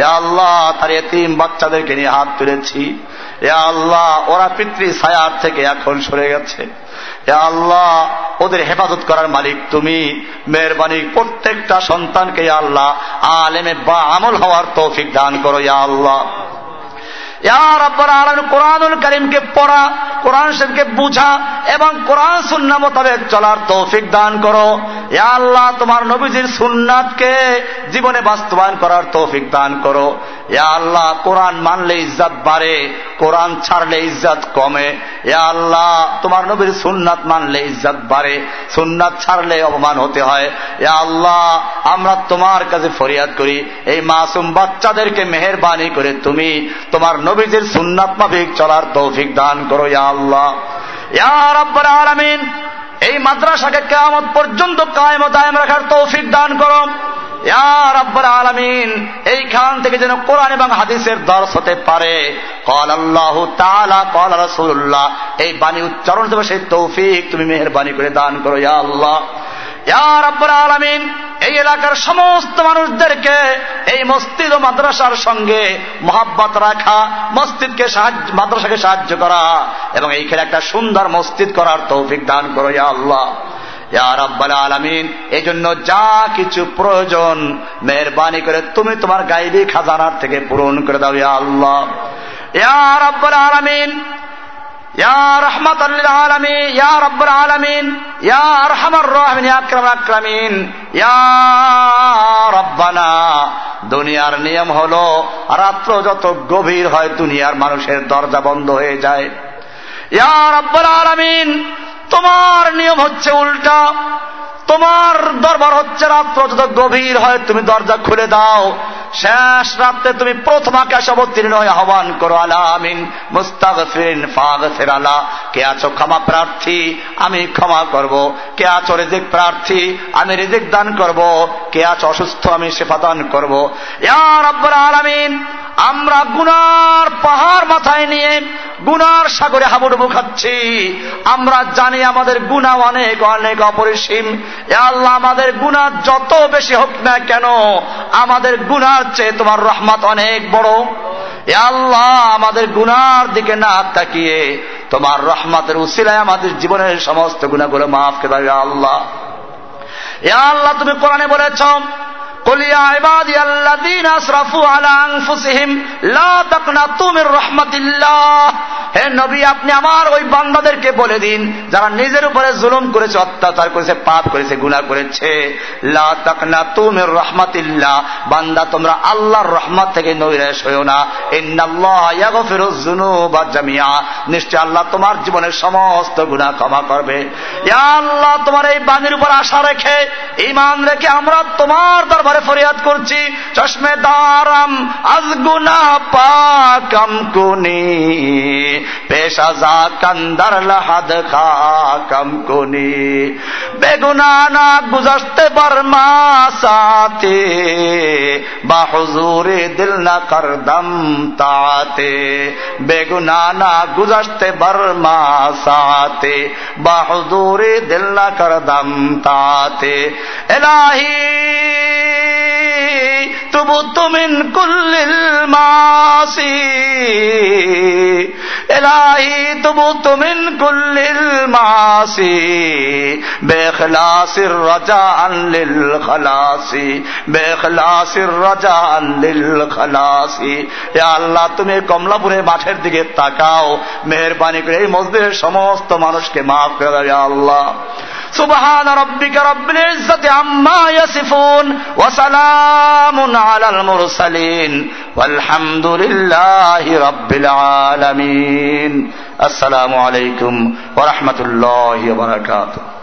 A: এ আল্লাহ, তার এতিম বাচ্চাদেরকে নিয়ে হাত তুলেছি। এ আল্লাহ, ওরা পিতৃ ছায়ার থেকে এখন সরে গেছে। আল্লাহ, ওদের হেফাজত করার মালিক তুমি। মেহরবানি প্রত্যেকটা সন্তানকে আল্লাহ, আলেমে বা আমল হওয়ার তৌফিক দান করো ইয়া আল্লাহ কোরআনুল করিমকে পড়া, কোরআন শরীফকে বুঝা এবং কোরআন সুন্না মোতাবেক চলার তৌফিক দান করো। আল্লাহ, তোমার নবীজির সুন্নাতকে জীবনে বাস্তবায়ন করার তৌফিক দান করো। আল্লাহ, কোরআন মানলে ইজ্জাত বাড়ে, কোরআন ছাড়লে ইজ্জাত কমে। ইয়া আল্লাহ, তোমার নবীর সুন্নাত মানলে ইজ্জাত বাড়ে, সুন্নাত ছাড়লে অপমান হতে হয়। ইয়া আল্লাহ, আমরা তোমার কাছে ফরিয়াদ করি। এই মাসুম বাচ্চাদেরকে মেহরবানি করে তুমি তোমার নবীদের সুন্নাত মাফিক চলার তৌফিক দান করো, ইয়া আল্লাহ। আলমিন এই মাদ্রাসাকে কেমন পর্যন্ত কায়েম দায়ম রাখার তৌফিক দান করো। আলামিন এই এইখান থেকে যেন কোরআন এবং হাদিসের দর্শ হতে পারে। আল্লাহ এই বাণী উচ্চারণ দেবে সেই তৌফিক তুমি মেহরবানি করে দান করো, ইয়া আল্লাহ। আলমিন, এই এলাকার সমস্ত মানুষদেরকে এই মসজিদ ও মাদ্রাসার সঙ্গে মহাব্বত রাখা, মসজিদকে সাহায্য, মাদ্রাসাকে সাহায্য করা এবং এইখানে একটা সুন্দর মসজিদ করার তৌফিক দান করো ইয়া আল্লাহ। আলমিন এই জন্য যা কিছু প্রয়োজন, মেহরবানি করে তুমি তোমার গাইবি খাজানার থেকে পূরণ করে দাও ইয়া আল্লাহ। ইয়া রাব্বাল আলমিন দুনিয়ার নিয়ম হল, রাত্র যত গভীর হয় দুনিয়ার মানুষের দরজা বন্ধ হয়ে যায়। ইয়া রব্বর আলমিন, তোমার নিয়ম হচ্ছে উল্টা। তোমার দরবার হচ্ছে রাত্র যত গভীর হয়, তুমি দরজা খুলে দাও। শেষ রাত্রে তুমি প্রথম আকাশ অবতীর্ণ হয়ে আহ্বান করো আলামিন মুস্তাগফিরিন ফাগফির আলা। কে আছো ক্ষমা প্রার্থী? আমি ক্ষমা করব। কে আছো রিজিক প্রার্থী? আমি রিজিক দান করব। কে আছো অসুস্থ? আমি সেবা দান করব। ইয়া আলামিন, আমরা গুনার পাহাড় মাথায় নিয়ে গুনার সাগরে হাবুডুবু খাচ্ছি। আমরা জানি আমাদের গুণা অনেক অনেক অপরিসীম। আল্লাহ, আমাদের গুণা যত বেশি হোক না কেন, আমাদের গুনার চেয়ে তোমার রহমত অনেক বড়। এ আল্লাহ আমাদের গুনার দিকে না তাকিয়ে, তোমার রহমতের উসিলায় আমাদের জীবনের সমস্ত গুণাগুলো মাফ কে দেবে আল্লাহ। এ আল্লাহ, তুমি কোরআনে বলেছ قل يا عبادي الذين اسرفوا على انفسهم لا تقنطوا من رحمة الله হে নবী আপনি আমার ওই বান্দাদেরকে বলে দিন যারা নিজের উপরে জুলুম করেছে অত্যাচার করেছে পাপ করেছে গুণা করেছে লা তাকনাতু মির রাহমাতিল্লাহ বান্দা তোমরা আল্লাহর রহমত থেকে নৈরাশ হইও না ইন্নাল্লাহ ইয়াগফিরু যুনুবা জামিয়া নিশ্চয় আল্লাহ তোমার জীবনের সমস্ত গুনাহ ক্ষমা করবে ইয়া আল্লাহ তোমার এই বাণীর উপর আশা রেখে ইমান রেখে আমরা তোমার দরবারে ফরিয়াদ করছি। চশমে দারাম, আজ গুনা পাকম কুনি। পেশা যা কান্দার লাহাদ খাকম কুনি। বেগুনা না গুজরতে বর্মা সাথে, বা হুজুরে দিল না করদম তাতে। বেগুনা না গুজরতে বর্মা সাথে, বা হুজুরে দিল না করদম তাতে। এলাহি تبت من كل المعاصي إلهي تبت من كل المعاصي بإخلاص الرجاء للخلاص بإخلاص الرجاء للخلاص يا الله তুমি কমলাপুরে মাঠের দিকে তাকাও মেহরবানি করে এই মসজিদের সমস্ত মানুষকে মাফ করে দাও আল্লাহ সুবহান রব্বিকা রব্বিল ইজ্জাতি আম্মা ইয়াসিফুন ওয়া সালামুন আলাল মুরসালিন আলহামদুলিল্লাহি রব্বিল আলামিন। আসসালামু আলাইকুম ওয়া রাহমাতুল্লাহি ওয়া বারাকাতুহু।